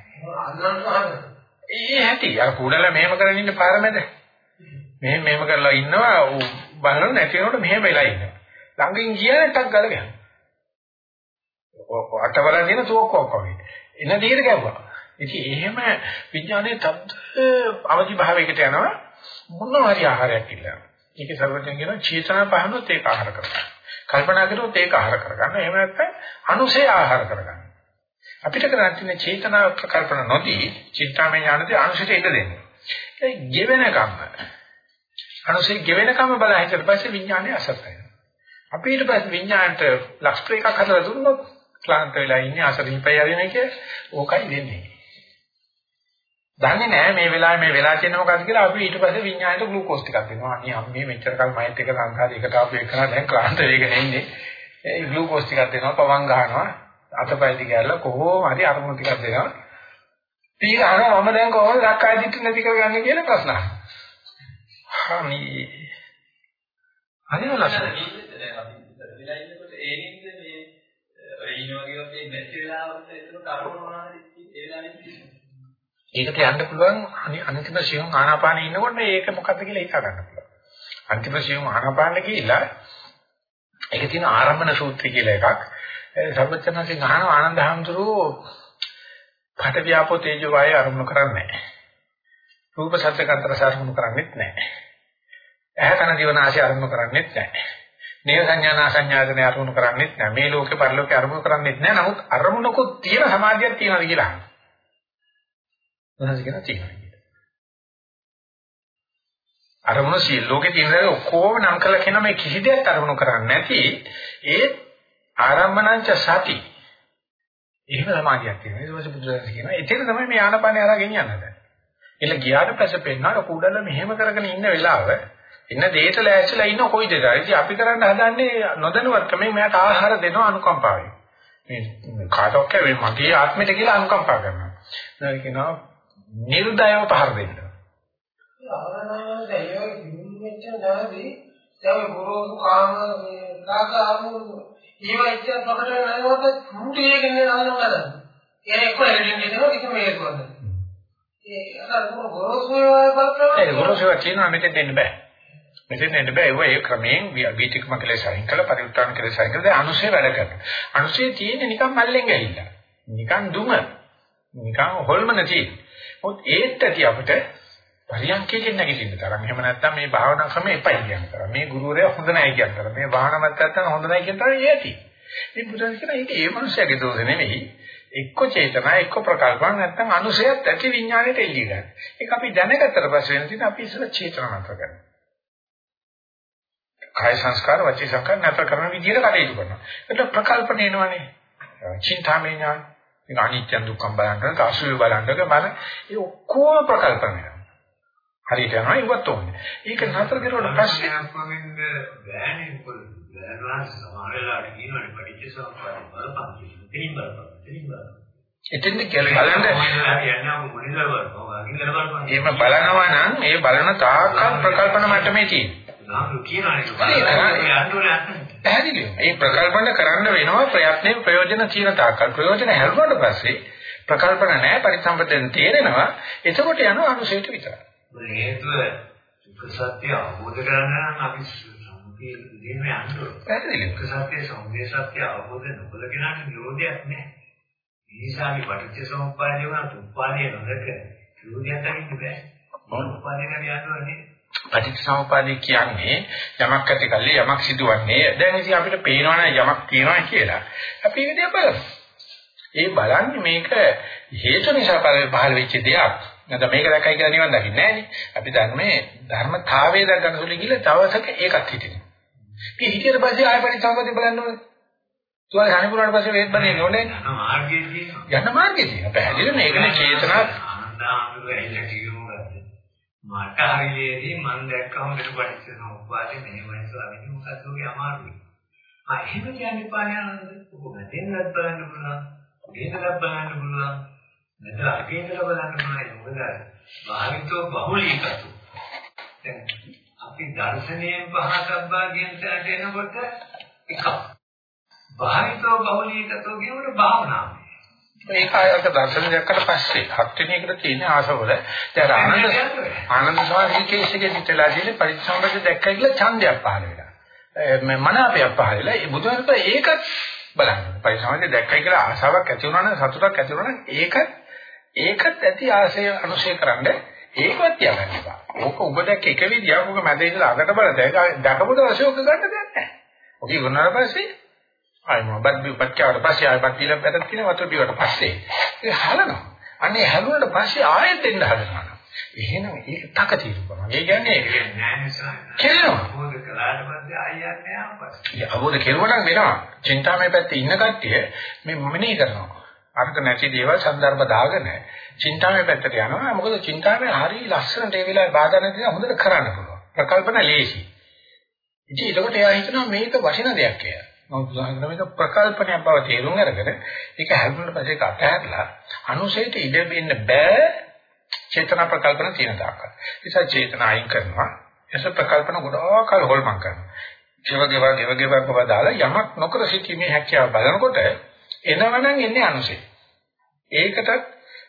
ඒ හැටි අර කුඩල මෙහෙම කරගෙන ඉන්න පාරමෙද මෙහෙම මෙහෙම කරලා ඉන්නවා බලන නැති වෙනකොට මෙහෙම වෙලා ඉන්නවා ළඟින් ගියා ටක් ගාලා යනවා අටවල තියෙන තෝක්කක් වගේ. එන දිගට ගැව්වා. ඉතින් එහෙම විඥානයේ තත් අවදි භාවයකට යනවා මොන හරි ආහාරයක් ඉල්ලනවා. ඒකේ සර්වඥයන් කියනවා චේතනා පහනොත් ඒක ආහාර කරගන්න. කල්පනා කරොත් ඒක ආහාර කරගන්න. එහෙම නැත්නම් අනුසේ ආහාර කරගන්න. අපිට කරන්න තියෙන චේතනා කල්පනා නොදී චිත්තාමය ඥානදී අනුසයට ඉඩ දෙන්න. ඒ ගෙවෙන කම්ම. අනුසේ ගෙවෙන කම්ම බල හිතට පස්සේ විඥානය අසත් වෙනවා. අපි ඊට පස්සේ විඥාණයට ලක්ෂ්ප්‍ර එකක් හදලා දුන්නොත් ක්ලාන්ත වෙලා ඉන්නේ අසරීපය යදින එක ඕකයි වෙන්නේ. දන්නේ නැහැ මේ වෙලාවේ මේ වෙලා තියෙන මොකද්ද කියලා අපි ඊට පස්සේ විඥාණයට ග්ලූකෝස් ටිකක් දෙනවා. අනේ අම්මේ මෙච්චර කල් මයිත් එක සංසාරේ එකට ආපු එක දැන් ක්ලාන්ත වෙගෙන ඉන්නේ. ඒ ග්ලූකෝස් ටිකක් දෙනවා පවන් ගන්නවා. අතපය දිග ඇරලා කොහොම හරි අරමුණු ටිකක් දෙනවා. ඊට අහනවා මම දැන් කොහොමද ලක්කාය දිට්ඨි නැති කරගන්නේ කියලා ප්‍රශ්න අහනවා. හරි. හරි ලස්සනයි. ඔය ඉන්න වගේ වගේ නැති වෙලාවට ඒක කරුණ මොනවාද ඒ වෙලාවෙදී ඒකට යන්න පුළුවන් අන්තිම සියුම් ආනාපානෙ ඉන්නකොට මේක මොකද්ද කියලා හිතා ගන්න පුළුවන්. අන්තිම සියුම් ආනාපානෙ කියලා ඒකේ තියෙන ආරම්භන සූත්‍රය කියලා එකක්. සර්වචනන්සේ ගහන ආනන්ද හැමතුරු පට ව්‍යාපෝ තේජෝ වායය අරමුණු කරන්නේ නැහැ. රූප සත්‍ය කන්තර සාරමුණු කරන්නේත් නැහැ. ඇහැ කන දිවනාශය අරමුණු කරන්නේත් නැහැ. නේව සංඥානා සංඥාදනේ අරමුණු කරන්නේත් නැහැ. මේ ලෝකේ පරිලෝකේ අරමුණු කරන්නේත් නැහැ. නමුත් අරමුණකුත් තියෙන සමාධියක් තියෙනවා කියලා අහනවා. මොනවද කියලා තියෙනවා කියලා. අරමුණු සිය ලෝකේ තියෙන දේ ඔක්කොම නම් කරලා කියන මේ කිසි දෙයක් අරමුණු කරන්නේ නැති ඒ ආරම්භණංච සති. එහෙම සමාධියක් තියෙනවා. ඊට පස්සේ බුදුරජාණන් කියනවා එතන තමයි මේ ආනපානේ අරගෙන යන්නේ. එල ගියාට පස්සේ පෙන්වන කුඩල මෙහෙම කරගෙන ඉන්න වෙලාව ඉන්න දෙයට ලෑස්තිලා ඉන්න කොයි දෙද? ඉතින් අපි කරන්න හදන්නේ නොදැනුවත්කමෙන් මෙයාට ආහාර දෙනවා අනුකම්පාවෙන්. මේ කාටවත් මේ මගේ ආත්මෙට කියලා අනුකම්පා කරනවා. ඒක කියනවා නිර්දයව පහර දෙන්න. ආරණාවේ දැයෝ කිමිච්ච දාදී දැන් ගුරුතු කාම මේ කාකාමු ඊවයිච්ච ප්‍රකට වෙනකොට මුටි එකකින් නෑ නන්නද. ඒක එක්ක එළියෙන් දෙනවා කිසිම එකක් නෑ. ඒ අර ගොරෝසු ඒවා බලපෑම ඒ ගොරෝසුව කියනවා මෙතෙන් දෙන්න බෑ. මෙතෙන් දෙන්න බෑ. ඒවා ඒ ක්‍රමයෙන් වීතිකම කෙලෙස් අයින් කළා පරිඋත්තරණ කෙලෙස් අයින් කළා. දැන් අනුශේ වැඩ කරනවා. අනුශේ තියෙන්නේ නිකන් මල්ලෙන් ගහිල්ලා. නිකන් දුම. නිකන් හොල්මන තියෙන්නේ. මොකද ඒත් ඇති අපිට පරියන්කයෙන් නැගිටින්න තරම්. එහෙම නැත්නම් මේ භාවනා ක්‍රමය එපයි කියන තරම්. මේ ගුරුවරයා හොඳ නැහැ කියන තරම්. මේ භාවනා මත නැත්නම් හොඳ නැහැ කියන තරම් ඒටි. මේ බුදුන් කියන එක ඒ මනුස්සයාගේ දෝෂ නෙමෙයි. එක්ක චේතනා එක්ක ප්‍රකල්පන නැත්නම් අනුසයත් ඇති විඥාණයට එල්ලී ගන්න. ඒක අපි දැනගත්තට පස්සේ වෙන තියෙන අපි ඉස්සෙල්ලා චේතනා නතර කරනවා. කාය සංස්කාර වචී සංස්කාර නතර කරන විදිහට කටයුතු කරනවා. ඒක ප්‍රකල්පන එනවනේ. චින්තාමය ඥාන. අනිත්‍ය දුක්ඛම් බලන්න, අසුභ බලන්න, බලන ඒ ඔක්කොම ප්‍රකල්පන වෙනවා. හරියට යනවා ඉවත් ඕනේ. ඒක නතර කරුවට පස්සේ අපවෙන්න බෑනේ මොකද බෑනවා සමහර වෙලාවට කියනවනේ පටිච්චසමුප්පාද බලපං කියන දෙයින් බලපං දෙයින් බලපං. එතෙන්ද කියලා බලන්න. එහෙම බලනවා නම් ඒ බලන තාක්කල් ප්‍රකල්පන මට්ටමේ තියෙනවා. කියනනේ පැහැදිලිව. මේ ප්‍රකල්පන කරන්න වෙනවා ප්‍රයත්නයේ ප්‍රයෝජන තියෙන තාක්කල්. ප්‍රයෝජන හැරුණාට පස්සේ ප්‍රකල්පන නැහැ පරිසම්පතෙන් තේරෙනවා. එතකොට යනවා අනුශේත විතරයි. හේතුව සත්‍ය අවබෝධ කරගන්න නම් අපි සම්පූර්ණ දෙන්න යන්න ඕනේ. පැහැදිලිව. සත්‍ය සමුදය සත්‍ය අවබෝධ නොකළ කෙනාට නිරෝධයක් නැහැ. ඒ නිසා අපි පටිච්ච සමුප්පාදේ වුණත් උපාදේ නොදක නිරෝධයක් බෑ. මොන උපාදේ කරේ යනවනේ. පටිච්චසමුප්පාදේ කියන්නේ යමක් ඇති කල්ලි යමක් සිදුවන්නේ. දැන් ඉතින් අපිට පේනවනේ යමක් තියෙනවා කියලා. අපි ඒක දිහා බලමු. ඒ බලන්නේ මේක හේතු නිසා පහළ වෙච්ච දෙයක්. නැත්නම් මේක දැක්කයි කියලා නිවන් දකින්නේ නැහැනේ. අපි ධර්මයේ ධර්මතාවයේ දැක්කන සුළු ගිහලා තවසක ඒකත් හිටිනවා. මේ හිටියට පස්සේ ආය පරිසම්පදේ බලන්න ඕනේ. තුවාල හනිපුරාට පස්සේ වේත් බන්නේ නෝනේ. යන මාර්ගයේ තියෙනවා. යන මාර්ගයේ තියෙන. පැහැදිලිව මේකනේ චේතනා ආනන්දාමතුරු ඇහිලා මට හරියේදී මම දැක්කම දෙක පටිච්ච සමුප්පාදේ මෙහෙමයි ස්වාමීනි මොකක්ද ඔගේ අමාරුයි. ආ එහෙම කියන්නේ පාණේ ආනන්ද. ඔබ නැතෙන්නත් බලන්න පුළුවන්. උදේටත් බලන්න පුළුවන්. නැත්නම් අකේතල බලන්න පුළුවන්. මොකද භාවිතෝ බහුලීකතු. දැන් අපි දර්ශනයෙන් පහතබ්බා කියන තැනට එනකොට එකක්. භාවිතෝ බහුලීකතෝ කියනකොට භාවනාව. ඒක ආයත දර්ශන දැක්කට පස්සේ හත් වෙනි එකට තියෙන ආසවල දැන් ආනන්ද ආනන්ද සාහිත්‍ය කේස් එකේ පිටලා තියෙන පරිසම්බද දැක්කයි කියලා ඡන්දයක් පහළ වෙලා. මේ මනාපයක් පහළ වෙලා ඒ බුදුහාමත ඒකත් බලන්න. පරිසම්බද දැක්කයි කියලා ආසාවක් ඇති වුණා නම් සතුටක් ඇති වුණා නම් ඒක ඒකත් ඇති ආශය අනුශේ කරන්න ඒකවත් තියාගන්න එපා. ඕක ඔබ දැක්ක එක විදියක් ඔබ මැද ඉඳලා අගට බලද දැකපු දවසේ ඔක ගන්න දෙයක් නැහැ. ඔක ඉවරනාට පස්සේ ආයෙම බත් බිව්පත් කවට පස්සේ ආයෙත් දීලා වැටක් කියන වතුර බිවට පස්සේ ඒක හැලනවා. අනේ හැලුණාට පස්සේ ආයෙත් දෙන්න හදනවා. එහෙනම් ඒක තක తీරුකම. ඒ කියන්නේ කෙලෙනවා. අවබෝධ කළාට පස්සේ ආයෙත් නෑ පස්සේ. අවබෝධ කෙරුවනම් වෙනවා. චින්තාමය පැත්තේ ඉන්න කට්ටිය මේ මෙනෙහි කරනවා. අර්ථ නැති දේවල් સંદર્ભ දාගෙන චින්තාමය පැත්තට යනවා. මොකද චින්තාමය හරිය ලස්සනට ඒ වෙලාවේ බාධා නැතිව හොඳට කරන්න පුළුවන්. ප්‍රකල්පන ලේසි. ඉතින් ඒකට එයා හිතනවා මේක වටින දෙයක් කියලා. මම උදාහරණ මේක ප්‍රකල්පනයක් බව තේරුම් අරගෙන ඒක හැදුනට පස්සේ ඒක අතහැරලා අනුසයට ඉඩ දෙන්න බෑ චේතනා ප්‍රකල්පන තියෙන තාක්කල්. නිසා චේතනා අයින් කරනවා. එස ප්‍රකල්පන ගොඩාක් කල් හොල්මන් කරනවා. ජීවගේ වගේ වගේ වගේ දාලා යමක් නොකර සිටීමේ හැකියාව බලනකොට එනවනම් එන්නේ අනුසය. ඒකටත්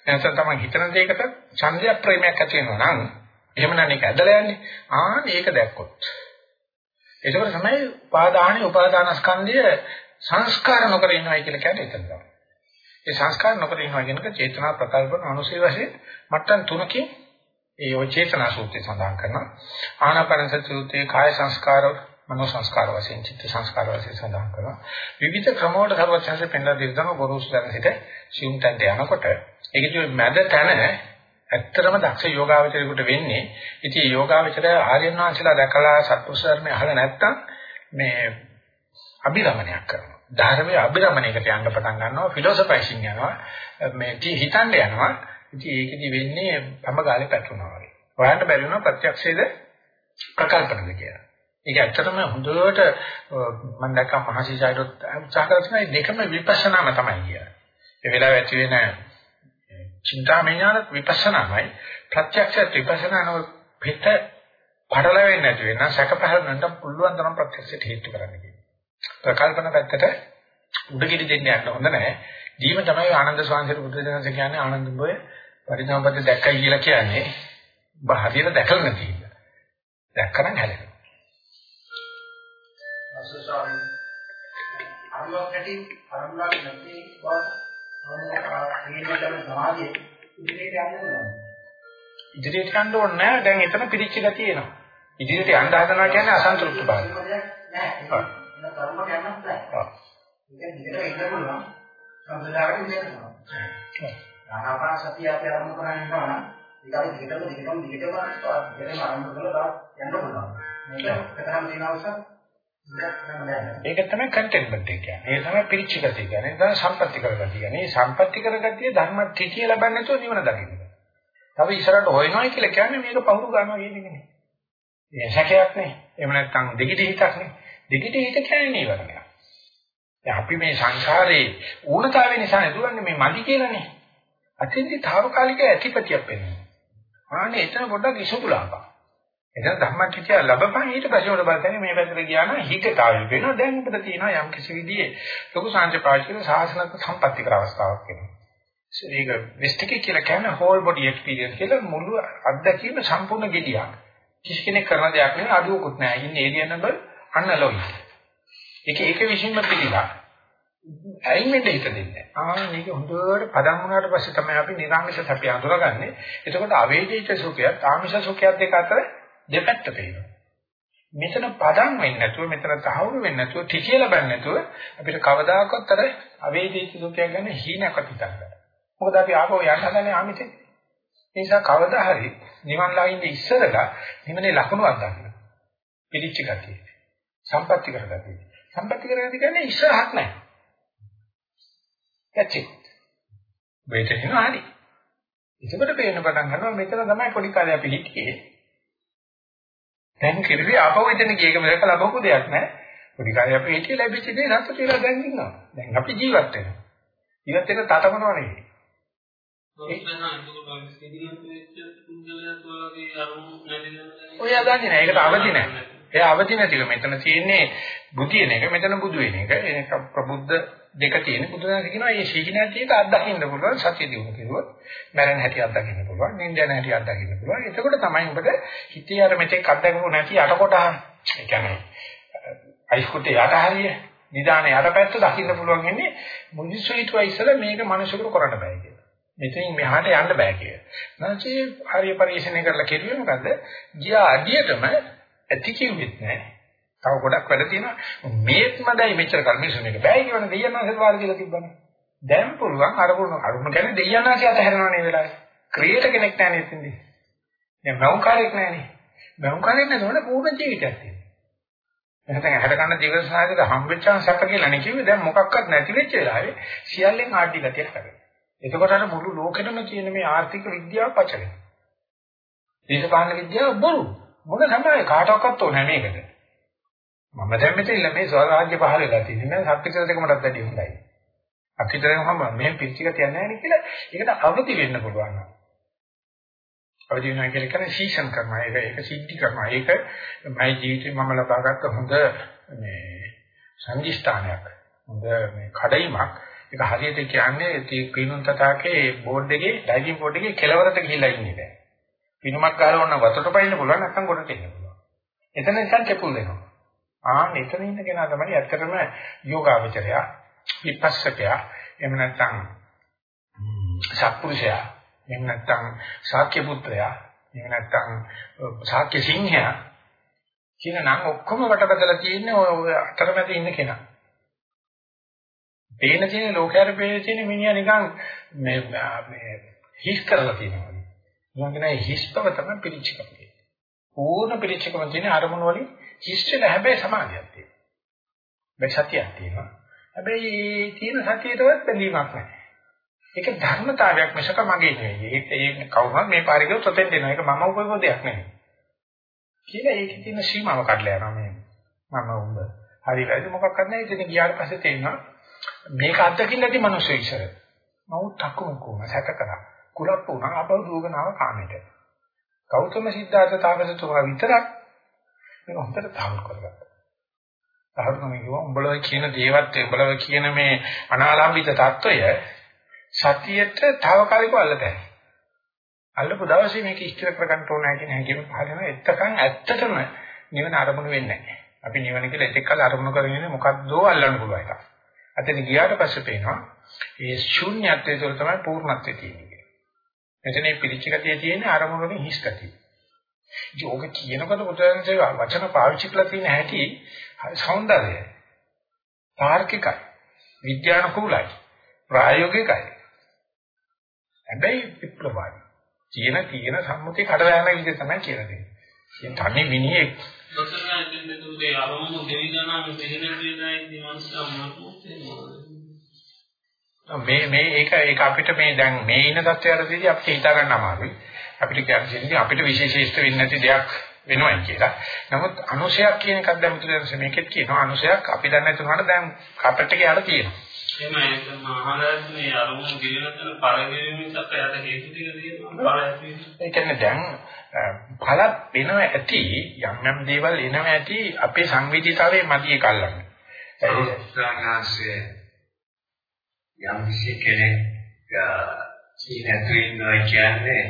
නැත්නම් තමයි හිතන දෙයකට ඡන්දයක් ප්‍රේමයක් ඇති වෙනවා නම් එහෙම නම් ඒක ඇදලා යන්නේ. ආන්න ඒක දැක්කොත්. ඒකවල තමයි උපාදානයේ උපාදානස්කන්ධය සංස්කාර නොකර ඉන්නවයි කියලා කියන්නේ එතන තමයි. ඒ සංස්කාර නොකර ඉන්නවා කියනක චේතනා ප්‍රකල්පන අනුසය වශයෙන් මට්ටම් තුනකින් ඒ ඔය චේතනා සූත්‍රය සඳහන් කරනවා. ආනාපාන සති සූත්‍රයේ කාය සංස්කාර මනෝ සංස්කාර වශයෙන් චිත්ත සංස්කාර වශයෙන් සඳහන් කරනවා. විවිධ ක්‍රමවල සර්වඥාන්සේ පෙන්ලා දෙන තමයි බොරුස් දැනසිට සියුම් තැන්ට යනකොට ඒකේ මැද තැන ඇත්තටම දක්ෂ යෝගාවචරයෙකුට වෙන්නේ ඉතින් යෝගාවචරය ආර්යයන් වහන්සේලා දැකලා සත්පුරුෂ ධර්මය අහලා නැත්තම් මේ අභිරමණයක් කරනවා. ධර්මයේ අභිරමණයකට යන්න පටන් ගන්නවා ෆිලොසොෆයිසින් යනවා මේ හිතන්න යනවා. ඉතින් ඒකෙදි වෙන්නේ තම ගාලේ පැටලුණා වගේ. හොයන්න බැරි වුණා ප්‍රත්‍යක්ෂයේද ප්‍රකල්පනද කියලා. ඒක ඇත්තටම හොඳට මම දැක්කා මහසිසයිඩොත් උත්සාහ කරලා දෙකම විපස්සනාම තමයි කියන්නේ. ඒ වෙලාව ඇති වෙන චින්තාමය ඥාන විපස්සනාමයි ප්‍රත්‍යක්ෂ විපස්සනානෝ පිට පඩලවෙන්නේ නැති වෙන සැකපහරන්නට පුළුවන් තරම් ප්‍රත්‍යක්ෂයට හේතු කරන්න කියනවා. ප්‍රකල්පන පැත්තට උඩගිඩි දෙන්න යන්න හොඳ නැහැ. දීම තමයි ආනන්ද ස්වාමීන් වහන්සේ බුදුදහම කියන්නේ ආනන්ද බොය පරිණාමපද දැක්කයි කියලා කියන්නේ ඔබ හරියට දැකලා නැති එක. දැක්කනම් හැලෙනවා. අසසාරි අරුවක් ඇති අරුණක් නැති බව අරුණක් සමාධිය ඉදිරියට යන්න ඕන. ඉදිරියට යන්න ඕනේ නැහැ. දැන් එතන පිළිච්ච ගතිය එනවා. ඉදිරියට යන්න හදනවා කියන්නේ අසන්තුෂ්ට භාවය. නෑ ඒක කර්ම ගන්නත් නෑ. ඒක දිගට ඉන්න පුළුවන්. සම්පදායකට ඉන්න පුළුවන්. ආනාපාන සතිය අපි ආරම්භ කරගෙන යනවා නම් ඒක අපි දිගටම දිගටම දිගටම දිගටම ආරම්භ කරලා යන්න පුළුවන්. මේක කතරම් තියෙන අවශ්‍ය ඒක තමයි කන්ටේන්මන්ට් එක කියන්නේ. ඒ තමයි පිරිච්ච ගතිය කියන්නේ. ඒ තමයි සම්පත්‍ති කරගතිය කියන්නේ. මේ සම්පත්‍ති කරගතිය ධර්ම තිතිය ලබන්නේ නැතුව නිවන දකින්න. තව ඉස්සරහට හොයනවා කියලා කියන්නේ මේක පහුරු ගන්නවා කියන එක නෙමෙයි. ඒ සැකයක් නේ. එහෙම නැත්නම් දෙගිඩ හිතක් නේ. දෙගිඩ හිත කියන්නේ නීවරණයක්. දැන් අපි මේ සංසාරේ ඌනතාවය නිසා නේදුවන්නේ මේ මදි කියලානේ. අතින්දි తాවකාලික ඇතිපතියක් වෙනවා. ආනේ එතන පොඩ්ඩක් ඉසුතුලාපා. එතන ධම්මචර්ය ලැබපන් ඊට පස්සේ උඩ බලන්නේ මේ පැත්තට ගියා නම් හිතතාවය වෙනවා. දැන් උඹට තියෙනවා යම් කිසි විදිහේ ලොකු සංජපාචික සාසනක සම්පත්‍ති කර අවස්ථාවක් වෙනවා. ඒක වෙස්ටිකේ කියලා කියන්නේ whole body experience කියලා මුළු අත්දැකීම සම්පූර්ණ ගෙඩියක්. කිසි කෙනෙක් කරන දෙයක් නෙවෙයි අඩුවකුත් නැහැ. ඉන්නේ ඒරියනබල් අන්නලොයි. ඒක ඒක විශ්ින්ම පිළිලා. ඇයින් මෙන්න හිත දෙන්නේ. ආ මේක හොඳට පදම් වුණාට පස්සේ තමයි අපි නිරාමිෂ සැපය අඳුරගන්නේ. එතකොට අවේදිත සුඛයත් ආමිෂ සුඛයත් දෙක අතර දෙපැත්ත පේනවා. මෙතන පදම් වෙන්නේ නැතුව මෙතන තහවුරු වෙන්නේ නැතුව ටිකිය ලබන්නේ නැතුව අපිට කවදාකවත් අර අවේදිත සුඛය ගැන හීනකට හිතන්න. මොකද අපි ආපහු යන්න හදන්නේ ආමිෂෙ. ඒ නිසා කවදා හරි නිවන් ළඟින් ඉස්සරලා නිවනේ ලකුණක් ගන්න. පිළිච්ච ගතිය. සම්පත්‍ති කරගතිය. සම්පත්‍ති කරගතිය කියන්නේ ඉස්සරහක් නැහැ. That's it. වේදෙනවා හරි. ඒකට පේන්න පටන් ගන්නවා මෙතන තමයි පොඩි කාලේ අපි හිටියේ. දැන් කිරිවි ආපහු එතන ගියක මේක ලැබපු දෙයක් නෑ. පොඩි කාලේ අපි හිටියේ ලැබිච්ච දේ නැත්නම් කියලා දැන් ඉන්නවා. දැන් අපි ජීවත් වෙනවා. ජීවත් වෙන තටමනව නෙවෙයි. ඔය දන්නේ නැහැ. ඒකට අවදි නැහැ. එයා අවදි නැතිව මෙතන තියෙන්නේ බුදියන එක මෙතන බුදු වෙන එක. ඒක ප්‍රබුද්ධ දෙක තියෙන බුදුදහම කියනවා මේ සීගින ඇටි එක අත්දකින්න පුළුවන් සතිය දිනු කෙරුවොත් මරණ හැටි අත්දකින්න පුළුවන් නින්දන හැටි අත්දකින්න පුළුවන්. එතකොට තමයි ඔබට හිතේ අර මෙතෙක් අත්දකපු නැති අටකොට ඒ කියන්නේ අයිස්කුටේ යට හරිය නිදාන යටපැත්ත දකින්න පුළුවන් ඉන්නේ මුනිස්සු හිතුවා ඉස්සලා මේක මිනිසෙකුට කරන්න බෑ කියලා. මෙතනින් මෙහාට යන්න බෑ කියලා. නැචේ හරිය පරිශ්‍රණය කරලා කෙරුවේ මොකද්ද? ගියා අඩියටම ඇති කිව්වෙත් නෑ. තව ගොඩක් වැඩ තියෙනවා. මේත්ම දැයි මෙච්චර කල් මිනිස්සු මේක බෑ කියවන දෙයයන්ාසෙත් වාර කියලා තිබ්බනේ. දැන් පුළුවන් අර පුළුවන් අරුම කියන්නේ දෙයයන්ාසෙ අතහැරනවා නේ වෙලාවේ. ක්‍රියේටර් කෙනෙක් නැහැ නේද ඉතින්දී. දැන් මෞංකාරයක් නැහැනේ. මෞංකාරයක් නැතුව පූර්ණ ජීවිතයක් තියෙනවා. එහෙනම් හැට කන්න ජීවිත සාධක හම්බෙච්චාම සැප කියලා නේ කිව්වේ. දැන් මොකක්වත් නැති වෙච්ච වෙලාවේ සියල්ලෙන් ආඩි ගතියක් හදනවා. එතකොට අර මුළු ලෝකෙටම තියෙන මේ ආර්ථික විද්‍යාව පචරේ. දේශපාලන විද්‍යාව බොරු. මොන තමයි කාටවත් ඕනේ මේකට. මම දැන් මෙතන ඉන්න මේ ස්වරාජ්‍ය පහල වෙලා තියෙන්නේ නෑ සත්‍විතර දෙකමටත් වැඩි හොඳයි. අකිතරම හම මෙහෙම පිළිචික තියන්නේ නැහැ කියලා ඒකට අවදි වෙන්න පුළුවන් නේද? අවදි වෙනවා කියලා කියන්නේ සීසන් කරනවා. ඒක ඒක සිද්ධි කරනවා. ඒක මගේ ජීවිතේ මම ලබාගත්ත හොඳ මේ සංදිස්ථානයක්. හොඳ මේ කඩයිමක්. ඒක හරියට කියන්නේ තී පිනුන් තතාකේ බෝඩ් එකේ ඩයිවිං බෝඩ් එකේ කෙලවරට ගිහිල්ලා ඉන්නේ දැන්. පිනුමක් ගහලා ඕන වතුරට පයින්න පුළුවන් නැත්නම් ගොඩට එන්න පුළුවන්. එතන නිකන් කෙපුල් වෙනවා. ආ මෙතන ඉන්න කෙනා තමයි ඇත්තටම යෝගාවචරය විපස්සකයා එහෙම නැත්නම් සත්පුරුෂයා එහෙම නැත්නම් ශාක්‍ය පුත්‍රයා එහෙම නැත්නම් ශාක්‍ය සිංහයා කියන නම් ඔක්කොම වටබදලා තියෙන්නේ ඔය අතරමැද ඉන්න කෙනා. පේන තියෙන ලෝකයට පේන තියෙන මිනිහා නිකන් මේ මේ හිස් කරලා තියෙනවා. මොනවාද හිස් බව තමයි පිළිච්චකම කියන්නේ. පූර්ණ පිළිච්චකම තියෙන අරමුණු වලින් හිස් වෙන හැබැයි සමාධියක් තියෙනවා. මේ සතියක් තියෙනවා. හැබැයි තියෙන සතියේටවත් බැඳීමක් නැහැ. ඒක ධර්මතාවයක් මිසක මගේ නෙවෙයි. ඒක ඒ කවුරුත් මේ පාරේ ගියොත් ඔතෙන් දෙනවා. ඒක මම උපයපු දෙයක් නෙවෙයි. කියලා ඒකේ තියෙන සීමාව කඩලා යනවා මේ. මම උඹ. හරි වැරදි මොකක්වත් නැහැ. ඉතින් ගියාට පස්සේ තේරෙනවා මේක අත්දකින්න නැති මිනිස්සු ඉස්සර. මව් තකුම කොම සැක කරා. කුලප්පු උනා අපව දුවගෙනාව කාමයට. ගෞතම සිද්ධාර්ථ තාපසතුමා විතරක් මේක හොඳට තහවුරු කරගත්තා. තහවුරු කරන කිව්ව උඹලා කියන දේවත් උඹලා කියන මේ අනාලම්භිත தত্ত্বය සතියට తాවකාලිකව අල්ලතැයි. අල්ලපු දවසේ මේක ඉස්තර කරගන්න ඕන නැහැ කියන හැඟීම පහළ වෙනවා. එතකන් ඇත්තටම නිවන අරමුණු වෙන්නේ නැහැ. අපි නිවන කියලා එතෙක් කල අරමුණු කරගෙන ඉන්නේ මොකද්දෝ අල්ලන්න පුළුවන් එකක්. අතන ගියාට පස්සේ පේනවා මේ ශුන්‍යත්වයේ තුල තමයි පූර්ණත්වය තියෙන්නේ. මෙතන මේ පිළිච්ච ගතිය තියෙන්නේ අරමුණු වලින් හිස් ගතිය. ඉතින් ඔබ කියනකොට බුදුන්සේ වචන පාවිච්චි කරලා තියෙන හැටි සෞන්දර්යයි. තාර්කිකයි. විද්‍යානුකූලයි. ප්‍රායෝගිකයි. හැබැයි විප්ලවයි. කියන කියන සම්මුතිය කඩලා යන විදිහ තමයි කියලා දෙන්නේ. කියන තන්නේ මිනිහෙක් දොස්තරලා දෙන්නේ දුන්නේ අරමුණු දෙවිදනාම දෙහින දෙනයි මේ මේ ඒක ඒක අපිට මේ දැන් මේ ඉන තත්ත්වයටදී අපිට හිතා ගන්න අමාරුයි. අපිට කියන්නේ අපිට විශේෂීස්ත වෙන්නේ නැති දෙයක් වෙනවයි කියලා. නමුත් අනුශයක් කියන එකක් දැන් මුතුදෙන්ස මේකෙත් කියනවා අනුශයක් අපි දන්නේ නැතුනට දැන් කාපට් එකේ යට තියෙනවා. එහෙමයි මහරජ මේ අරමුණු ගිලිනතන පළගෙවීම නිසා එයාට හේතු ටික තියෙනවා ඒ කියන්නේ දැන් පළ වෙනව ඇති යම් යම් දේවල් එනව ඇති අපේ සංවේදීතාවයේ මැදියේ කල්ලන්නේ. උත්සාහනාංශයේ යම් කිසි කෙනෙක් සීනතු ඉන්නවා කියන්නේ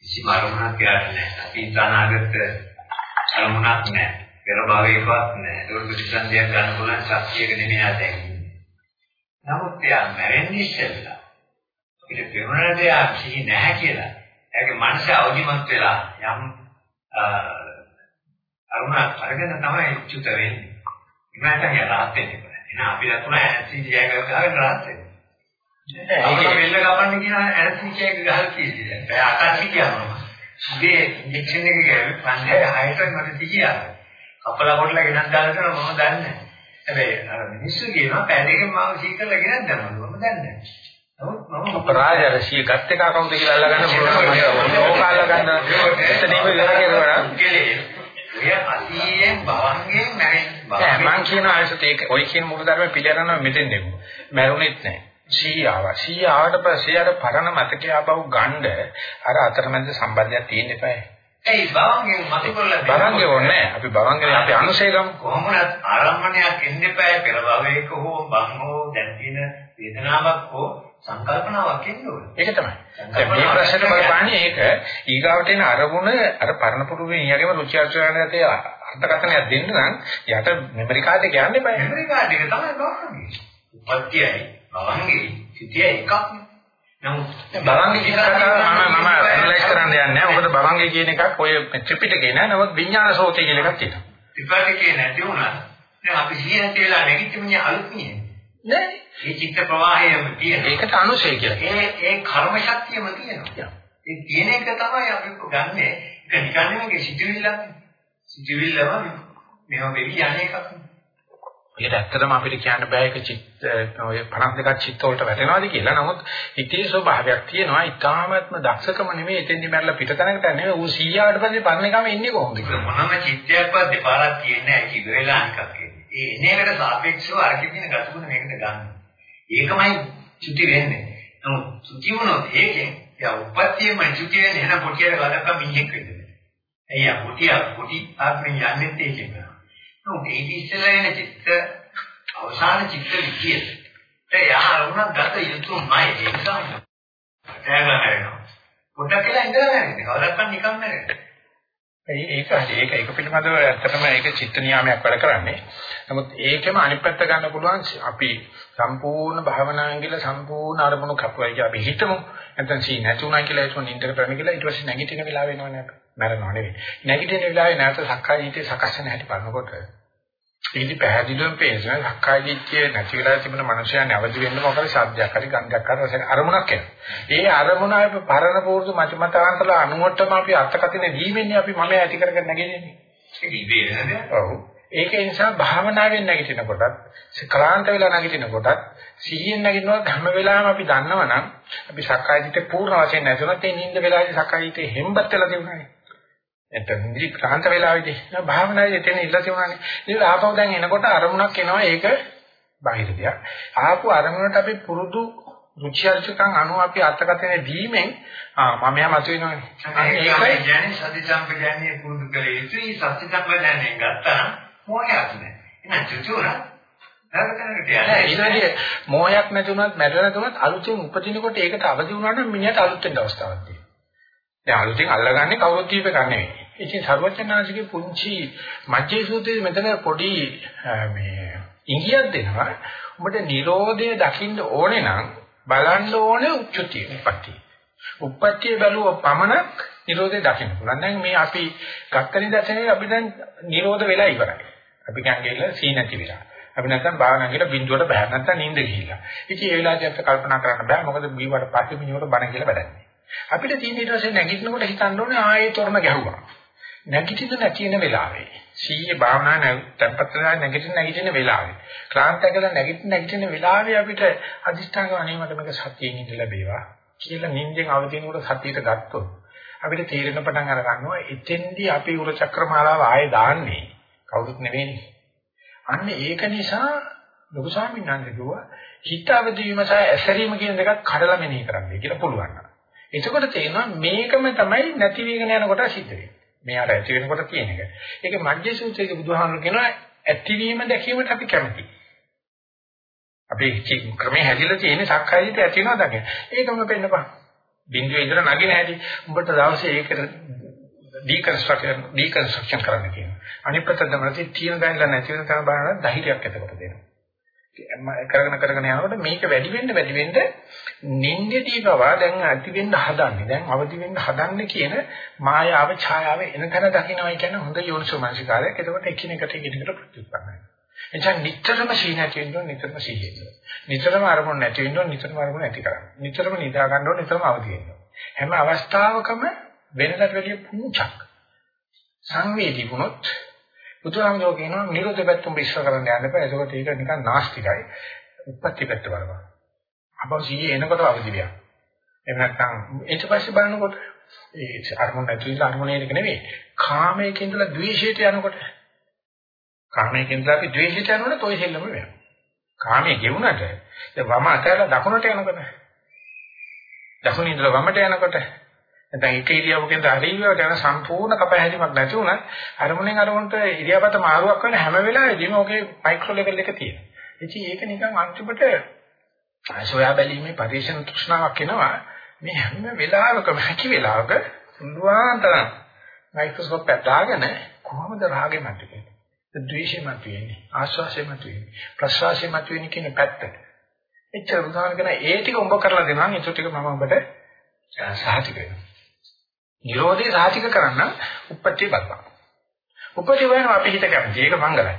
කිසිම අරමුණක් යන්නේ අපි අනාගත අරමුණක් නැහැ. පෙර භවයකවත් නැහැ. ඒක ප්‍රතිසන්දියක් ගන්න පුළුවන් ශක්තියක නෙමෙයි ආදැන්. නමුත් එයා මැරෙන්නේ ඉස්සෙල්ලා. අපිට පෙනුන දෙයක් සිහි නැහැ කියලා. එයාගේ මනස අවදිමත් වෙලා යම් අරුණක් අරගෙන තමයි චුත වෙන්නේ. ඉන්නට යලාත් වෙන්නේ. එහෙනම් අපි ලකුණ ඇසිඩ් ජයග ගහගෙන රාත් වෙන්නේ. ඒක වෙල්ල ගපන්න කියන ඇසිඩ් ජයග ගහලා කියන්නේ. ඒ අකච්චි කියනවා. ඉතින් ඉන්ජෙක්ෂන් එක ගෑවේ පන්දේ 6ට මට තියා. කපලා කොටලා ගෙනත් දාලා කරා මම දන්නේ නැහැ. හැබැයි අර මිනිස්සු කියනවා දෙකෙන් මාව සීකරලා ගෙනත් දැම්මලු මම දන්නේ නැහැ. නමුත් මම අපරාජ රසිය ගත්ත එක කවුද කියලා අල්ලගන්න පුළුවන්. ඕක අල්ලගන්න එතනම ඉවර කරනවා. ඔය අසීයෙන් භවංගෙන් නෑ මං කියන ආයතත් ඒක ඔය කියන මූලධර්ම පිළිගන්නවා මෙතෙන් දෙමු. මැරුණෙත් නෑ. සීයාව. සීයාවට පස්සේ අර පරණ මතකයේ ආපහු ගන්න අර අතරමැද සම්බන්ධයක් තියෙන්න එපායි. ඒ භවංගෙන් මතු කරලා භවංගේ ඕනේ අපි භවංගේ අපි අනුශේගම් කොහොමද ආරම්භණයක් එන්නේ බෑ පෙර භවයක හෝ බං හෝ දැන් තියෙන වේදනාවක් හෝ සංකල්පනාවක් එන්නේ ඕනේ. ඒක තමයි. දැන් මේ ප්‍රශ්නෙට බලපාන්නේ ඒක ඊගාවට එන අරමුණ අර පරණ පුරුවේ ඊයගේම රුචි අරුචිරණයතේ අර්ථකථනයක් දෙන්න නම් යට මෙමරි කාඩ් එක යන්න එපා. මෙමරි කාඩ් එක තමයි භවංගේ. උපත්යයි භවංගේ සිටිය එකක්. නමුත් බවංගේ කියන කතාව මම ඇනලයිස් කරන්න යන්නේ නැහැ. මොකද බවංගේ කියන එකක් ඔය ත්‍රිපිටකේ නෑ. නමුත් විඥාන සෝතේ කියන එකක් තියෙනවා. ත්‍රිපිටකේ නැති වුණා. දැන් අපි සිහින තියලා නැගිටින්නේ අලුත් නියේ. නෑ. මේ චිත්ත ප්‍රවාහයම තියෙන. ඒකට අනුසය කියලා. ඒ ඒ කර්ම ශක්තියම තියෙනවා. ඒ තියෙන එක තමයි අපි ගන්නෙ. ඒක නිකන් නෙමෙයි සිතුවිල්ලක්. සිතුවිල්ලම මේවා වෙවි යන්නේ එකක්. ඒකට ඇත්තටම අපිට කියන්න බෑ ඒක චිත්ත ඔය 52ක් චිත්ත වලට වැටෙනවාද කියලා. නමුත් හිතේ ස්වභාවයක් තියෙනවා. ඊටාමත්ම දක්ෂකම නෙමෙයි එතෙන්දි මැරලා පිටතනකට නෙමෙයි ඌ 100ට පස්සේ පරණ එකම ඉන්නේ කොහොමද කියලා. මොනම චිත්තයක්වත් දෙපාරක් තියෙන්නේ නැහැ ඉවර වෙලා නිකක් ඒ එනේකට සාපේක්ෂව අර කියන ගතුගුණ මේකට ගන්න. ඒකමයි චුති වෙන්නේ. නමුත් චුති වුණොත් ඒකෙන් යා උපත්තියම චුති වෙන්නේ එහෙනම් පොටියට ගලක මිනිහෙක් වෙන්නේ. එයා පොටිය පොටි ආත්මෙන් යන්නේ ඒකෙන්. නමුත් ඒක ඉස්සෙල්ලා එන චිත්ත අවසාන චිත්ත විදියට. ඒ යාරුණක් ගත යුතුමයි ඒ නිසා. තෑගලා නැරෙනවා. පොඩක් කියලා ඉඳලා නැරෙන්නේ. කවදාවත් නිකන් නැරෙන්නේ. ඒක හරි ඒක ඒක පිළිබඳව ඇත්තටම ඒක චිත්ත නියාමයක් වැඩ කරන්නේ. නමුත් ඒකෙම අනිත් පැත්ත ගන්න පුළුවන් අපි සම්පූර්ණ භාවනාවෙන් කියලා සම්පූර්ණ අරමුණු කපුවයි කියලා අපි හිතමු. නැත්නම් සී නැතුණා කියලා හිතමු නින්දට කරන කියලා ඊට පස්සේ නැගිටින වෙලාව වෙනවනේ අපි. මරණව නෙවෙයි. නැගිටින වෙලාවේ නැවත සක්කාය දිට්ඨිය සකස් වෙන හැටි බලනකොට ඒකදි පැහැදිලිවම පේනවා සක්කාය දිට්ඨිය නැති වෙලා තිබුණ මනුෂයා නැවති වෙන්න මොකද සාධ්‍යයක් හරි ගන්ධයක් හරි රසයක් අරමුණක් එනවා. ඒ අරමුණ අපි පරණ පූර්ව මතමතාන්තල අනුවටම අපි අර්ථකථන දීමෙන්නේ අපි මම ඇති කරගෙන නැගෙන්නේ. ඒක ඉබේනද? ඔව්. ඒක නිසා භාවනාවෙන් නැගිටිනකොටත් කලාන්ත වෙලා නැගිටිනකොටත් සිහියෙන් නැගිටිනකොට හැම වෙලාවෙම අපි දන්නවනම් අපි සක්කාය දිට්ඨිය පූර්ණ වශයෙන් නැතුණත් ඒ නිින්ද වෙලාවේ සක්කාය දිට්ඨිය හෙම්බත් වෙලා තිබුණානේ. එතන නිදි ක්‍රාන්ත වෙලාවේදී භාවනාවේ එතන ඉල්ල තිබුණානේ. ඉතින් ආපහු දැන් එනකොට අරමුණක් එනවා ඒක බාහිර දෙයක්. ආපහු අරමුණට අපි පුරුදු රුචි අරුචිකම් අනුව අපි අර්ථකථනය දීමෙන් ආ මම යා මතුවෙනවනේ. ඒකයි කියන්නේ සති සම්පජාන්නේ පුරුදු කළේ යුතුයි සති සම්පජාන්නේ ගත්තා මොහයක් නෑ. එහෙනම් චුචුරා මොහයක් නැතුණත් මැරෙලා නැතුණත් අලුතෙන් උපදිනකොට ඒකට අවදි වුණා නම් මිනිහට අලුත් වෙන්න අවස්ථාවක් තියෙනවා. දැන් අලුතින් අල්ලගන්නේ කවුරුත් කීප එකක් නෙවෙයි. ඉතින් සර්වඥාන්සේගේ පුංචි මජ්ජේ සූත්‍රයේ මෙතන පොඩි මේ ඉංගියක් දෙනවා. උඹට Nirodhe දකින්න ඕනේ නම් බලන්න ඕනේ උච්චතිය උප්පත්තිය. උප්පත්තිය බැලුව පමණක් Nirodhe දකින්න පුළුවන්. දැන් මේ අපි ගත්තනි දැතනේ අපි දැන් Nirodha වෙලා ඉවරයි. අපි කන් ගිහලා සී නැති වෙලා. අපි නැත්තම් භාවනා කියලා බින්දුවට බෑ නැත්තම් නිින්ද ගිහිල්ලා. ඉතින් ඒ වෙලාවදී අපිට කල්පනා කරන්න බෑ මොකද බීවට පස්සේ මිනිහට බණ කියලා වැඩන්නේ. අපිට තියෙන ඊට පස්සේ නැගිටිනකොට හිතන්න ඕනේ ආයේ තොරණ ගැහුවා. නැගිටින නැතින වෙලාවේ සීයේ භාවනා නැත්පත් වෙලා නැගිටින නැගිටින වෙලාවේ ක්ලාන්තකල නැගිටින නැගිටින වෙලාවේ අපිට අදිෂ්ඨාන අනේ මට මේක සතියෙන් ඉඳ ලැබේවා කියලා නිින්දෙන් අවදිනකොට සතියට ගත්තොත් අපිට තීරණ පටන් අර ගන්නවා එතෙන්දී අපි උර චක්‍රමාලාව ආයේ දාන්නේ කවුරුත් නෙවෙයි අන්න ඒක නිසා ලොකු ස්වාමීන් වහන්සේ කිව්වා හිත අවදීම සහ ඇසරීම කියන දෙකත් කඩලා මෙනෙහි කරන්න කියලා පුළුවන්. එතකොට තේරෙනවා මේකම තමයි නැති වෙගෙන යනකොට සිද්ධ වෙන්නේ. මේ අර ඇති වෙනකොට කියන එක. ඒක මජ්ජේ සූත්‍රයේ බුදුහාමුදුරු කියනවා ඇතිවීම දැකීමට අපි කැමතියි. අපේ ක්‍රමයේ හැදිලා තියෙන සක්කායිත ඇති වෙනවා දකින. ඒකම පෙන්නපන්. බින්දුවේ ඉඳලා නගින හැටි උඹට දවසේ ඒකට ඩිකන්ස්ට්‍රක්ෂන් ඩිකන්ස්ට්‍රක්ෂන් කරන්න කියනවා. අනිත් පැත්තට තමයි තියෙන දැනලා නැති වෙන තැන බලන ධෛර්යයක් එතකොට දෙනවා. කරගෙන කරගෙන යනකොට මේක වැඩි වෙන්න වැඩි වෙන්න නින්දේදී පවා දැන් ඇති වෙන්න හදන්නේ දැන් අවදි වෙන්න හදන්නේ කියන මායාව ඡායාව එනතන දකින්නයි කියන්නේ හොඳ යෝනිසෝමනසිකාරයක්. එතකොට එකිනෙකට එකිනෙකට ප්‍රතිඋත්පන්නයි. එනිසා නිතරම සීනට වෙන්න නිතරම සීහෙන්න. නිතරම අරමුණ නැති වෙන්න නිතරම අරමුණ ඇති කරන්න. නිතරම නිදා ගන්න ඕන නිතරම අවදි වෙන්න. හැම අවස්ථාවකම වෙනකට වැඩිය පුංචක් සංවේදී වුණොත් බුදුහාමුදුරුවෝ කියනවා නිරෝධ පැත්තම ඉස්සර කරන්න යන්න බෑ. ඒකෝට ඒක නිකන් නාස්තිකයි. උප්පත්ති පැත්ත බලපන්. අපව සීයේ එනකොට අවදි වෙනවා. එහෙම නැත්නම් ඊට පස්සේ බලනකොට ඒ අරමුණ නැතිල අරමුණේ එක නෙවෙයි. කාමයේ ඉඳලා ද්වේෂයට යනකොට කාමයේ ඉඳලා අපි ද්වේෂයට යනකොට toy සෙල්ලම වෙනවා. කාමයේ ගෙවුනට ඒ වම අතහැරලා දකුණට යනකොට දකුණින් ඉඳලා වමට යනකොට නැත්නම් එක ඉරියව්වකින් හරියට යන සම්පූර්ණ කපහැරීමක් නැති වුණත් අරමුණෙන් අරමුණට ඉරියව්වට මාරුවක් වෙන හැම වෙලාවෙදීම ඔකේ මයික්‍රෝ ලෙවල් එක තියෙනවා. ඉතින් ඒක නිකන් අන්තිමට සොයා බැලීමේ පරිශන තෘෂ්ණාවක් එනවා. මේ හැම වෙලාවකම හැකි වෙලාවක සුන්දුවාන්තරම් මයික්‍රොස්කෝප් එක දාගෙන කොහොමද රාගෙ මතුවේ? ද්වේෂෙ මතුවේන්නේ, ආශ්වාසෙ මතුවේන්නේ, ප්‍රශ්වාසෙ මතුවේන්නේ කියන පැත්ත. එච්චර උදාහරණ කරන ඒ ටික උඹ කරලා දෙනවා. ඒ ටික මම ඔබට සාහිතික වෙනවා. නිරෝධය සාහිතික කරන්න උපත්ති බලපං. උපත්ති වෙනවා අපි හිත කැමති. ඒක මංගලයි.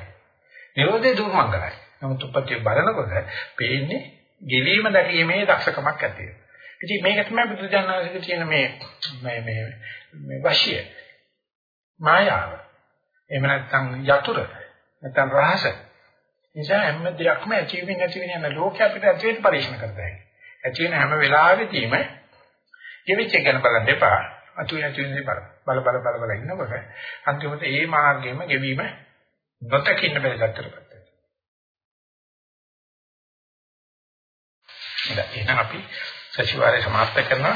නිරෝධය දුර්මංගලයි. නමුත් උපත්ති බලනකොට පේන්නේ ගෙවීම දැකීමේ දක්ෂකමක් ඇති වෙනවා. ඉතින් මේක තමයි බුදුජානනාංශයේ තියෙන මේ මේ මේ මේ වශිය. මායාව. එහෙම නැත්නම් යතුර. නැත්නම් රහස. නිසා හැම දෙයක්ම ඇති වෙන්නේ නැති වෙන යන ලෝකෙ අපිට ඇති වෙන්න පරිශන කරතයි. ඇති වෙන හැම වෙලාවෙදීම ගෙවිච්ච එක ගැන බලන්න එපා. අතුයි නැතිවෙන්නේ බල. බල බල බල බල ඉන්නකොට අන්තිමට ඒ මාර්ගෙම ගෙවීම නොතකින්න බැරි තත්ත්වයකට එහෙනම් අපි සතිವಾರයේ සමාප්ත කරනවා.